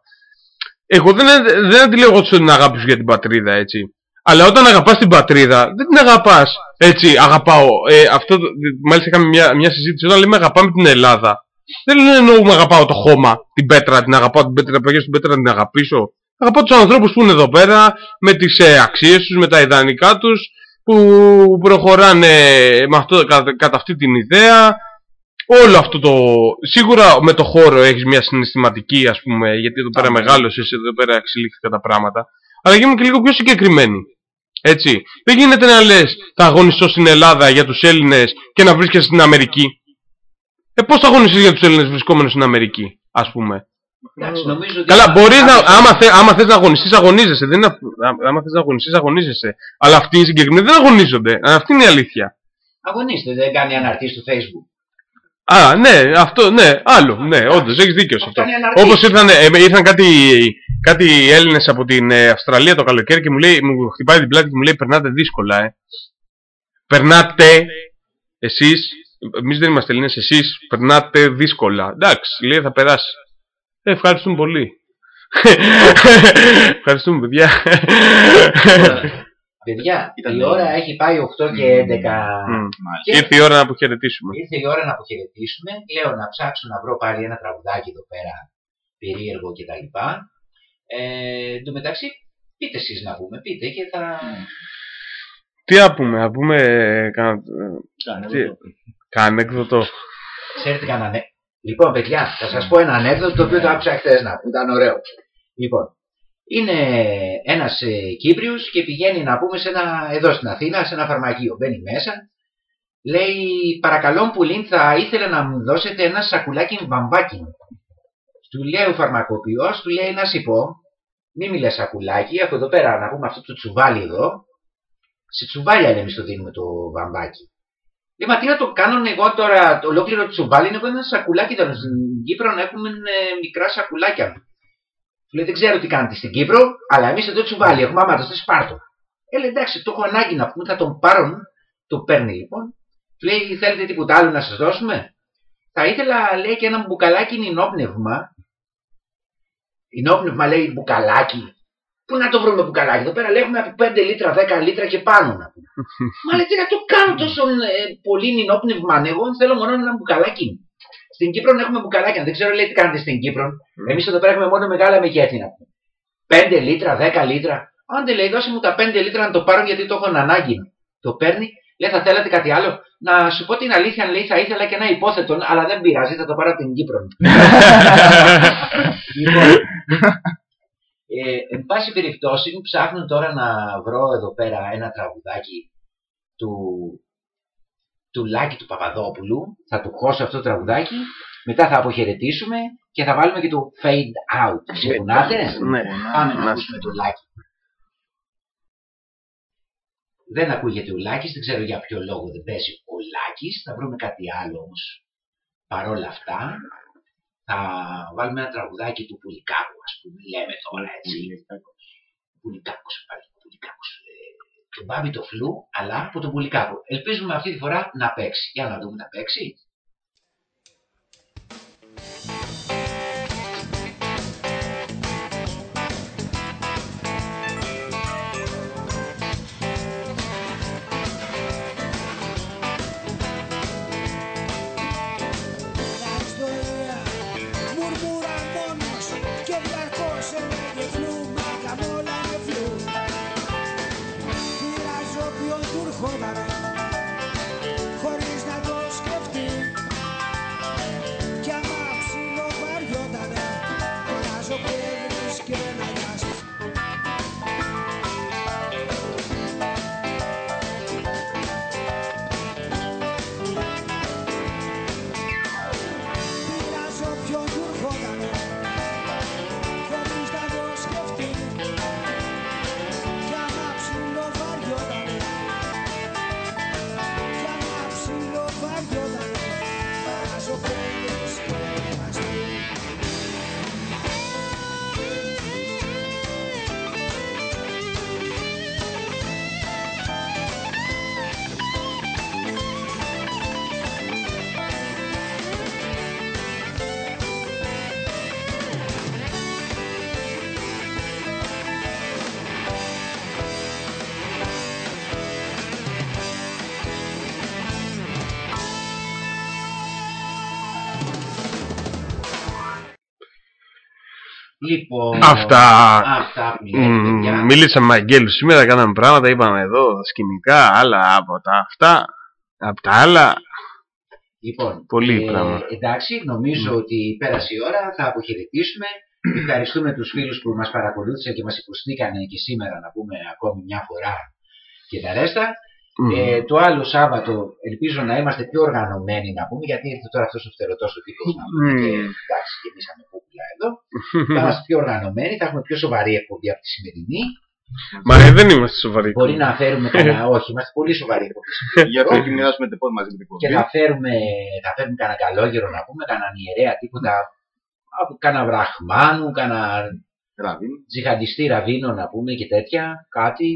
εγώ δεν, δεν αντιλέγω την αγάπη σου για την πατρίδα έτσι αλλά όταν αγαπάς την πατρίδα, δεν την αγαπάς. Έτσι, αγαπάω. Ε, αυτό, το- μάλιστα είχαμε μια, μια συζήτηση. Όταν λέμε αγαπάμε την Ελλάδα, δεν εννοούμε αγαπάω το χώμα, την πέτρα, την αγαπάω την πέτρα, παγιώ την πέτρα, την αγαπήσω. Αγαπάω τους ανθρώπους που είναι εδώ πέρα, με τις ε, αξίες τους, με τα ιδανικά τους, που προχωράνε με αυτό, κατά, κατά αυτή την ιδέα. Όλο αυτό το... Σίγουρα με το χώρο έχεις μια συναισθηματική, ας πούμε, γιατί εδώ πέρα μεγάλωσες, εδώ πέρα εξελίχθηκαν τα πράγματα. Αλλά γίνουμε και λίγο πιο συγκεκριμένοι. Έτσι. Δεν γίνεται να λες θα αγωνιστώ στην Ελλάδα για τους Έλληνες και να βρίσκεσαι στην Αμερική. Ε, πώς θα αγωνιστείς για τους Έλληνες βρισκόμενους στην Αμερική, ας πούμε. Εντάξει, νομίζω ότι Καλά, θα- μπορείς θα- να. Άμα, θε, άμα θες να αγωνιστείς, αγωνίζεσαι. Δεν είναι, αυ- α- άμα θες να αγωνιστείς, αγωνίζεσαι. Αλλά αυτοί οι συγκεκριμένοι δεν αγωνίζονται. Αυτή είναι η αλήθεια. Αγωνίστε, δεν κάνει αναρτήσεις στο facebook. Α, ναι, αυτό, ναι, άλλο. Ναι, όντως, έχεις δίκιο σε αυτό. είναι αναρτήσεις. Όπως ήρθαν, ε, ήρθαν κάτι, κάτι Έλληνες από την ε, Αυστραλία το καλοκαίρι και μου, λέει, μου χτυπάει την πλάτη και μου λέει: Περνάτε δύσκολα, ε. Περνάτε εσείς, εμείς δεν είμαστε Έλληνες, εσείς περνάτε δύσκολα. Εντάξει, λέει θα περάσει. Ε, ευχαριστούμε πολύ. Ευχαριστούμε, παιδιά. Παιδιά, η ώρα έχει πάει 8 και 11. Μμ. Και Ήρθε η ώρα να αποχαιρετήσουμε. ήρθε η ώρα να αποχαιρετήσουμε. Λέω να ψάξω να βρω πάλι ένα τραγουδάκι εδώ πέρα περίεργο κτλ. Ε, εν τω μεταξύ, πείτε εσείς να πούμε, πείτε και θα... Τι να πούμε, να πούμε ε, κανένα... Κανένα Κανένα έκδοτο. Ξέρετε κανένα ναι. Λοιπόν, παιδιά, θα σας πω ένα ανέκδοτο το οποίο το άκουσα χθες να πούμε, ήταν ωραίο. Λοιπόν, είναι ένας ε, Κύπριος και πηγαίνει να πούμε σε ένα, εδώ στην Αθήνα, σε ένα φαρμακείο. Μπαίνει μέσα, λέει παρακαλώ πουλήν θα ήθελα να μου δώσετε ένα σακουλάκι μπαμπάκι. Του λέει ο φαρμακοποιός, του λέει να σου πω, Μη μιλάς σακουλάκι, έχω εδώ πέρα να πούμε αυτό το τσουβάλι εδώ. Σε τσουβάλια λέμε στο δίνουμε το βαμβάκι. Λέει, μα τι να το κάνω εγώ τώρα, το ολόκληρο τσουβάλι είναι εγώ ένα σακουλάκι τώρα. Στην Κύπρο να έχουμε ε, μικρά σακουλάκια. Του λέει, δεν ξέρω τι κάνετε στην Κύπρο, αλλά εμείς εδώ τσουβάλι έχουμε, άμα το θες πάρτο. Ε, λέει, εντάξει, το έχω ανάγκη να πούμε, θα τον πάρω. Το παίρνει λοιπόν. Του λέει, θέλετε τίποτα άλλο να σας δώσουμε; Θα ήθελα, λέει, και ένα μπουκαλάκι νινόπνευμα. Νινόπνευμα λέει μπουκαλάκι. Πού να το βρούμε μπουκαλάκι. Εδώ πέρα λέει έχουμε από 5 λίτρα, 10 λίτρα και πάνω να πούμε. Μα λέει τι να το κάνω τόσο ε, πολύ νινόπνευμα. Εγώ θέλω μόνο ένα μπουκαλάκι. Στην Κύπρο έχουμε μπουκαλάκια. Δεν ξέρω λέει τι κάνετε στην Κύπρο. Εμείς εδώ πέρα έχουμε μόνο μεγάλα μεγέθη να πούμε. 5 λίτρα, 10 λίτρα. Άντε λέει, δώσε μου τα 5 λίτρα να το πάρω γιατί το έχω ανάγκη. Το παίρνει, λέει θα θέλατε κάτι άλλο; Να σου πω την αλήθεια, λέει θα ήθελα και ένα υπόθετο, αλλά δεν πειράζει, θα το πάρω από την Κύπρο. λοιπόν, ε, εν πάση περιπτώσει, ψάχνω τώρα να βρω εδώ πέρα ένα τραγουδάκι του, του Λάκη του Παπαδόπουλου. Θα του χώσω αυτό το τραγουδάκι. Μετά θα αποχαιρετήσουμε και θα βάλουμε και το fade out. Συμφωνάτε; Ναι. Πάμε να ακούσουμε το Λάκη. Δεν ακούγεται ο Λάκης, δεν ξέρω για ποιο λόγο δεν παίζει ο Λάκης. Θα βρούμε κάτι άλλο όμως. Παρόλα αυτά, θα βάλουμε ένα τραγουδάκι του Πουλικάκου, ας πούμε, λέμε τώρα έτσι. Πουλικάκος, πάλι, Πουλικάκος. Ε, τον Μπάμπη το φλου, αλλά από τον Πουλικάκο. Ελπίζουμε αυτή τη φορά να παίξει. Για να δούμε να παίξει. Λοιπόν, Αυτά. αυτά που λέτε, Μ, παιδιά. Μίλησα με Αγγέλους σήμερα, κάναμε πράγματα, είπαμε εδώ σκηνικά, άλλα από τα αυτά, από τα άλλα. Λοιπόν, Πολύ ε, πράγμα. εντάξει, νομίζω ότι πέρασε η ώρα, θα αποχαιρετήσουμε. Ευχαριστούμε τους φίλους που μας παρακολούθησαν και μας υποστήκανε και σήμερα να πούμε ακόμη μια φορά και τα ρέστα. Μμμ. Ε, το άλλο Σάββατο ελπίζω να είμαστε πιο οργανωμένοι να πούμε, γιατί ήρθε τώρα αυτός ο φτερωτός ο τύπος να πούμε Μμμ. και εντάξει γεμίσαμε κούκλα εδώ. θα είμαστε πιο οργανωμένοι, θα έχουμε πιο σοβαρή εκπομπή από τη σημερινή. Μα ε, δεν είμαστε σοβαροί. Μπορεί να φέρουμε κανένα, όχι, είμαστε πολύ σοβαροί εκπομπή. Γι' αυτό και μοιράζουμε την πόδι μαζί με την Και εκπομπή. θα φέρουμε, θα φέρουμε κανένα καλόγερο να πούμε, κανένα ιερέα τίποτα, από κανένα βραχμάνου, κανένα τζιχαντιστή ραβίνο να πούμε και τέτοια, κάτι.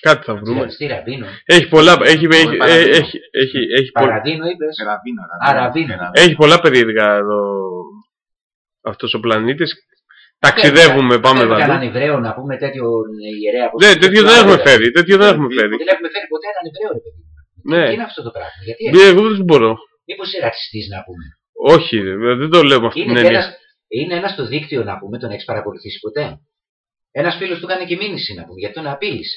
Κάτι θα βρούμε. Τζιχαντιστή ραβίνο. Έχει πολλά, έχει, έχει, Όχι, Παραδίνο. έχει, έχει, έχει, πο- Παραδίνο είπες. Ραβίνο, Α, ραβίνο. έχει πολλά περίεργα εδώ αυτός ο πλανήτης. Ταξιδεύουμε, πάμε Φέρουμε εδώ. Κανέναν Εβραίο να πούμε τέτοιο ε, ιερέα. που- Ναι, τέτοιο δεν που- έχουμε φέρει, τέτοιο δεν έχουμε φέρει. Δεν έχουμε φέρει ποτέ έναν Εβραίο, ρε παιδί. Ναι. Τι είναι αυτό το πράγμα, γιατί Ναι, Εγώ δεν μπορώ. Μήπως είσαι ρατσιστής να πούμε. Όχι, ρε, δεν το λέω με αυτή την Είναι, και έννοια. ένας, είναι ένας στο δίκτυο να πούμε, τον έχεις παρακολουθήσει ποτέ; Ένας φίλος του έκανε και μήνυση να πούμε, γιατί τον απείλησε.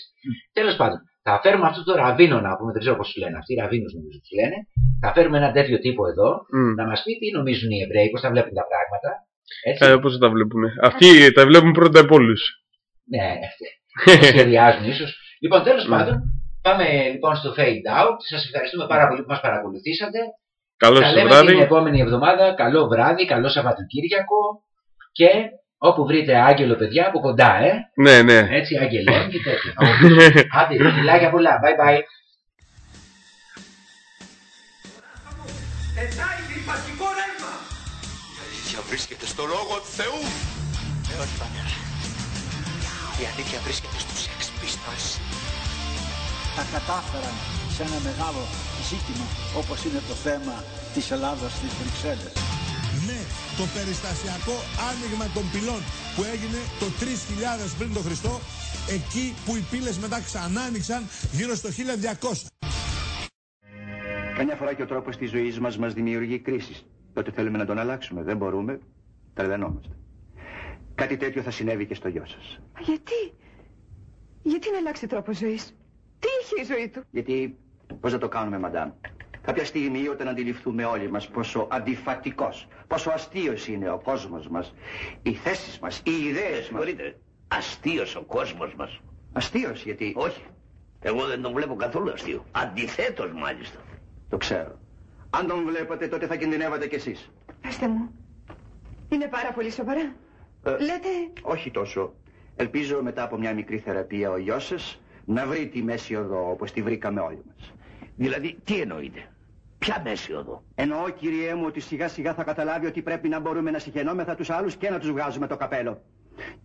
Τέλος πάντων, θα φέρουμε αυτό το ραβίνο να πούμε, δεν ξέρω πώς τους λένε αυτοί, ραβίνους νομίζω τους λένε. Θα φέρουμε ένα τέτοιο τύπο εδώ Μμ. να μας πει τι νομίζουν οι Εβραίοι, πώς θα βλέπουν τα πράγματα. Έτσι. Ε, πώς τα βλέπουν. Αυτοί τα βλέπουν πρώτα από όλους. Ναι, το σχεδιάζουν ίσως. Λοιπόν, τέλος Ναι. πάντων, πάμε λοιπόν στο fade out. Σας ευχαριστούμε πάρα πολύ που μας παρακολουθήσατε. Καλό Τα σας λέμε βράδυ. την επόμενη εβδομάδα. Καλό βράδυ, καλό Σαββατοκύριακο και Όπου βρείτε άγγελο, παιδιά, από κοντά, ε. Ναι, ναι. Έτσι, αγγελών και τέτοια. Από πίσω. Άντε, φιλάκια πολλά. Bye bye. Πετάει διπαστικό ρεύμα. Η αλήθεια βρίσκεται στο λόγο του Θεού. Ε, όχι πατέρα. Η αλήθεια βρίσκεται στους Sex Pistols. Τα κατάφεραν σε ένα μεγάλο ζήτημα όπως είναι το θέμα της Ελλάδας στις Βρυξέλλες. Ναι, το περιστασιακό άνοιγμα των πυλών που έγινε το 3000 πριν τον Χριστό, εκεί που οι πύλες μετά ξανά άνοιξαν γύρω στο 1200. Καμιά φορά και ο τρόπος της ζωής μας μας δημιουργεί κρίσεις. Τότε θέλουμε να τον αλλάξουμε. Δεν μπορούμε. Τρελαινόμαστε. Κάτι τέτοιο θα συνέβη και στο γιο σας. Γιατί, γιατί να αλλάξει τρόπος ζωής; Τι είχε η ζωή του; Γιατί, πώς να το κάνουμε, μαντάμ; Κάποια στιγμή όταν αντιληφθούμε όλοι μας πόσο αντιφατικός, πόσο αστείος είναι ο κόσμος μας, οι θέσεις μας, οι ιδέες μας. Μπορείτε, αστείος ο κόσμος μας. Αστείος γιατί... Όχι. Εγώ δεν τον βλέπω καθόλου αστείο. Αντιθέτως μάλιστα. Το ξέρω. Αν τον βλέπατε τότε θα κινδυνεύατε κι εσείς. Πετε μου, είναι πάρα πολύ σοβαρά. Ε, Λέτε, Όχι τόσο. Ελπίζω μετά από μια μικρή θεραπεία ο γιος σας να βρει τη μέση οδό όπως τη βρήκαμε όλοι μας. Δηλαδή, τι εννοείτε; Ποια μέση οδό; Εννοώ κύριέ μου ότι σιγά σιγά θα καταλάβει ότι πρέπει να μπορούμε να συγχαινόμεθα τους άλλους και να τους βγάζουμε το καπέλο.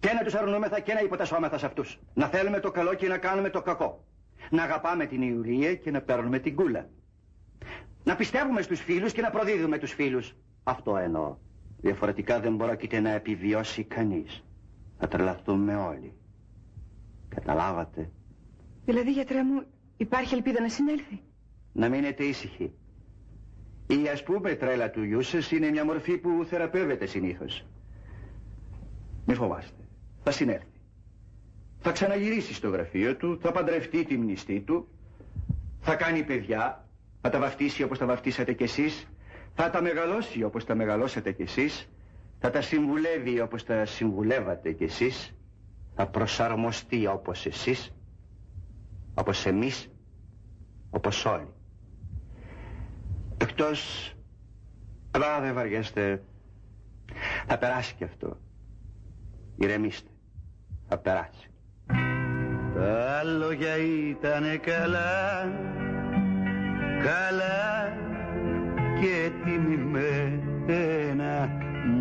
Και να τους αρνούμεθα και να υποτασσόμεθα σε αυτούς. Να θέλουμε το καλό και να κάνουμε το κακό. Να αγαπάμε την Ιουλία και να παίρνουμε την κούλα. Να πιστεύουμε στους φίλους και να προδίδουμε τους φίλους. Αυτό εννοώ. Διαφορετικά δεν πρόκειται να επιβιώσει κανείς. Θα τρελαθούμε όλοι. Καταλάβατε. δηλαδή γιατρέ μου, υπάρχει ελπίδα να συνέλθει; Να μείνετε ήσυχοι. Η ας πούμε τρέλα του γιού σας είναι μια μορφή που θεραπεύεται συνήθως. Μη φοβάστε. Θα συνέλθει. Θα ξαναγυρίσει στο γραφείο του, θα παντρευτεί τη μνηστή του, θα κάνει παιδιά, θα τα βαφτίσει όπως τα βαφτίσατε κι εσείς, θα τα μεγαλώσει όπως τα μεγαλώσατε κι εσείς, θα τα συμβουλεύει όπως τα συμβουλεύατε κι εσείς, θα προσαρμοστεί όπως εσείς, όπως εμείς, όπως όλοι. Εκτός, αλλά δεν βαριέστε, θα περάσει κι αυτό. Ηρεμήστε, θα περάσει. Τα λόγια ήτανε καλά, καλά και τιμημένα,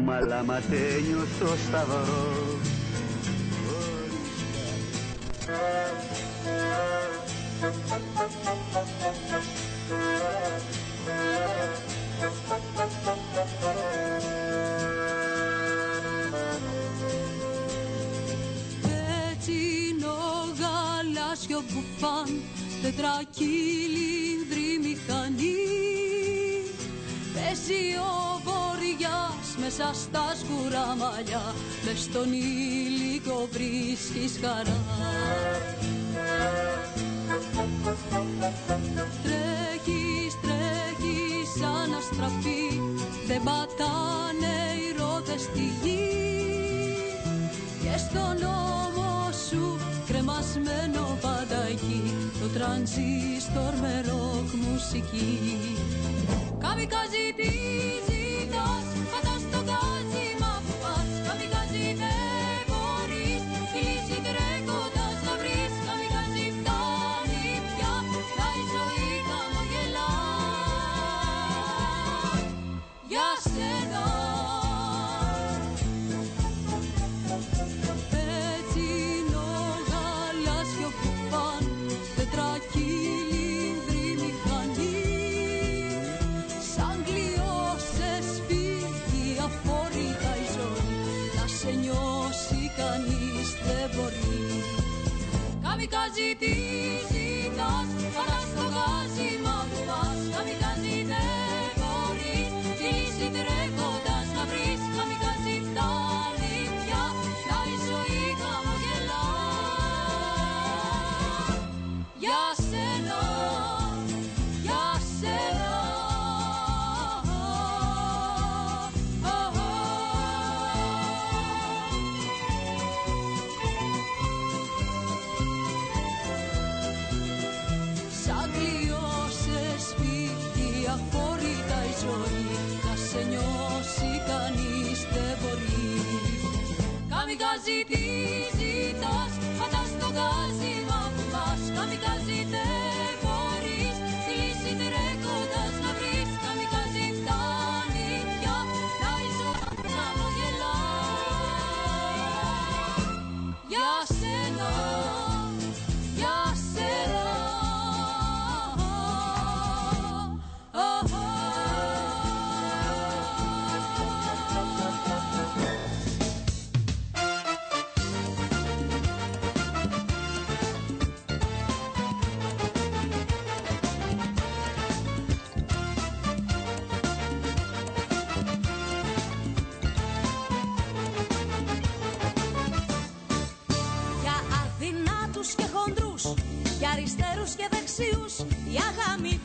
μαλαματένιο στο σταυρό. Έτσι είναι ο γαλάζιο μπουφάν τετρακύλινδρη μηχανή. Παίζει ο βοριάς μέσα στα σκουρά μαλλιά μες στον ήλικο βρίσκεις χαρά. Τρέχεις, τρέχεις σαν αστραπή δεν πατάνε οι ρόδες στη γη. Και στον ώμο σου κρεμασμένο πάντα εκεί. Το τρανζίστορ με ροκ μουσική. Καμικάζι 几滴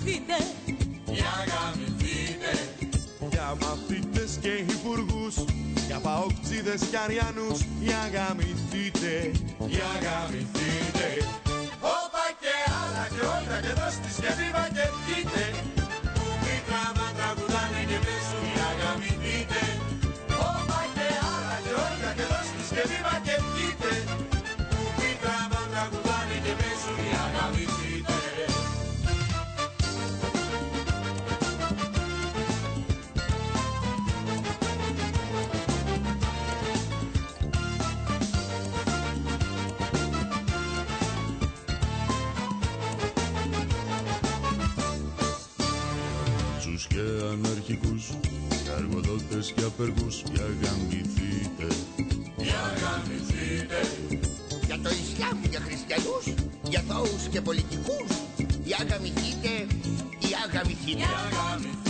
μαθείτε Για γαμηθείτε Για μαθητές και υπουργούς Για παοκτζίδες και αριανούς Για γαμηθείτε Για γαμηθείτε Όπα και άλλα και όλα και δώστης και βήμα και πείτε. Απεργούς Για γαμηθείτε Για γαμηθείτε Για το Ισλάμ, για χριστιανούς, για θόους και πολιτικούς. Για γαμηθείτε, για γαμηθείτε. Για γαμηθείτε